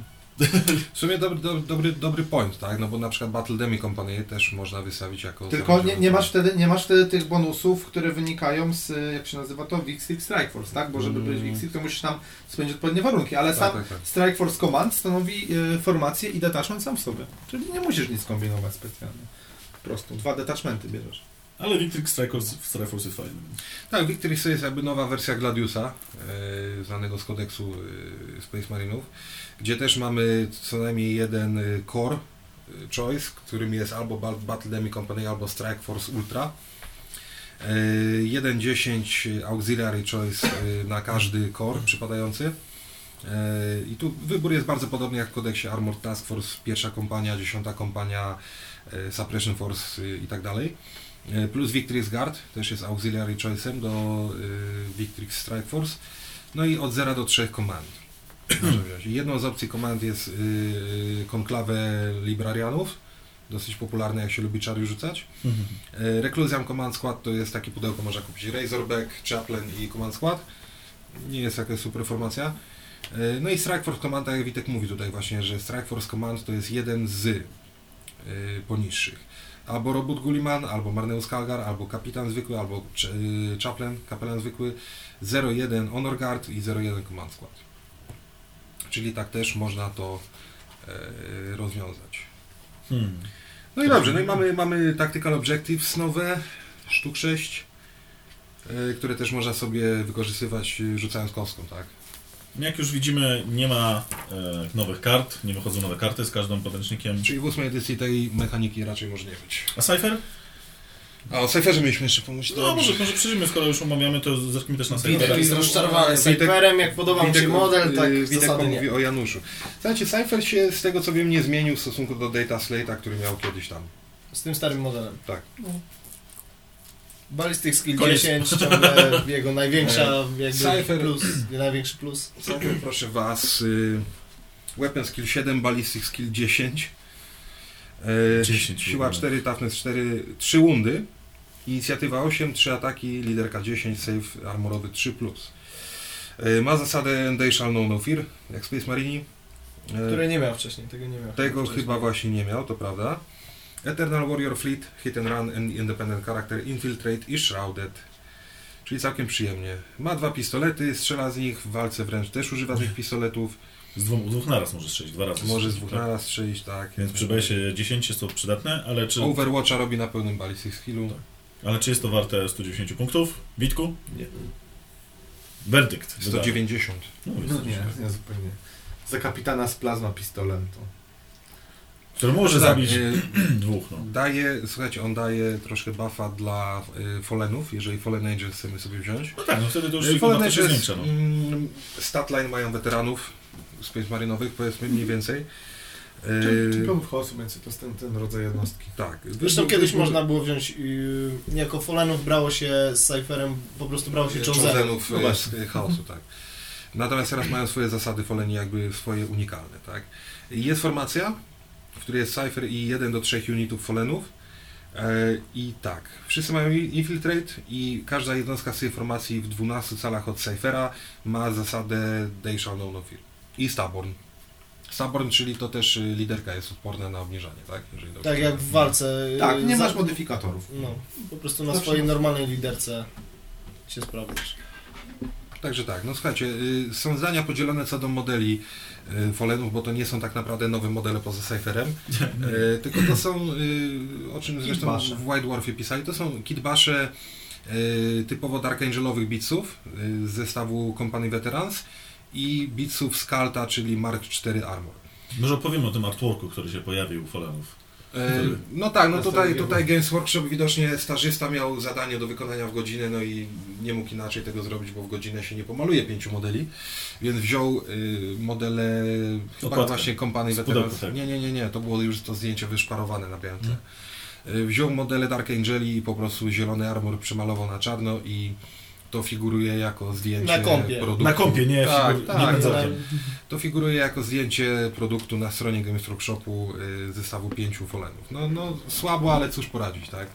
W sumie dobry, dobry, dobry, dobry point, tak? No bo na przykład Battle Demi Company też można wystawić jako... Tylko nie, nie, masz wtedy, nie masz wtedy tych bonusów, które wynikają z, jak się nazywa to, Vixix Strike Force, tak? Bo żeby Mm. być Vixix, to musisz tam spełnić odpowiednie warunki, ale Tak, sam tak, tak. Strike Force Command stanowi y, formację i detachment sam w sobie. Czyli nie musisz nic kombinować specjalnie. Po prostu dwa detachmenty bierzesz. Ale Victrix Strikeforce jest fajny. Tak, Victrix to jest jakby nowa wersja Gladiusa, e, znanego z kodeksu e, Space Marinów, gdzie też mamy co najmniej jeden e, core e, choice, którym jest albo Ba- Battle Demi Company, albo Strike Force Ultra. E, 1.10 Auxiliary Choice e, na każdy core przypadający. E, I tu wybór jest bardzo podobny jak w kodeksie Armored Task Force, pierwsza kompania, dziesiąta kompania, e, Suppression Force e, i tak dalej. E, Plus Victrix Guard też jest auxiliary choice'em do y, Victrix Strike Force. No i od 0 do 3 komand. Jedną z opcji komand jest y, konklawę librarianów, dosyć popularne jak się lubi czary rzucać. E, Reclusiam Command Squad to jest takie pudełko, można kupić Razorback, Chaplain i Command Squad. Nie jest jakaś super formacja. E, No i Strike Force Command, tak jak Witek mówi tutaj właśnie, że Strike Force Command to jest jeden z y, poniższych albo Robot Gulliman, albo Marneus Kalgar, albo Kapitan zwykły, albo y, Chaplain, kapelan zwykły, 01 Honor Guard i 01 Command Squad. Czyli tak też można to e, rozwiązać. Hmm. No i dobrze, no i mamy, mamy Tactical Objectives nowe, sztuk 6, e, które też można sobie wykorzystywać rzucając kostką, tak? Jak już widzimy, nie ma e, nowych kart, nie wychodzą nowe karty z każdym podręcznikiem. Czyli w ósmej edycji tej mechaniki raczej może nie być. A Cypher? A o Cypherze mieliśmy jeszcze pomyśleć. No może, może przejdziemy, skoro już omawiamy, to zerknijmy też na Cyphera. Jest rozczarowany Cypherem, jak podoba mu się model, tak Witek zasady mówi nie. o Januszu. Słuchajcie, Cypher się z tego co wiem nie zmienił w stosunku do Data Slate'a, który miał kiedyś tam. Z tym starym modelem. Tak. Ballistic Skill Koniec. 10, ciągle jego największa jakby Cypher- plus, największy plus. Cypher, proszę was, y, Weapon Skill 7, Ballistic Skill 10. E, 10 siła w ogóle. 4, toughness 4, 3 wundy. Inicjatywa 8, 3 ataki, liderka 10, save armorowy 3+. Plus. E, ma zasadę They Shall Know No Fear, jak Space Marini. E, Której nie miał wcześniej, tego nie miał. Tego wcześniej. chyba właśnie nie miał, to prawda. Eternal Warrior Fleet, Hit and Run and Independent Character, Infiltrate i Shrouded. Czyli całkiem przyjemnie. Ma dwa pistolety, strzela z nich, w walce wręcz też używa tych pistoletów. Z dwóch, dwóch naraz może strzelić, dwa razy. Może z dwóch tak? naraz strzelić, tak. Więc przy BS-ie 10 jest to przydatne, ale czy, Overwatcha robi na pełnym ballistic skillu. ale czy jest to warte 190 punktów? Witku? Nie. Werdykt. wydany. 190. No, No nie, nie zupełnie. Za kapitana z plazma pistolem to... Który może Tak, zabić e, dwóch, no. Daje, słuchajcie, on daje troszkę buffa dla y, Fallenów, jeżeli Fallen Angels chcemy sobie wziąć. No tak, no wtedy to już ich Fallen Angels, zwiększa, no. mm, statline mają weteranów Space Marinowych, powiedzmy mniej więcej. Y, Czempionów chaosu będzie to jest ten, ten rodzaj jednostki. tak. Zresztą kiedyś wy- można było wziąć, yy, jako Folenów brało się z Cypherem, po prostu brało się Chosenów. No z chaosu, tak. Natomiast teraz mają swoje zasady Foleni jakby swoje unikalne, tak. Jest formacja, w której jest Cypher i 1 do 3 unitów Folenów e, i tak, wszyscy mają Infiltrate i każda jednostka z tej formacji w 12 calach od Cyphera ma zasadę They Shall Know No Fear i Stubborn. Stubborn, czyli to też y, liderka jest odporna na obniżanie, tak? Tak jak w walce. yy, Tak, nie masz modyfikatorów. No, po prostu na Zawsze swojej normalnej liderce się sprawdzisz. Także tak, no słuchajcie, y, są zdania podzielone co do modeli y, Folenów, bo to nie są tak naprawdę nowe modele poza Cypherem, y, tylko to są, y, o czym zresztą w White Dwarfie pisali, to są kitbasze y, typowo Dark Angelowych bitsów y, z zestawu Company Veterans i bitsów Skalta, czyli Mark IV Armor. Może opowiem o tym artworku, który się pojawił u Folenów. E, No tak, no tutaj, tutaj Games Workshop widocznie stażysta miał zadanie do wykonania w godzinę, no i nie mógł inaczej tego zrobić, bo w godzinę się nie pomaluje pięciu modeli, więc wziął y, modele chyba właśnie Veterans. pudełka, tak. Nie, nie, nie, nie, to było już to zdjęcie wyszparowane na białce. Mhm. Y, Wziął modele Dark Angeli i po prostu zielony armor przemalował na czarno i to figuruje jako zdjęcie Na kompie. produktu. Na kompie, nie, Tak, figur- tak, nie tak. To figuruje jako zdjęcie produktu na stronie Games Workshopu y, zestawu pięciu folenów. No, no słabo, ale cóż poradzić, tak?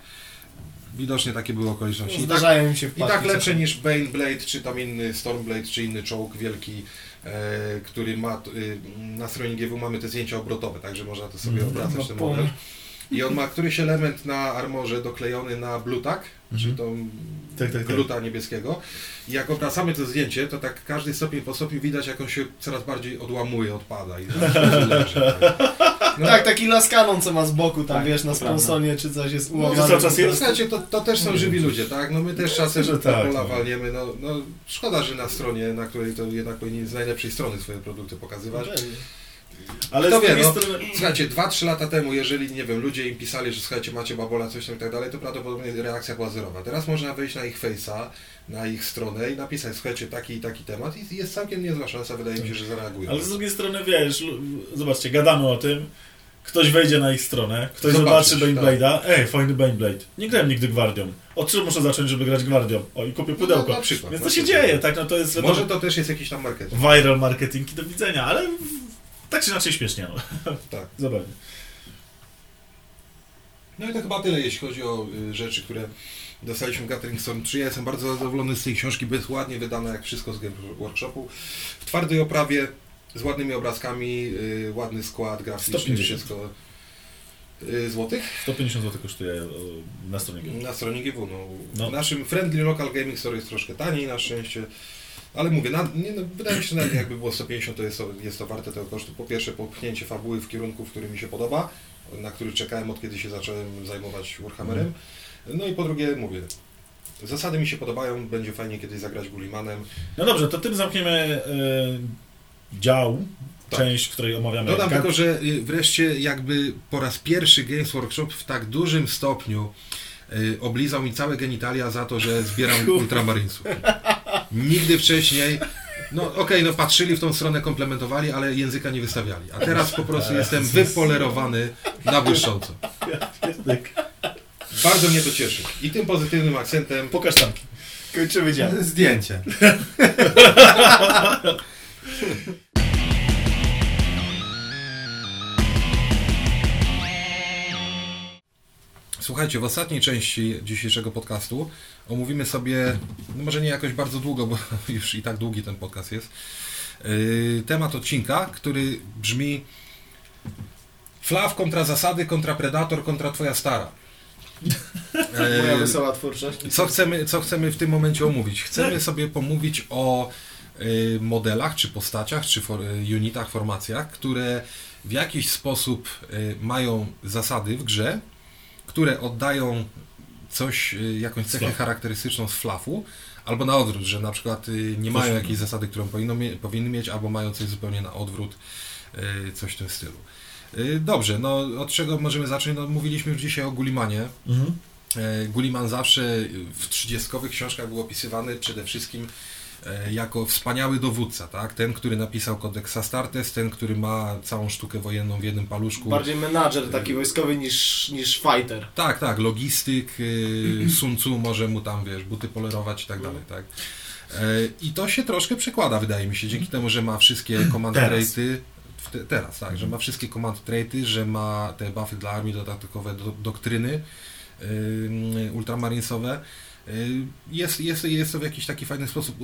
Widocznie takie były okoliczności. I tak, Zdarzają się i tak lepsze niż Bane Blade, czy tam inny Stormblade, czy inny czołg wielki, e, który ma, y, na stronie GW mamy te zdjęcia obrotowe, także można to sobie Mhm. obracać No, ten model. I on ma któryś element na armorze doklejony na blutak, Mhm. tą Tak, tak, tak. gluta niebieskiego. I jak obracamy to zdjęcie, to tak każdy stopień po stopniu widać, jak on się coraz bardziej odłamuje, odpada. I leży, tak. No, Tak, taki laskanon, co ma z boku, tam Tak, wiesz, na to sponsonie czy coś jest No, ułamane. czas no, jest. słuchajcie, to, to też są żywi ludzie, tak? No my też czasem że tak, tak, no. walniemy. No, no, szkoda, że na stronie, na której to jednak powinni z najlepszej strony swoje produkty pokazywać. Ale Kto wie, no. strony... Słuchajcie, 2-3 lata temu, jeżeli, nie wiem, ludzie im pisali, że słuchajcie, macie babola, coś tam i tak dalej, to prawdopodobnie reakcja była zerowa. Teraz można wejść na ich face'a, na ich stronę i napisać, słuchajcie, taki i taki temat i jest całkiem niezła szansa, wydaje mi się, że zareagują. Ale z drugiej strony, wiesz, zobaczcie, gadamy o tym, ktoś wejdzie na ich stronę, ktoś Zobaczysz, zobaczy Baneblade'a, ej, fajny Baneblade. Nie grałem nigdy Gwardią. Od czego muszę zacząć, żeby grać Gwardią? O, i kupię pudełko. No, na przykład, Więc to się przykład. dzieje, tak, no to jest Może to też jest jakiś tam marketing. viral marketing i do widzenia, ale tak czy inaczej śmiesznie, no. Tak. Zabawnie. No i to chyba tyle, jeśli chodzi o y, rzeczy, które dostaliśmy w Gathering Storm 3. Ja jestem bardzo zadowolony z tej książki, bo jest ładnie wydana jak wszystko z Game Workshopu. W twardej oprawie, z ładnymi obrazkami, y, ładny skład graficzny, 150. wszystko y, złotych 150 zł kosztuje na stronie gry. na stronie GW. No. No. W naszym Friendly Local Gaming Store jest troszkę taniej na szczęście. Ale mówię, na, nie, no, wydaje mi się, że nawet jakby było 150, to jest, to jest to warte tego kosztu. Po pierwsze, popchnięcie fabuły w kierunku, w którym mi się podoba, na który czekałem od kiedy się zacząłem zajmować Warhammerem. No i po drugie, mówię, zasady mi się podobają, będzie fajnie kiedyś zagrać Gullimanem. No dobrze, to tym zamkniemy e, dział, Tak. część, w której omawiamy Dodam tylko, że y, wreszcie jakby po raz pierwszy Games Workshop w tak dużym stopniu oblizał mi całe genitalia za to, że zbieram ultramarinsów. Nigdy wcześniej, no okej, no patrzyli w tą stronę, komplementowali, ale języka nie wystawiali. A teraz po prostu jestem wypolerowany na błyszcząco. Bardzo mnie to cieszy. I tym pozytywnym akcentem Pokaż tam. Kończymy dzień. Zdjęcie. Słuchajcie, w ostatniej części dzisiejszego podcastu omówimy sobie, no może nie jakoś bardzo długo, bo już i tak długi ten podcast jest, yy, temat odcinka, który brzmi Flaw kontra zasady, kontra Predator, kontra twoja stara. Moja Yy, wesoła twórczość. co chcemy, co chcemy w tym momencie omówić? Chcemy sobie pomówić o y, modelach, czy postaciach, czy for, y, unitach, formacjach, które w jakiś sposób y, mają zasady w grze, które oddają coś, y, jakąś cechę charakterystyczną z flafu, albo na odwrót, że na przykład y, nie mają jakiejś zasady, którą powinno powinny mieć, albo mają coś zupełnie na odwrót, y, coś w tym stylu. Dobrze, no od czego możemy zacząć? No, mówiliśmy już dzisiaj o Gulimanie, Mhm. E, Gulliman zawsze w 30 książkach był opisywany przede wszystkim jako wspaniały dowódca, tak? Ten, który napisał kodeks Astartes, ten, który ma całą sztukę wojenną w jednym paluszku. Bardziej menadżer taki wojskowy niż, niż fighter. Tak, tak, logistyk, y, Sun Tzu może mu tam, wiesz, buty polerować i tak dalej, tak? E, I to się troszkę przekłada, wydaje mi się, dzięki temu, że ma wszystkie command Teraz. traity, te, teraz, tak, że ma wszystkie command traity, że ma te buffy dla armii, dodatkowe do, doktryny ultramarinsowe. Y, Jest, jest, jest to w jakiś taki fajny sposób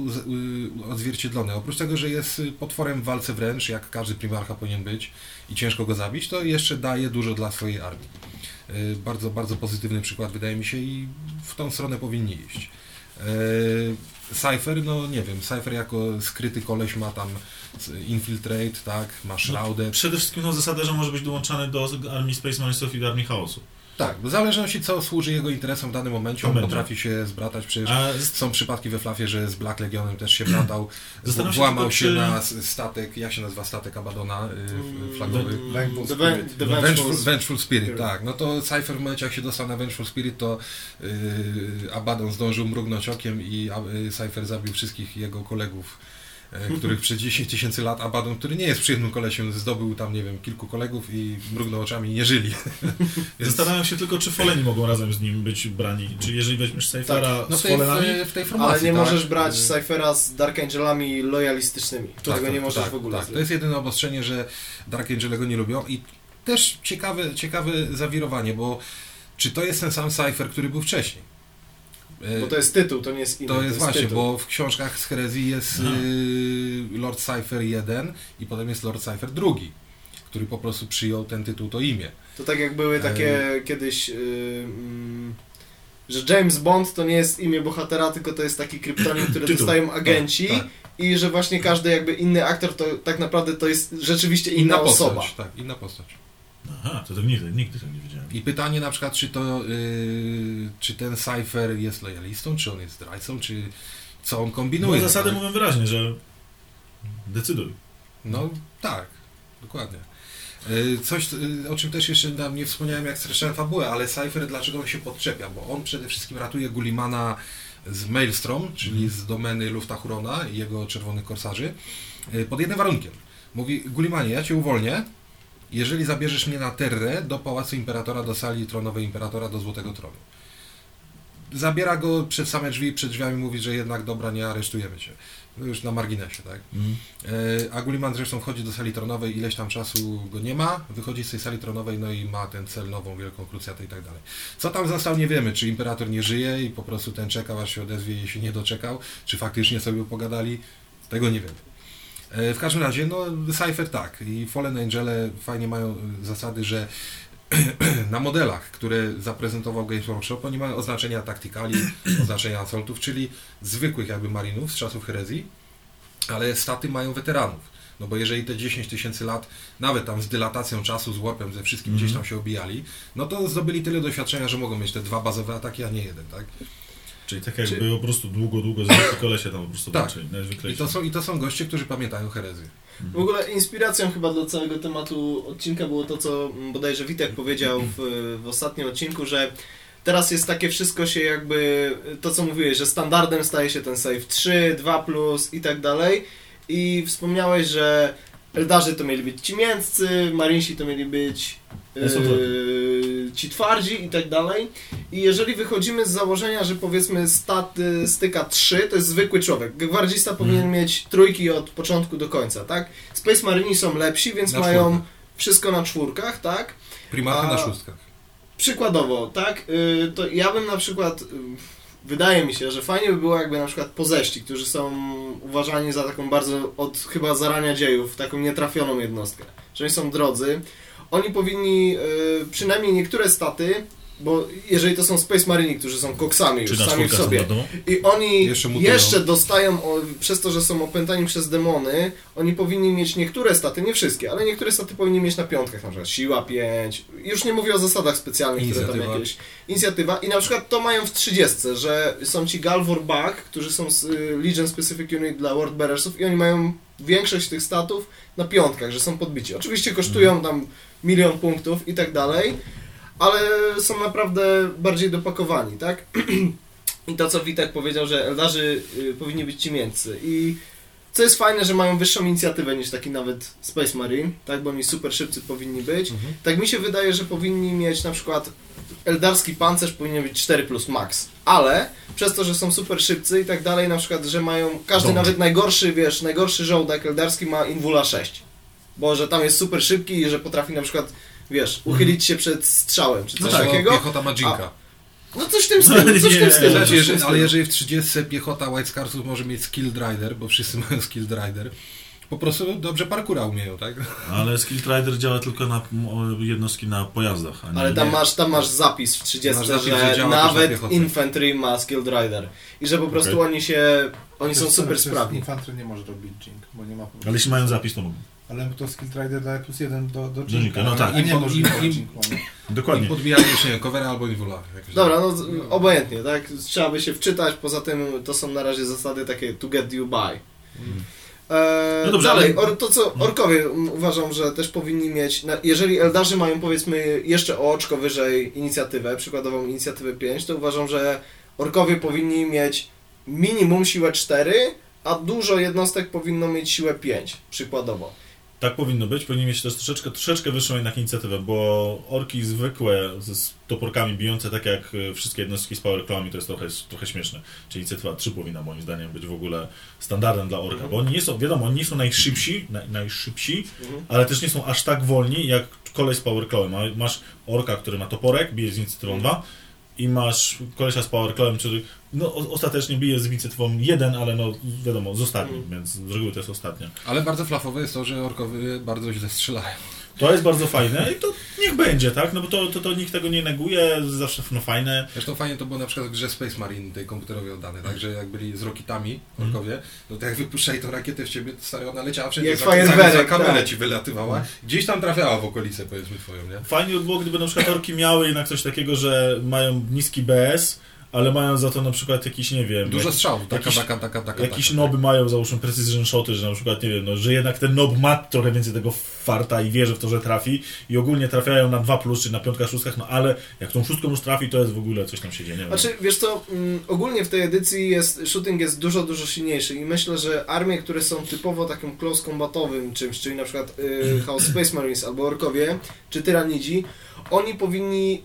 odzwierciedlone. Oprócz tego, że jest y, potworem w walce wręcz, jak każdy primarcha powinien być i ciężko go zabić, to jeszcze daje dużo dla swojej armii. Y, Bardzo, bardzo pozytywny przykład wydaje mi się i w tą stronę powinni iść. Cypher, no nie wiem, Cypher jako skryty koleś ma tam infiltrate, tak, ma shrouded. Przede wszystkim no, zasadę, że może być dołączany do armii Space Marinesów i do armii chaosu. Tak, w zależności co służy jego interesom w danym momencie, To on będzie. potrafi się zbratać, przecież A są przypadki we Flafie, że z Black Legionem też się bratał, Zastanawiam się włamał tylko, się czy- na s- statek, jak się nazywa statek Abadona y, flagowy? Mm, The, Ven- The Vengeful, Vengeful Vengeful Spirit, Spirit. tak. No to Cypher w momencie jak się dostał na Vengeful Spirit, to yy, Abaddon zdążył mrugnąć okiem i yy, Cypher zabił wszystkich jego kolegów, których przez 10 tysięcy lat Abaddon, który nie jest przyjemnym kolesiem, zdobył tam, nie wiem, kilku kolegów i mrugnął oczami i nie żyli. Więc- Zastanawiam się tylko, czy Foleni mogą razem z nim być brani. Czy jeżeli weźmiesz Cyphera no w z tej, Folenami, w, w tej formacji, Ale nie tak? możesz brać Cyphera z Dark Angelami lojalistycznymi. To Tak, tego tak, nie możesz tak, w ogóle tak. To jest jedyne obostrzenie, że Dark Angele go nie lubią i też ciekawe, ciekawe zawirowanie, bo czy to jest ten sam Cypher, który był wcześniej? E, Bo to jest tytuł, to nie jest inny. To jest właśnie, tytuł. bo w książkach z herezji jest y, Lord Cypher 1 i potem jest Lord Cypher 2, który po prostu przyjął ten tytuł, to imię. To tak jak były takie kiedyś, yy, mm, że James Bond to nie jest imię bohatera, tylko to jest taki kryptonim, który Tytuł. dostają agenci Tak, tak. i że właśnie każdy jakby inny aktor to tak naprawdę to jest rzeczywiście inna, osoba. postać. Tak, inna postać. Aha, to, to nigdy, nigdy tego nie wiedziałem. I pytanie na przykład, czy to, y, czy ten Cypher jest lojalistą, czy on jest zdrajcą, czy co on No, kombinuje. zasady tak? mówią wyraźnie, że decyduj. No tak, dokładnie. Y, Coś, y, o czym też jeszcze nie wspomniałem, jak streszczałem fabułę, ale Cypher, dlaczego on się podczepia? Bo on przede wszystkim ratuje Gulimana z Maelstrom, czyli z domeny Luftahurona i jego czerwonych korsarzy, y, pod jednym warunkiem. Mówi, Gulimanie, ja cię uwolnię, jeżeli zabierzesz mnie na Terrę do Pałacu Imperatora, do sali tronowej Imperatora, do Złotego Tronu. Zabiera go przed same drzwi, przed drzwiami mówi, że jednak dobra, nie aresztujemy cię. Już na marginesie, tak? E, A Gulliman zresztą wchodzi do sali tronowej, ileś tam czasu go nie ma, wychodzi z tej sali tronowej, no i ma ten cel, nową wielką krucjatę i tak dalej. Co tam zastał, nie wiemy, czy imperator nie żyje i po prostu ten czekał, aż się odezwie, jeśli nie doczekał, czy faktycznie sobie pogadali, tego nie wiemy. E, W każdym razie, no, Cypher tak i Fallen Angele fajnie mają e, zasady, że na modelach, które zaprezentował Games Workshop, oni mają oznaczenia taktykali, oznaczenia assaultów, czyli zwykłych jakby marinów z czasów herezji, ale staty mają weteranów. No bo jeżeli te 10 tysięcy lat, nawet tam z dylatacją czasu, z łopem, ze wszystkim Mhm. gdzieś tam się obijali, no to zdobyli tyle doświadczenia, że mogą mieć te dwa bazowe ataki, a nie jeden, tak? Czyli tak jakby Czy- po prostu długo, długo zwykle kolesie tam po prostu Tak. walczyli, najzwyklejsi. I to są, i to są goście, którzy pamiętają herezję. W ogóle inspiracją chyba do całego tematu odcinka było to, co bodajże Witek powiedział w, w ostatnim odcinku, że teraz jest takie wszystko się jakby, to co mówiłeś, że standardem staje się ten save 3, 2 plus i tak dalej. I wspomniałeś, że Eldarzy to mieli być ci mięscy, Marinsi to mieli być yy, ci twardzi i tak dalej. I jeżeli wychodzimy z założenia, że powiedzmy statystyka 3 to jest zwykły człowiek, gwardzista mm. powinien mieć trójki od początku do końca, tak? Space Marini są lepsi, więc na mają wszystko na czwórkach, tak? Primarchy na szóstkach. Przykładowo, tak? Yy, to ja bym na przykład... Yy, wydaje mi się, że fajnie by było jakby na przykład poześci, którzy są uważani za taką bardzo od chyba zarania dziejów, taką nietrafioną jednostkę. Że oni są drodzy. Oni powinni y, przynajmniej niektóre staty bo jeżeli to są Space Marini, którzy są koksami już sami w sobie i oni jeszcze, jeszcze dostają, o, przez to, że są opętani przez demony, oni powinni mieć niektóre staty, nie wszystkie, ale niektóre staty powinni mieć na piątkach, na przykład siła 5, już nie mówię o zasadach specjalnych, które tam jakieś, inicjatywa. I na przykład to mają w 30, że są ci Galvor Bug, którzy są z y, Legion Specific Unit dla World Bearersów i oni mają większość tych statów na piątkach, że są podbici. Oczywiście kosztują tam milion punktów i tak dalej, ale są naprawdę bardziej dopakowani, tak? I to, co Witek powiedział, że Eldarzy y, powinni być ci miękcy. I co jest fajne, że mają wyższą inicjatywę niż taki nawet Space Marine, tak? Bo oni super szybcy powinni być. Mhm. Tak mi się wydaje, że powinni mieć na przykład Eldarski pancerz powinien być 4 plus max, ale przez to, że są super szybcy i tak dalej, na przykład, że mają każdy nawet najgorszy, wiesz, najgorszy żołdek Eldarski ma Invula 6. Bo że tam jest super szybki i że potrafi na przykład wiesz, uchylić się przed strzałem, czy coś no tak, takiego. piechota Madzinka. No coś w tym stylu, coś w tym stylu. Znaczy, jeżeli, ale jeżeli w 30 piechota White Scarsów może mieć Skilled Rider, bo wszyscy mają Skilled Rider, po prostu dobrze parkura umieją, tak? Ale Skilled Rider działa tylko na jednostki na pojazdach. Ale tam masz, tam masz zapis w 30, zapis, że, że nawet Infantry ma Skilled Rider. I że po prostu okay. oni się, oni są super sprawni. Infantry nie może robić Jink, bo nie ma... Ale jeśli mają zapis, to mogą. Ale to Skill Rider daje plus jeden do, do Jinka. No tak. I nie może Dokładnie. I podbijanie już, nie wiem, covera albo invula. Dobra, no obojętnie, tak? Trzeba by się wczytać, poza tym to są na razie zasady takie to get you by. Hmm. Eee, no dobrze, dalej, or, to co no. orkowie uważam, że też powinni mieć, jeżeli Eldarzy mają powiedzmy jeszcze o oczko wyżej inicjatywę, przykładową inicjatywę 5, to uważam, że orkowie powinni mieć minimum siłę 4, a dużo jednostek powinno mieć siłę 5, przykładowo. Tak powinno być, powinni mieć też troszeczkę, troszeczkę wyższą jednak inicjatywę, bo orki zwykłe z toporkami bijące, tak jak e, wszystkie jednostki z powerclawami, to jest trochę, trochę śmieszne. Czyli inicjatywa 3 powinna moim zdaniem być w ogóle standardem dla orka, bo oni nie są, wiadomo, oni nie są najszybsi, naj, najszybsi, mhm. ale też nie są aż tak wolni jak kolej z powerclawem. Masz orka, który ma toporek, bije z inicjatywą 2, i masz kolesia z powerclawem, który no, ostatecznie bije z inicjatywą jeden, ale no wiadomo, z ostatnim, mm. więc z reguły to jest ostatnia. Ale bardzo flafowe jest to, że orkowie bardzo źle strzelają. To jest bardzo fajne i to niech będzie, tak? No bo to, to, to nikt tego nie neguje, zawsze no fajne. Zresztą fajnie to było na przykład w grze Space Marine tej komputerowej oddane, tak? Że jak byli z rokitami mhm. orkowie, no to jak wypuszczali tą rakietę w ciebie, to stary, ona leciała wszędzie. Jak za, za, za kamerę tak. ci wylatywała. Mhm. Gdzieś tam trafiała w okolice, powiedzmy twoją, nie? Fajnie by było, gdyby na przykład orki miały jednak coś takiego, że mają niski BS, ale mają za to na przykład jakiś, nie wiem... Dużo strzałów, taka, jakiś, taka, taka, taka. Jakieś taka, noby tak. mają, załóżmy, precision shoty, że na przykład, nie wiem, no, że jednak ten nob ma trochę więcej tego farta i wierzy w to, że trafi i ogólnie trafiają na 2+, plus, czy na piątkach, szóstkach, no ale jak tą szóstką już trafi, to jest w ogóle coś tam się dzieje, nie wiem. Znaczy, wiesz co, mm, ogólnie w tej edycji jest, shooting jest dużo, dużo silniejszy i myślę, że armie, które są typowo takim close combatowym czymś, czyli na przykład y, House Space Marines albo Orkowie, czy Tyranidzi, oni powinni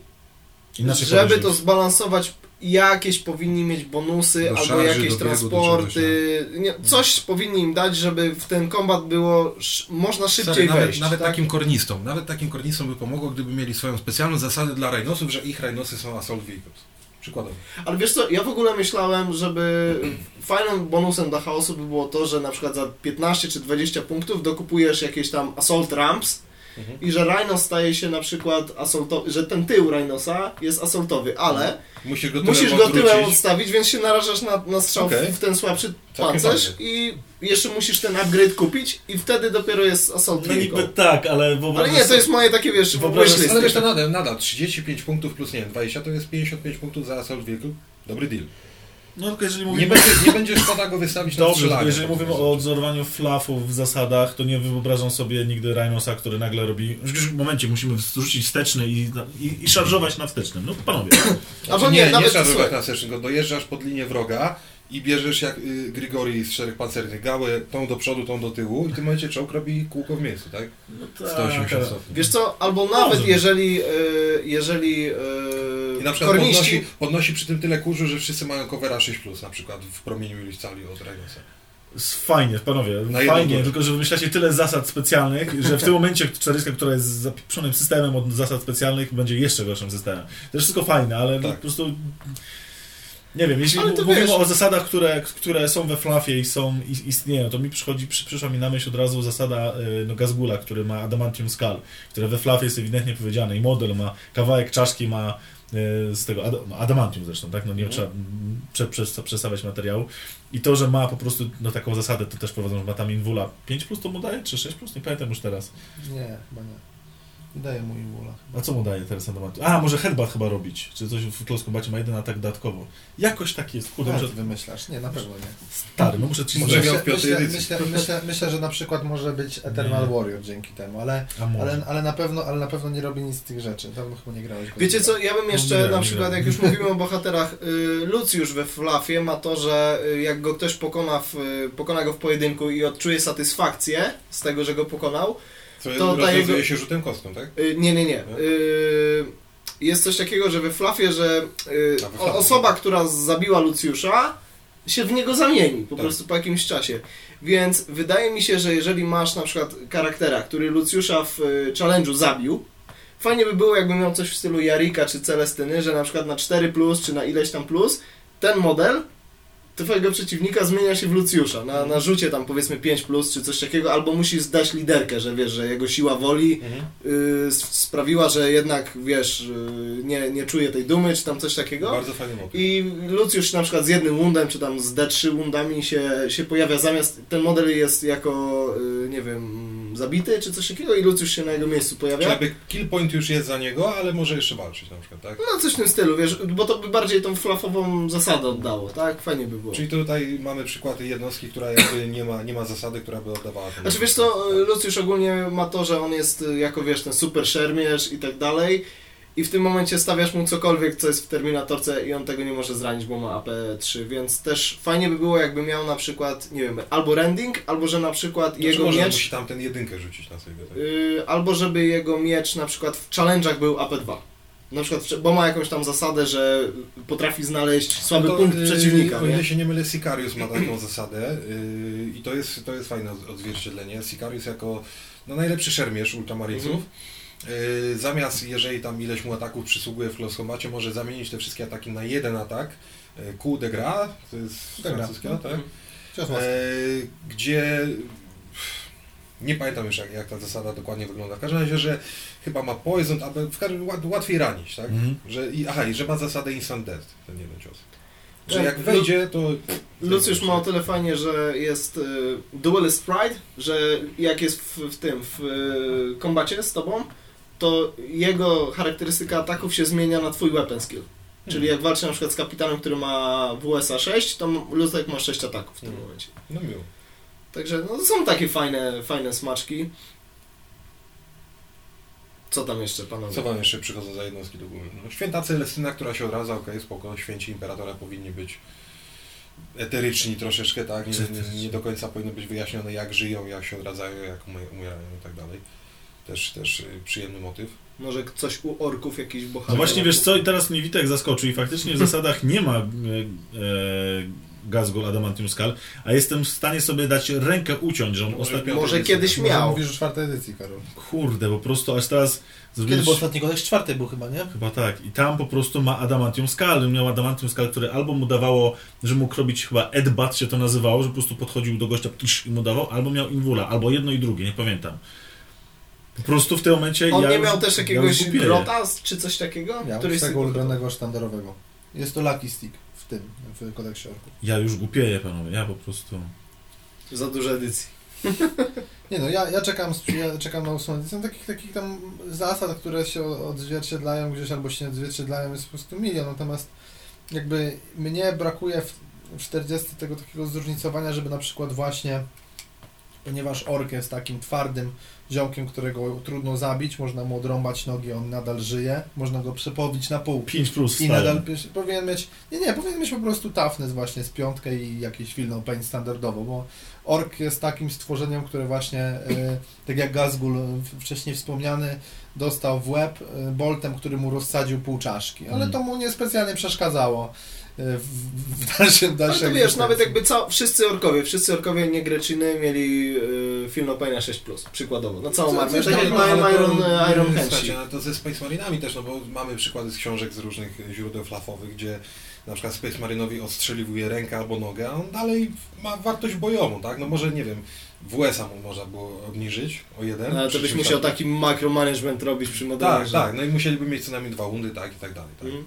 Inaczej żeby to zbalansować jakieś powinni mieć bonusy do albo szarży, jakieś transporty, nie, coś powinni im dać, żeby w ten kombat było można szybciej Sorry, nawet, wejść. Nawet tak? takim kornistom, nawet takim kornistom by pomogło, gdyby mieli swoją specjalną zasadę dla Rhinosów, że ich Rhinosy są assault vehicles. Przykładowo. Ale wiesz co, ja w ogóle myślałem, żeby fajnym bonusem dla chaosu by było to, że na przykład za 15 czy 20 punktów dokupujesz jakieś tam assault ramps, Mhm. I że Rhino staje się na przykład asoltowy, że ten tył Rhinosa jest asoltowy, ale musisz go tyłem, musisz go tyłem odstawić, więc się narażasz na, na strzał okay. w ten słabszy pancerz i jeszcze musisz ten upgrade kupić i wtedy dopiero jest assault No niby tak, ale... Ale nie, to jest moje takie, wiesz, wyobraź Ale wiesz, to nadal, nadal 35 punktów plus, nie wiem, 20 to jest 55 punktów za assault vehicle. Dobry deal. No tylko jeżeli Nie mówimy... będzie, nie będzie szkoda go wystawić na Dobrze, strzelanie. jeżeli mówimy o odzorowaniu flafów w zasadach, to nie wyobrażam sobie nigdy Rhinosa, który nagle robi... W momencie musimy zrzucić wsteczny i, i, i szarżować na wstecznym. No panowie. Albo Znaczy, nie, nie, nawet nie szarżować na session, dojeżdżasz pod linię wroga i bierzesz jak y, Grigori z czterech pancernych gałę, tą do przodu, tą do tyłu i w tym momencie czołg robi kółko w miejscu, tak? No 180 stopni. Wiesz co, albo nawet Może. jeżeli, e, jeżeli e, I na przykład korniści... podnosi, podnosi przy tym tyle kurzu, że wszyscy mają covera 6+, na przykład w promieniu iluś cali od Rhinosa. Fajnie, panowie, Na jedną fajnie, rzecz. tylko że wymyślacie tyle zasad specjalnych, że w tym momencie 40, która jest zapieprzonym systemem od zasad specjalnych, będzie jeszcze gorszym systemem. To jest wszystko fajne, ale no, Tak. po prostu... Nie wiem, jeśli mówimy wiesz- o zasadach, które, które są we Fluffie i są, i, istnieją, to mi przychodzi, przy, przyszła mi na myśl od razu zasada y, no, Gazgula, który ma Adamantium Skull, które we Fluffie jest ewidentnie powiedziane i model ma kawałek czaszki, ma y, z tego, no, Adamantium zresztą, tak, no nie trzeba mm, prze, prze, przestawiać materiału i to, że ma po prostu no, taką zasadę, to też prowadzą, że ma tam Invula 5 plus to mu daje, czy 6 plus? Nie pamiętam już teraz. Nie, chyba nie. Daję mu Iwula. A co mu daje teraz Adamantium? A, może headbutt chyba robić, czy coś w Close ma jeden atak dodatkowo. Jakoś tak jest, kurde, muszę, wymyślasz? Nie, na pewno nie. stary, no muszę ci Może myślę, edycji. myślę, myślę, myślę, że na przykład może być Eternal Nie. Warrior dzięki temu, ale, ale, ale, na pewno, ale na pewno nie robi nic z tych rzeczy. Dawno chyba nie grałeś. Wiecie co, ja bym No, jeszcze nie, na nie przykład, jak już mówimy o bohaterach, y, Lucjusz we Fluffie ma to, że y, jak go ktoś pokona, w, y, pokona go w pojedynku i odczuje satysfakcję z tego, że go pokonał, Co To rozwiązuje jego- się rzutem kostką, tak? y, nie, nie, nie. Y, jest coś takiego, że we Fluffie, że y, o- osoba, która zabiła Lucjusza, się w niego zamieni, po Tak. prostu po jakimś czasie. Więc wydaje mi się, że jeżeli masz na przykład charaktera, który Lucjusza w challenge'u zabił, fajnie by było, jakby miał coś w stylu Jarika czy Celestyny, że na przykład na 4 plus czy na ileś tam plus, ten model twojego przeciwnika zmienia się w Lucjusza. Na, na rzucie tam powiedzmy 5 plus czy coś takiego, albo musisz zdać liderkę, że wiesz, że jego siła woli y, s- sprawiła, że jednak wiesz, y, nie, nie czuje tej dumy, czy tam coś takiego. Bardzo fajny motyw. I Lucjusz na przykład z jednym wundem, czy tam z D3 wundami się, się pojawia zamiast, ten model jest jako, y, nie wiem, zabity, czy coś takiego i Lucjusz się na jego miejscu Czy pojawia. jakby kill point już jest za niego, ale może jeszcze walczyć na przykład, tak? No coś w tym stylu, wiesz, bo to by bardziej tą flafową zasadę oddało, tak? Fajnie by było. Czyli tutaj mamy przykłady jednostki, która jakby nie ma, nie ma zasady, która by oddawała ten Znaczy wiesz co, Lucjusz ogólnie ma to, że on jest y, jako wiesz ten super szermierz i tak dalej i w tym momencie stawiasz mu cokolwiek, co jest w Terminatorce i on tego nie może zranić, bo ma AP3, więc też fajnie by było jakby miał na przykład, nie wiem, albo rending, albo że na przykład Znaczy, jego może miecz, musi tam ten jedynkę rzucić na sobie, tak? y, albo żeby jego miecz na przykład w challenge'ach był AP2. Na przykład, bo ma jakąś tam zasadę, że potrafi znaleźć słaby To, punkt yy, przeciwnika, O ile się nie mylę, Sicarius ma taką zasadę yy, i to jest, to jest fajne od- odzwierciedlenie. Sicarius jako no, najlepszy szermierz ultramarinców. Mhm. Yy, zamiast, jeżeli tam ileś mu ataków przysługuje w close combacie, może zamienić te wszystkie ataki na jeden atak. Yy, coup de gras, to jest De francuskiego, tak? Łaski. E, gdzie nie pamiętam już jak, jak ta zasada dokładnie wygląda. W każdym razie, że chyba ma poison, aby w każdym łat, łatwiej ranić, tak? Mhm. Że, i, aha, i że ma zasadę instant death, ten jeden cios. Że Tak, jak wejdzie, to... Lucius ma o tyle fajnie, że jest y, Duelist Pride, że jak jest w, w tym, w y, kombacie z tobą, to jego charakterystyka ataków się zmienia na twój weapon skill. Czyli jak walczy na przykład z kapitanem, który ma WSA 6, to Lucek ma 6 ataków w tym Mhm. momencie. No miło. Także no, są takie fajne, fajne smaczki. Co tam jeszcze, panowie? Co wam jeszcze przychodzą za jednostki do góry? No, święta Celestyna, która się odradza, okej, spoko, święci Imperatora powinni być eteryczni troszeczkę, tak? Nie, nie, nie do końca powinno być wyjaśnione, jak żyją, jak się odradzają, jak umierają i tak dalej. Też, też przyjemny motyw. Może coś u orków, jakiś bohater. No właśnie, wiesz co, i teraz mnie Witek zaskoczył i faktycznie w zasadach nie ma e, e, Gazgul Adamantium Skal, a jestem w stanie sobie dać rękę uciąć, że on Może ostatnio... Może jest- kiedyś miał. mówisz o czwartej edycji, Karol. Kurde, po prostu aż teraz... Kiedy zrobiłeś- był ostatni koleś? Czwarty był chyba, nie? Chyba tak. I tam po prostu ma Adamantium Skal. Miał Adamantium Skal, które albo mu dawało, że mógł robić chyba Edbat się to nazywało, że po prostu podchodził do gościa i mu dawał, albo miał Invula, albo jedno i drugie, nie pamiętam. Po prostu w tym momencie On ja nie już- miał też ja jakiegoś głupieję. grota, czy coś takiego? Miał Któryś swego ulubionego sztandarowego. Jest to Lucky Stick w tym, w kodeksie orków. Ja już głupieję, panowie, ja po prostu... Za dużo edycji. Nie no, ja, ja czekam, z- ja czekam na ósmą edycję. Takich, takich tam zasad, które się odzwierciedlają gdzieś albo się nie odzwierciedlają jest po prostu milion. Natomiast jakby mnie brakuje w, w 40 tego takiego zróżnicowania, żeby na przykład właśnie, ponieważ ork jest takim twardym ziomkiem, którego trudno zabić, można mu odrąbać nogi, on nadal żyje, można go przepowić na pół. 5 plus i nadal powinien mieć, nie, nie, powinien mieć po prostu toughness właśnie z piątkę i jakiś feel no pain standardowo, bo ork jest takim stworzeniem, które właśnie, e, tak jak Gazgul e, wcześniej wspomniany, dostał w łeb e, boltem, który mu rozsadził pół czaszki, ale Mm. to mu niespecjalnie przeszkadzało w, w dalszym, Ale dalszym to wiesz, nawet jakby ca- wszyscy orkowie, wszyscy orkowie niegreczyny mieli yy, film Openia 6+, przykładowo, na całą armię, tak jak ale mają to- Iron, Iron Hensi. no to ze Space Marinami też, no bo mamy przykłady z książek z różnych źródeł flafowych, gdzie na przykład Space Marinowi ostrzeliwuje rękę albo nogę, a on dalej ma wartość bojową, tak? No może, nie wiem, WS-a mu można było obniżyć o jeden. No, ale to byś musiał taki makromanagement robić przy modelach. Tak, tak, no i musieliby mieć co najmniej dwa undy, tak, i tak dalej, tak. Mhm.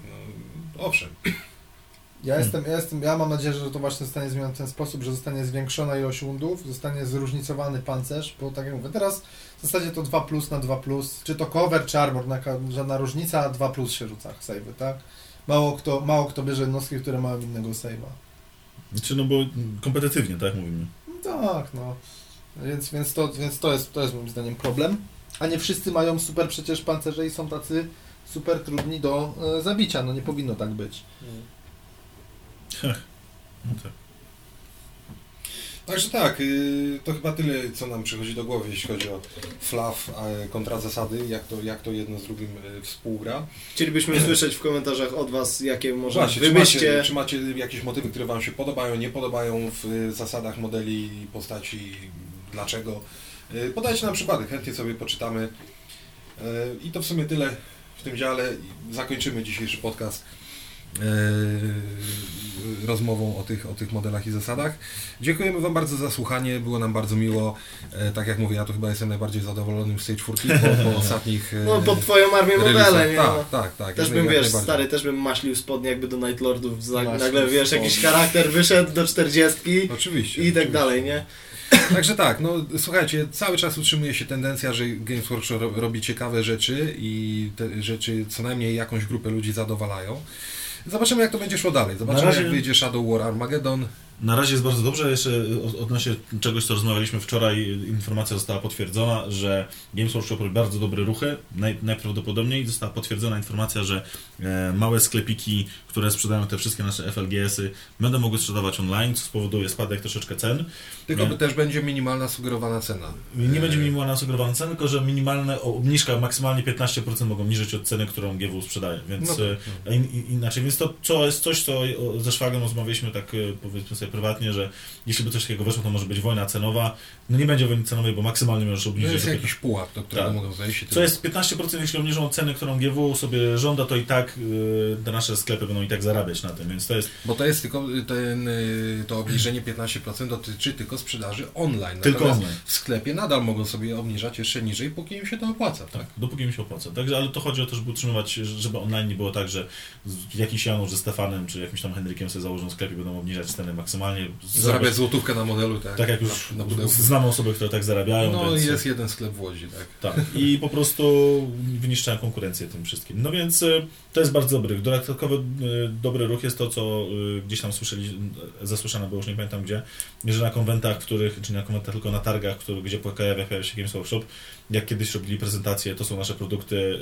No, owszem. Ja jestem, ja jestem, ja mam nadzieję, że to właśnie zostanie zmienione w ten sposób, że zostanie zwiększona ilość undów, zostanie zróżnicowany pancerz, bo tak jak mówię, teraz w zasadzie to 2 plus na 2 plus, czy to cover, czy armor, naka- żadna różnica, 2 plus się rzuca save'y, tak? Mało kto, mało kto bierze jednostki, które mają innego save'a. Znaczy, no bo kompetytywnie, tak mówimy. No tak, no. Więc, więc, to, więc to, jest, to jest moim zdaniem problem. A nie wszyscy mają super przecież pancerze i są tacy super trudni do e, zabicia, no nie powinno tak być. No tak. Także tak, y, to chyba tyle, co nam przychodzi do głowy, jeśli chodzi o flaw kontra zasady, jak to, jak to jedno z drugim y, współgra. Chcielibyśmy usłyszeć w komentarzach od Was, jakie może Właśnie, czy macie, czy macie jakieś motywy, które Wam się podobają, nie podobają w y, zasadach modeli, postaci, dlaczego? Podajcie nam przykłady, chętnie sobie poczytamy. I to w sumie tyle w tym dziale. Zakończymy dzisiejszy podcast rozmową o tych, o tych modelach i zasadach. Dziękujemy Wam bardzo za słuchanie, było nam bardzo miło. E, Tak jak mówię, ja tu chyba jestem najbardziej zadowolonym z tej czwórki po, po ostatnich e, No pod Twoją armię modele, nie? Tak, no. tak, tak. Też bym, wiesz, stary, też bym maślił spodnie jakby do Night Lordów, nagle, wiesz, spodnie. jakiś charakter wyszedł do 40 Oczywiście. i tak oczywiście. dalej, nie? Także tak, no słuchajcie, cały czas utrzymuje się tendencja, że Games Workshop ro- robi ciekawe rzeczy i te rzeczy co najmniej jakąś grupę ludzi zadowalają. Zobaczymy jak to będzie szło dalej. Zobaczymy razie- jak wyjdzie Shadow War Armageddon. Na razie jest bardzo dobrze. Jeszcze od- odnośnie czegoś, co rozmawialiśmy wczoraj, informacja została potwierdzona, że Games Workshop robi bardzo dobre ruchy. Naj, najprawdopodobniej została potwierdzona informacja, że e, małe sklepiki, które sprzedają te wszystkie nasze FLGS-y, będą mogły sprzedawać online, co spowoduje spadek troszeczkę cen. Tylko Nie. też będzie minimalna sugerowana cena. Nie będzie E, minimalna sugerowana cena, tylko że minimalna obniżka maksymalnie 15% mogą niżyć od ceny, którą GW sprzedaje. Więc No tak, e, a in, in, inaczej, więc to, to jest coś, co ze szwagiem rozmawialiśmy tak e, powiedzmy sobie prywatnie, że jeśli by coś takiego weszło, to może być wojna cenowa. No nie będzie wojny cenowej, bo maksymalnie możesz To obniżyć. jest do jakiś pułap, do którego Tak. mogą zejść. Co jest 15%, jeśli obniżą cenę, którą GW sobie żąda, to i tak y, te nasze sklepy będą i tak zarabiać na tym, więc to jest Bo to jest tylko ten, y, to obniżenie 15% dotyczy tylko sprzedaży online. tylko online. w sklepie nadal mogą sobie obniżać jeszcze niżej, póki im się to opłaca. Tak? Tak, dopóki mi się opłaca. Także, ale to chodzi o to, żeby utrzymywać, żeby online nie było tak, że jakiś Janusz ze Stefanem, czy jakimś tam Henrykiem sobie założą sklep i będą obniżać cenę maksymalnie. Zarabiać złotówkę na modelu, tak? tak jak już na, na znamy osoby, które tak zarabiają. No więc, jest jeden sklep w Łodzi, tak. Tak, i po prostu wyniszczają konkurencję tym wszystkim. No więc y, to jest bardzo dobry. Dodatkowy y, dobry ruch jest to, co y, gdzieś tam słyszeli, zasłyszane było, już nie pamiętam gdzie, że na konwentach, których, czy na konwentach, tylko na targach, który, gdzie pojawia się Games Workshop, jak kiedyś robili prezentacje, to są nasze produkty, y,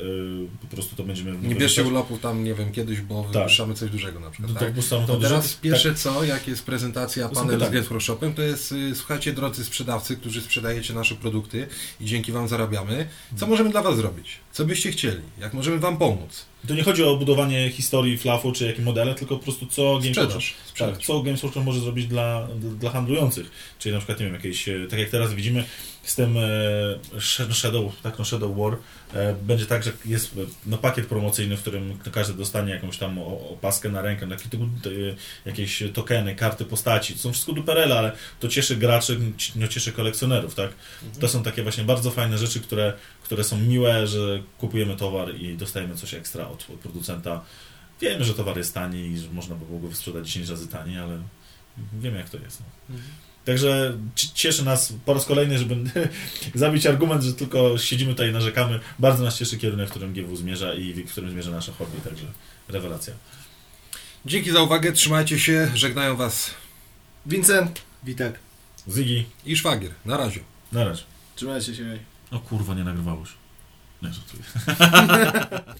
po prostu to będziemy... Nie bierzcie urlopu tam, nie wiem, kiedyś, bo Tak. wypuszczamy coś dużego na To, przykład. to Tak? tam, A tam teraz pierwsze co, jak jest prezentacja, To panel z pytania. Games Workshopem, to jest, y, słuchajcie, drodzy sprzedawcy, którzy sprzedajecie nasze produkty i dzięki Wam zarabiamy, co możemy dla Was zrobić? Co byście chcieli? Jak możemy Wam pomóc? To nie chodzi o budowanie historii flafu, czy jakie modele, tylko po prostu co Games Workshop Sprzedaż. Tak, Sprzedaż. co Games Workshop może zrobić dla, dla handlujących. Czyli na przykład, nie wiem, jakieś, e, tak jak teraz widzimy, z tym e, Sh- Shadow, tak, no Shadow War, e, będzie tak, że jest e, no, pakiet promocyjny, w którym każdy dostanie jakąś tam o- opaskę na rękę, takie typu, e, jakieś tokeny, karty postaci. To są wszystko duperele, ale to cieszy graczy, no, cieszy kolekcjonerów, tak? To są takie właśnie bardzo fajne rzeczy, które, które są miłe, że kupujemy towar i dostajemy coś ekstra od, od producenta. Wiemy, że towar jest tani i że można by było go sprzedać 10 razy taniej, ale wiemy jak to jest. No. Także ci- cieszy nas po raz kolejny, żeby zabić argument, że tylko siedzimy tutaj i narzekamy. Bardzo nas cieszy kierunek, w którym GW zmierza i w którym zmierza nasze hobby, także rewelacja. Dzięki za uwagę, trzymajcie się, żegnają Was Vincent, Witek. Zygi, i Szwagier. Na razie. na razie. trzymajcie się. O kurwa, nie nagrywało się. Nie, żartuję.